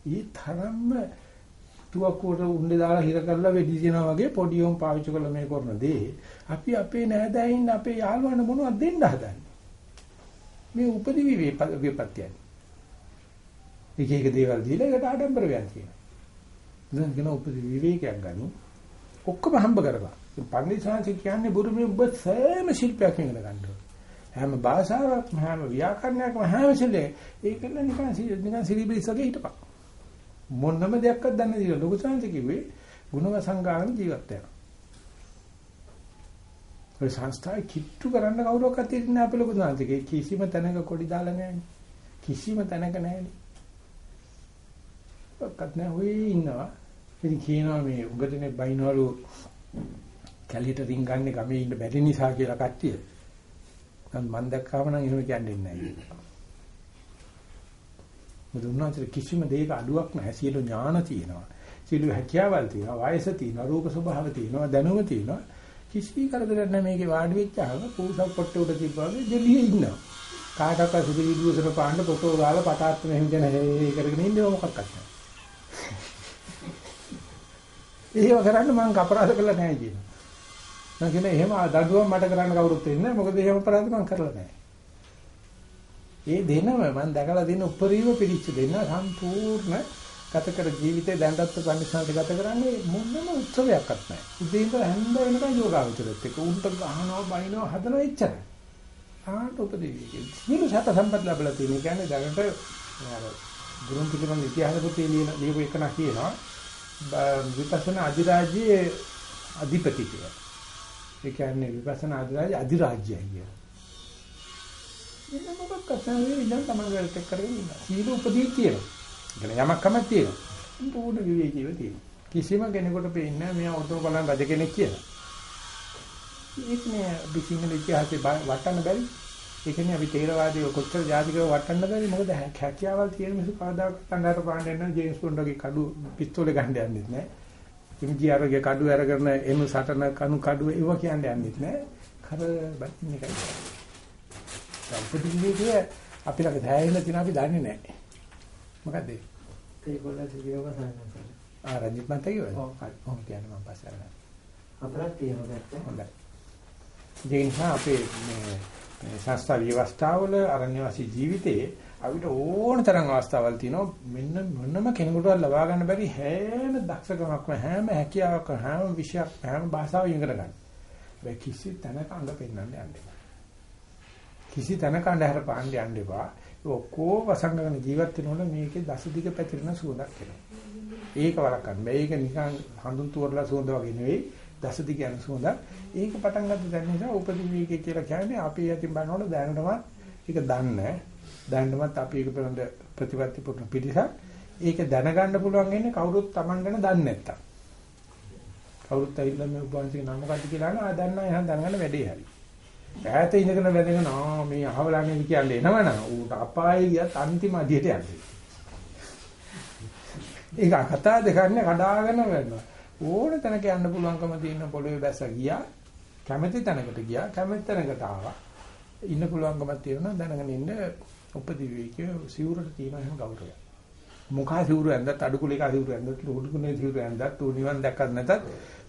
ඊ තරම්ම තුවක්කුවට උණ්ඩේ දාලා හිර කරලා වෙඩි දිනවා වගේ පොඩි උන් පාවිච්චි කරලා මේ කරන දේ අපි අපේ නෑදෑයින් අපේ යාළුවන්ට මොනවද දෙන්න හදන්නේ මේ උපදි විපත්‍යයි එක එක දේවල් දීලා ඒකට ආඩම්බර වෙනවා කියනවා. දැන් කියන උපදි විවේකයක් ගනි ඔක්කොම හම්බ කරපන්. පන්දිසාංශ කියන්නේ බුරුමේ ඔබ සෑම ශිල්පයක් ඉගෙන ගන්නවා හැම භාෂාවක්ම හැම ව්‍යාකරණයක්ම හැම සිල්ලේ ඒකල නිකන් නිකන් සිලිබිලිස් වගේ හිටපන්. මොනම දෙයක්වත් දන්නේ නැහැ ලොකු සංසි කිව්වේ ගුණව සංගාන ජීවත් වෙනවා ඔය සංස්ථාවේ කිට්ටු කරන්න කවුරක්වත් ඉන්නේ අපේ ලොකු සංසිකේ කිසිම තැනක කොඩි දාලා නැහැ කිසිම තැනක නැහැ ඔක්කත් නැහැ ඔය ඉන්නවා ඉතින් කියනවා මේ උගදනේ බයිනවලු කැලියට රින් ගන්න ගමේ ඉන්න බැරි නිසා කියලා කට්ටිය නම් මම දැක්කාම නම් එහෙම කියන්නේ නැහැ. මොකද උන්වහන්සේ කිසිම දෙයක අඩුවක් නැහැ. සියලු ඥාන තියෙනවා. සියලු හැකියාවල් තියෙනවා. වයස තියෙනවා. රූප ස්වභාව තියෙනවා. දැනුම තියෙනවා. කිසි කරදරයක් නැහැ මේකේ වාඩි වෙච්චාම පූසක් පොට්ට උඩ තිබ්බාගේ දෙලියේ ඉන්නවා. කාටවත් සුදු විදුවසන පාන්න ෆොටෝ දාලා පතාත් මෙහෙම කියන හේ කරගෙන ඉන්නේ මොකක්වත් නැහැ. ඒව කරන්න මම අපරාධ කළා නැහැ කියනවා. මම කියන එහෙම දඬුවම් මට කරන්න කවුරුත් ඉන්නේ නැහැ. මොකද එහෙම අපරාධ මම කරලා නැහැ. ඒ දෙනම මම දැකලා තියෙන උපරිම පිළිච්ච දෙන්න සම්පූර්ණ ගත කර ජීවිතේ දැනටත් පරිස්සමට ගත කරන්නේ මොනම උත්සවයක්වත් නැහැ. උදේ ඉඳලා හැන්ද වෙනකන් යෝගාවචරෙත් එක්ක උන්ට ගහනවා බයිනවා හදනවා එච්චරයි. ආට උපදෙවි. සියලු සත සම්පත් ලැබලා තියෙන කියන්නේ දැනට අර ගුරුන් පිළිබඳ ඉතිහාස පොතේ ලියන ලියපු එකන කියනවා විපස්සනා අධිරාජ්‍යයේ අධිපති කියලා. ඒ කියන්නේ විපස්සනා අධිරාජ්‍ය අධිරාජ්‍යය කියලා. එන්න මොකක් කතාවේ ඉඳන් තමයි වැඩ කරගෙන ඉන්න. සීල උපදී තියෙනවා. කියන යමක් කමක් තියෙනවා. පූර්ණ විවේකීව තියෙනවා. කිසිම කෙනෙකුට පේන්නේ නැහැ මෙයා ඔතන බලන් රජ කෙනෙක් කියලා. ඒක නේ අපි සිංහල ඉතිහාසයේ වටන්න බැරි. ඒ කියන්නේ අපි තේරවාදී කොච්චර ජාතිකව වටන්න බැරි මොකද හැකියාවල් තියෙන මිනිස්සු කවදාකවත් අnder පාන්න යන ජේම්ස් බොන්ඩ් වගේ කඩු පිස්තෝලේ ගන්න යන්නේ නැහැ. ඉම්ජිආර්ගේ කඩු අරගෙන එමු සටන කණු කඩු ඒව කියන්නේ යන්නේ නැහැ. කර බන්නේ එකයි. සම්පූර්ණයේ අපි ළඟ දැයෙන්න තියෙන අපි දන්නේ නැහැ. මොකද්ද ඒ? ඒගොල්ලෝ සියෝග සානසල. ආ රජිත් මන්තේ කිව්වද? ඔව්. කොහොම කියන්නේ මම පස්සේ අරගෙන. අපරක් තියෙනවා දැක්ක. හොඳයි. ඒ නිසා අපේ මේ මේ සංස්ථා ව්‍යවස්ථාවල අරණ්‍යවාසී ජීවිතයේ අපිට ඕන තරම් අවස්ථාවල් තියෙනවා මෙන්න මොනම කෙනෙකුටවත් ලබා ගන්න බැරි හැම දක්ෂකමක්ම හැම හැකියාවක්ම හැම විෂයක් හැම භාෂාවක් ඉගෙන ගන්න. ඒ කිසි තැනක අඟ පෙන්වන්න යන්න එපා. කිසි තැනක අnder පාන්න යන්න එපා. ඔක්කොම වසංගන ජීවත් වෙනකොට මේකේ දසදිග පැතිරෙන සුවඳක් එනවා. ඒක වළක්වන්න බෑ. ඒක නිකන් හඳුන් තුරලා සුවඳ වගේ නෙවෙයි. දසදිග යන සුවඳ. ඒක පටන් ගන්න දැන නිසා උපදිවිකේ කියලා කියන්නේ අපි යටින් බලනකොට දැනටමත් ඒක දන්නේ. දැනටමත් අපි ඒක පිළිබඳ ප්‍රතිපත්ති පුරුදු පිළිසක්. ඒක දැනගන්න පුළුවන් ඉන්නේ කවුරුත් Taman ගැන දන්නේ නැත්තම්. කවුරුත් ඇවිල්ලා මේ උපවාසික නම මොකද්ද කියලා අහනවා. ආ දන්නා එහෙනම් දැනගන්න වැඩේ හරි. ඈත ඉඳගෙන වැදගෙන ආ මේ අහවලා නේද කියන්නේ එනවනම් ඌට අපායේ ගියත් අන්තිම අදියට යන්නේ. ඒක කතා දෙකන්නේ කඩාගෙන වෙනවා. ඕන තැනක යන්න පුළුවන්කම තියෙන පොළවේ බැස ගියා. කැමැති තැනකට ගියා. කැමැති තැනකට ආවා. ඉන්න පුළුවන්කමක් තියෙනවා දැනගෙන ඉන්න උපදිවිකේ සිවුරට තියෙන එහෙම ගෞරවය. මොකා සිවුර ඇඳත් අඩුකුලිකා සිවුර ඇඳත් ලුඩුකුනේ සිවුර ඇඳත් ඌ නිවන් දැක්කත් නැතත්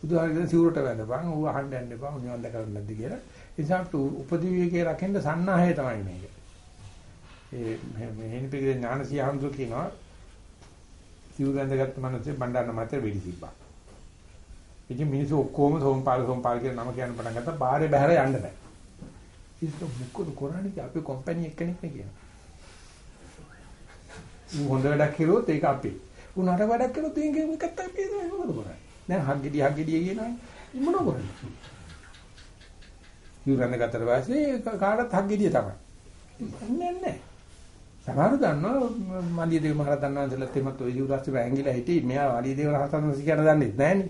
බුදුහාමගෙන සිවුරට වැඳපන් ඌ අහන්න යන්න එපා නිවන් දැකලා නැද්ද කියලා. ඒ නිසා උපදිවිකේ රකින්න සන්නාහය තමයි මේක. ඒ මේ හේනිපිගේ ඥානසිය හඳු කියනවා සිවුර ඇඳගත්ත මනුස්සය බණ්ඩාරන මතේ වෙඩි තිබ්බා. ඉතින් මිනිස්සු ඔක්කොම සෝම්පාල සෝම්පාල කියන නම කියන්න පටන් ගත්තා. බාහිර බහැර යන්න බෑ. ඒක මොකද කරන්නේ අපි කම්පැනි එක්කෙනෙක් නේ කියනවා. ඌ හොඳ වැඩක් කළොත් ඒක අපේ. ඌ නරක වැඩක් කළොත් ඒක එකත් අපේ තමයි මොකද කරන්නේ. දැන් හග්ගෙඩි හග්ගෙඩි කියනවනේ. මොනව කරන්නේ? යුරන්න ගත්තට පස්සේ කාටත් හග්ගෙඩිය තමයි. නෑ නෑ. සමහරව දන්නවා මලියදේව මහරහතන් වහන්සේලාත් එමත් ඔය යුරාස්සේ වැංගිලා හිටි මෙයා මලියදේව රහතන් වහන්සේ කියන දන්නේ නැහනේ.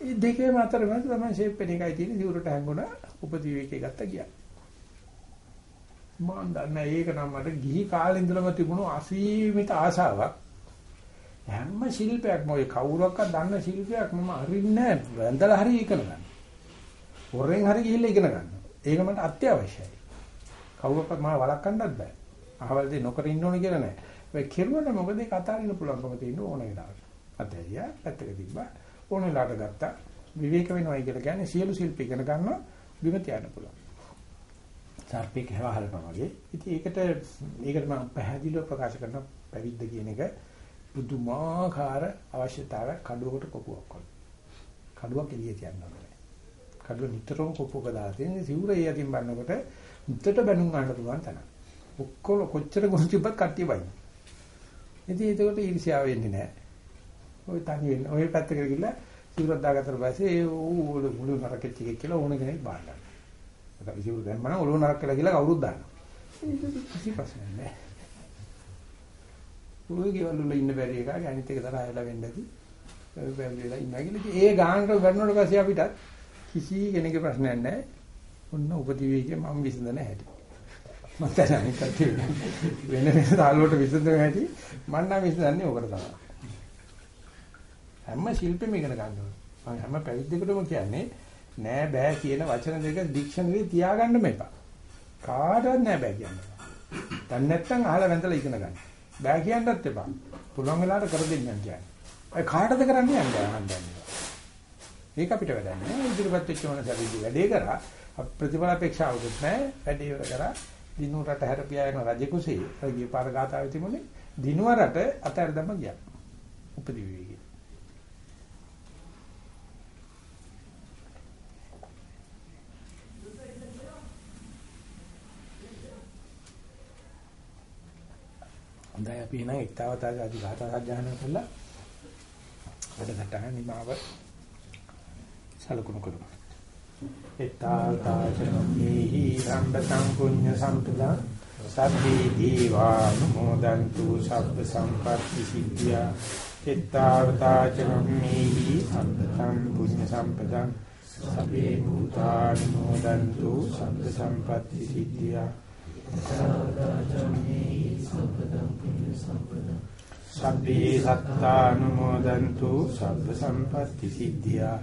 ඒ දෙකේම අතර වෙනස තමයි ෂේප් එක එකයි තියෙන්නේ සිවුරට හැංගුණා උපදීවිකේ ගත්ත ගියා. මම දන්නේ ඒක නම් මට ගිහි කාලේ ඉඳලම තිබුණු අසීමිත ආශාවක්. හැම ශිල්පයක්ම ඔය කවුරක්වත් දන්න ශිල්පයක් මම අරින්නේ නැහැ. වැඳලා හරි ඉගෙන ගන්න. හොරෙන් හරි ගිහිල්ලා ඉගෙන ගන්න. ඒක මට අත්‍යවශ්‍යයි. කවුරක්වත් මාව වළක්වන්නත් බෑ. අහවල දෙ නොකර ඉන්න ඕනේ කියලා නෑ. ඔය කෙරුවට මොකද ඒක අතාරින්න පුළුවන්කම තියෙන ඕන වෙලාවට. අතහැරියා පැත්තක තිබ්බා. ඕන වෙලාවට ගත්තා. විවේක වෙනවයි කියලා කියන්නේ සියලු ශිල්ප ඉගෙන ගන්නවා බිම තියන්න පුළුවන්. සර්පෙක් හැවහලනවා වගේ. ඉතින් ඒකට ඒකට මම පැහැදිලිව ප්‍රකාශ කරන පැවිද්ද කියන එක පුදුමාකාර අවශ්‍යතාවයක් කඩුවකට කොපුවක් වගේ. කඩුවක් එළිය තියන්න ඕනේ. කඩුව නිතරම කොපුවක දාලා තියෙන සිවුර ඒ අතින් බannකොට මුත්තට බැනුම් ගන්න පුළුවන් තැන. ඔක්කොම කොච්චර ගොනුතිබ්බත් කට්ටිය බයි. ඉතින් ඒකට ඊර්ෂ්‍යාව වෙන්නේ නැහැ. ওই තනි වෙන්න. ওই පැත්තකට ගිහිල්ලා සිවුරක් දාගත්තට පස්සේ ඒ ඌ මුළු නරකෙච්ච එකක් කියලා ඕන කෙනෙක් බාන්න. ඒක විසිරු දැම්මම ඔළුව නරක කියලා කියලා කවුරුත් දානවා. ඒක කිසි ප්‍රශ්නයක් නැහැ. ඔය ගෙවල් වල ඉන්න බැරි එකා අනිත් එක තරහා යලා වෙන්න ඇති. ඒ බැලුවලා ඉන්නා කියලා ඒ ගානට වැඩනකොට පස්සේ අපිට කිසි කෙනෙකුගේ ප්‍රශ්නයක් නැහැ. ඔන්න උපදිවිගේ මම විසඳන හැටි. මම දැන් අනිත් කටේ වෙන වෙන තාලුවට විසඳන හැටි මම නම් විසඳන්නේ ඔකට තමයි. හැම ශිල්පෙම ඉගෙන ගන්න ඕනේ. මම හැම පැවිද්දෙකුටම කියන්නේ නෑ බෑ කියන වචන දෙක ඩික්ෂනරි තියාගන්න මේපා. කාටවත් නෑ බෑ කියන්න. දැන් නැත්තම් අහලා වැඳලා ඉගෙන ගන්න. බෑ කියන්නත් එපා. පුළුවන් වෙලාවට කර දෙන්නම් කියන්නේ. ඒ කාටද කරන්නේ යන්නේ අහන්නේ. ඒක අපිට වැඩක් නෑ. ඉදිරිපත් වෙච්ච මොනසාරි වැඩේ කරා ප්‍රතිඵල අපේක්ෂාවකුත් නෑ. වැඩේ ඉවර කරා දිනු රට හැරපියා යන රජ කුසේ අර ගිය පාර ගාතාවේ තිබුණේ දිනුව රට අතර දැම්ම ගියා. උපදි විවේකී. හොඳයි අපි එහෙනම් එක්තාවතා ආදි ගාථා සජ්ජායනා කළා. වැඩසටහන නිමාව සලකුණු කරමු. එක්තාවතා චනම්හි සම්පතං පුඤ්ඤ සම්පදා සබ්බේ දීවානුමෝදන්තු සබ්බ සම්පත්ති සිද්ධියා. එක්තාවතා චනම්හි සම්පතං පුඤ්ඤ සම්පදා සබ්බේ භූතානුමෝදන්තු සබ්බ සම්පත්ති සිද්ධියා. සබ්බේ සත්තානුමෝදන්තු සබ්බ සම්පත්ති සිද්ධියා.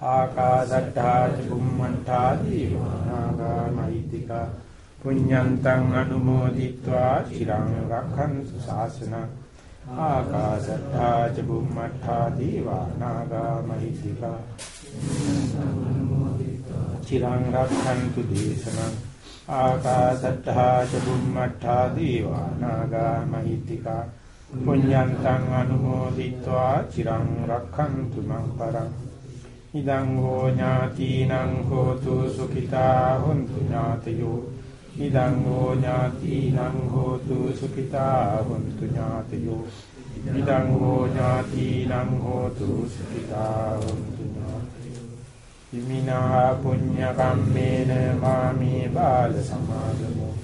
ආකාසට්ටා චුම්මන්ටා දීවානාගා මහිත්‍තික පුඤ්ඤන්තං අනුමෝදිත්වා চিරං රක්ඛන්තු ශාසන ආකාසට්ටා චුම්මන්ටා දීවානාගා මහිත්‍තික চিරං රක්ඛන්තු දේශනං ආකාසට්ටා චුම්මන්ටා දීවානාගා මහිත්‍තික පුඤ්ඤන්තං අනුමෝදිත්වා চিරං රක්ඛන්තු මං පරං ඉදං හෝ ඥාතිනං හෝතු සුඛිතා හොන්තු ඥාතයෝ. ඉදං හෝ ඥාතිනං හෝතු සුඛිතා හොන්තු ඥාතයෝ. ඉදං හෝ ඥාතිනං හෝතු සුඛිතා හොන්තු ඉමිනා පුඤ්ඤ කම්මේන මාමේ බාල සමාදමෝ.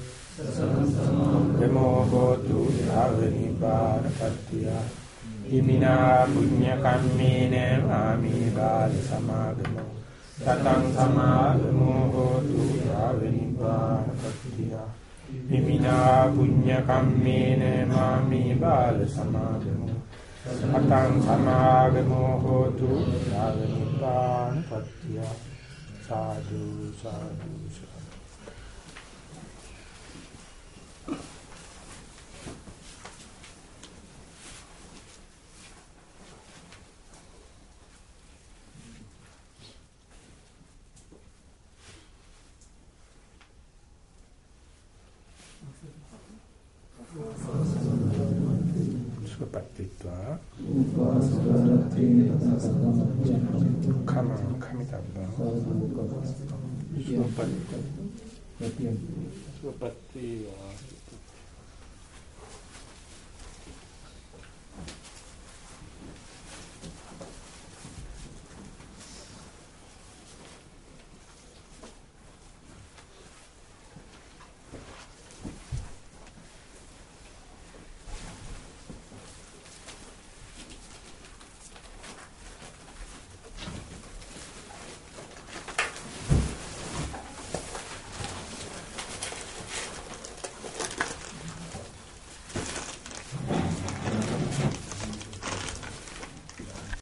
නමෝ හෝතු යාවනි බාරපත්‍ය ඉමිනා පුඤ්ඤ කම්මේන මාමේ බාල සමාදමෝ සතං සමාදමෝ හෝතු යාවනි බාරපත්‍ය ඉමිනා පුඤ්ඤ කම්මේන මාමේ බාල සමාදමෝ අතං සමාගමෝ හෝතු යාවනිපාන පත්‍ය සාදු සාදු සුපත්තිත්වා කම කමිතබ්බ සුපත්ති සුපත්ති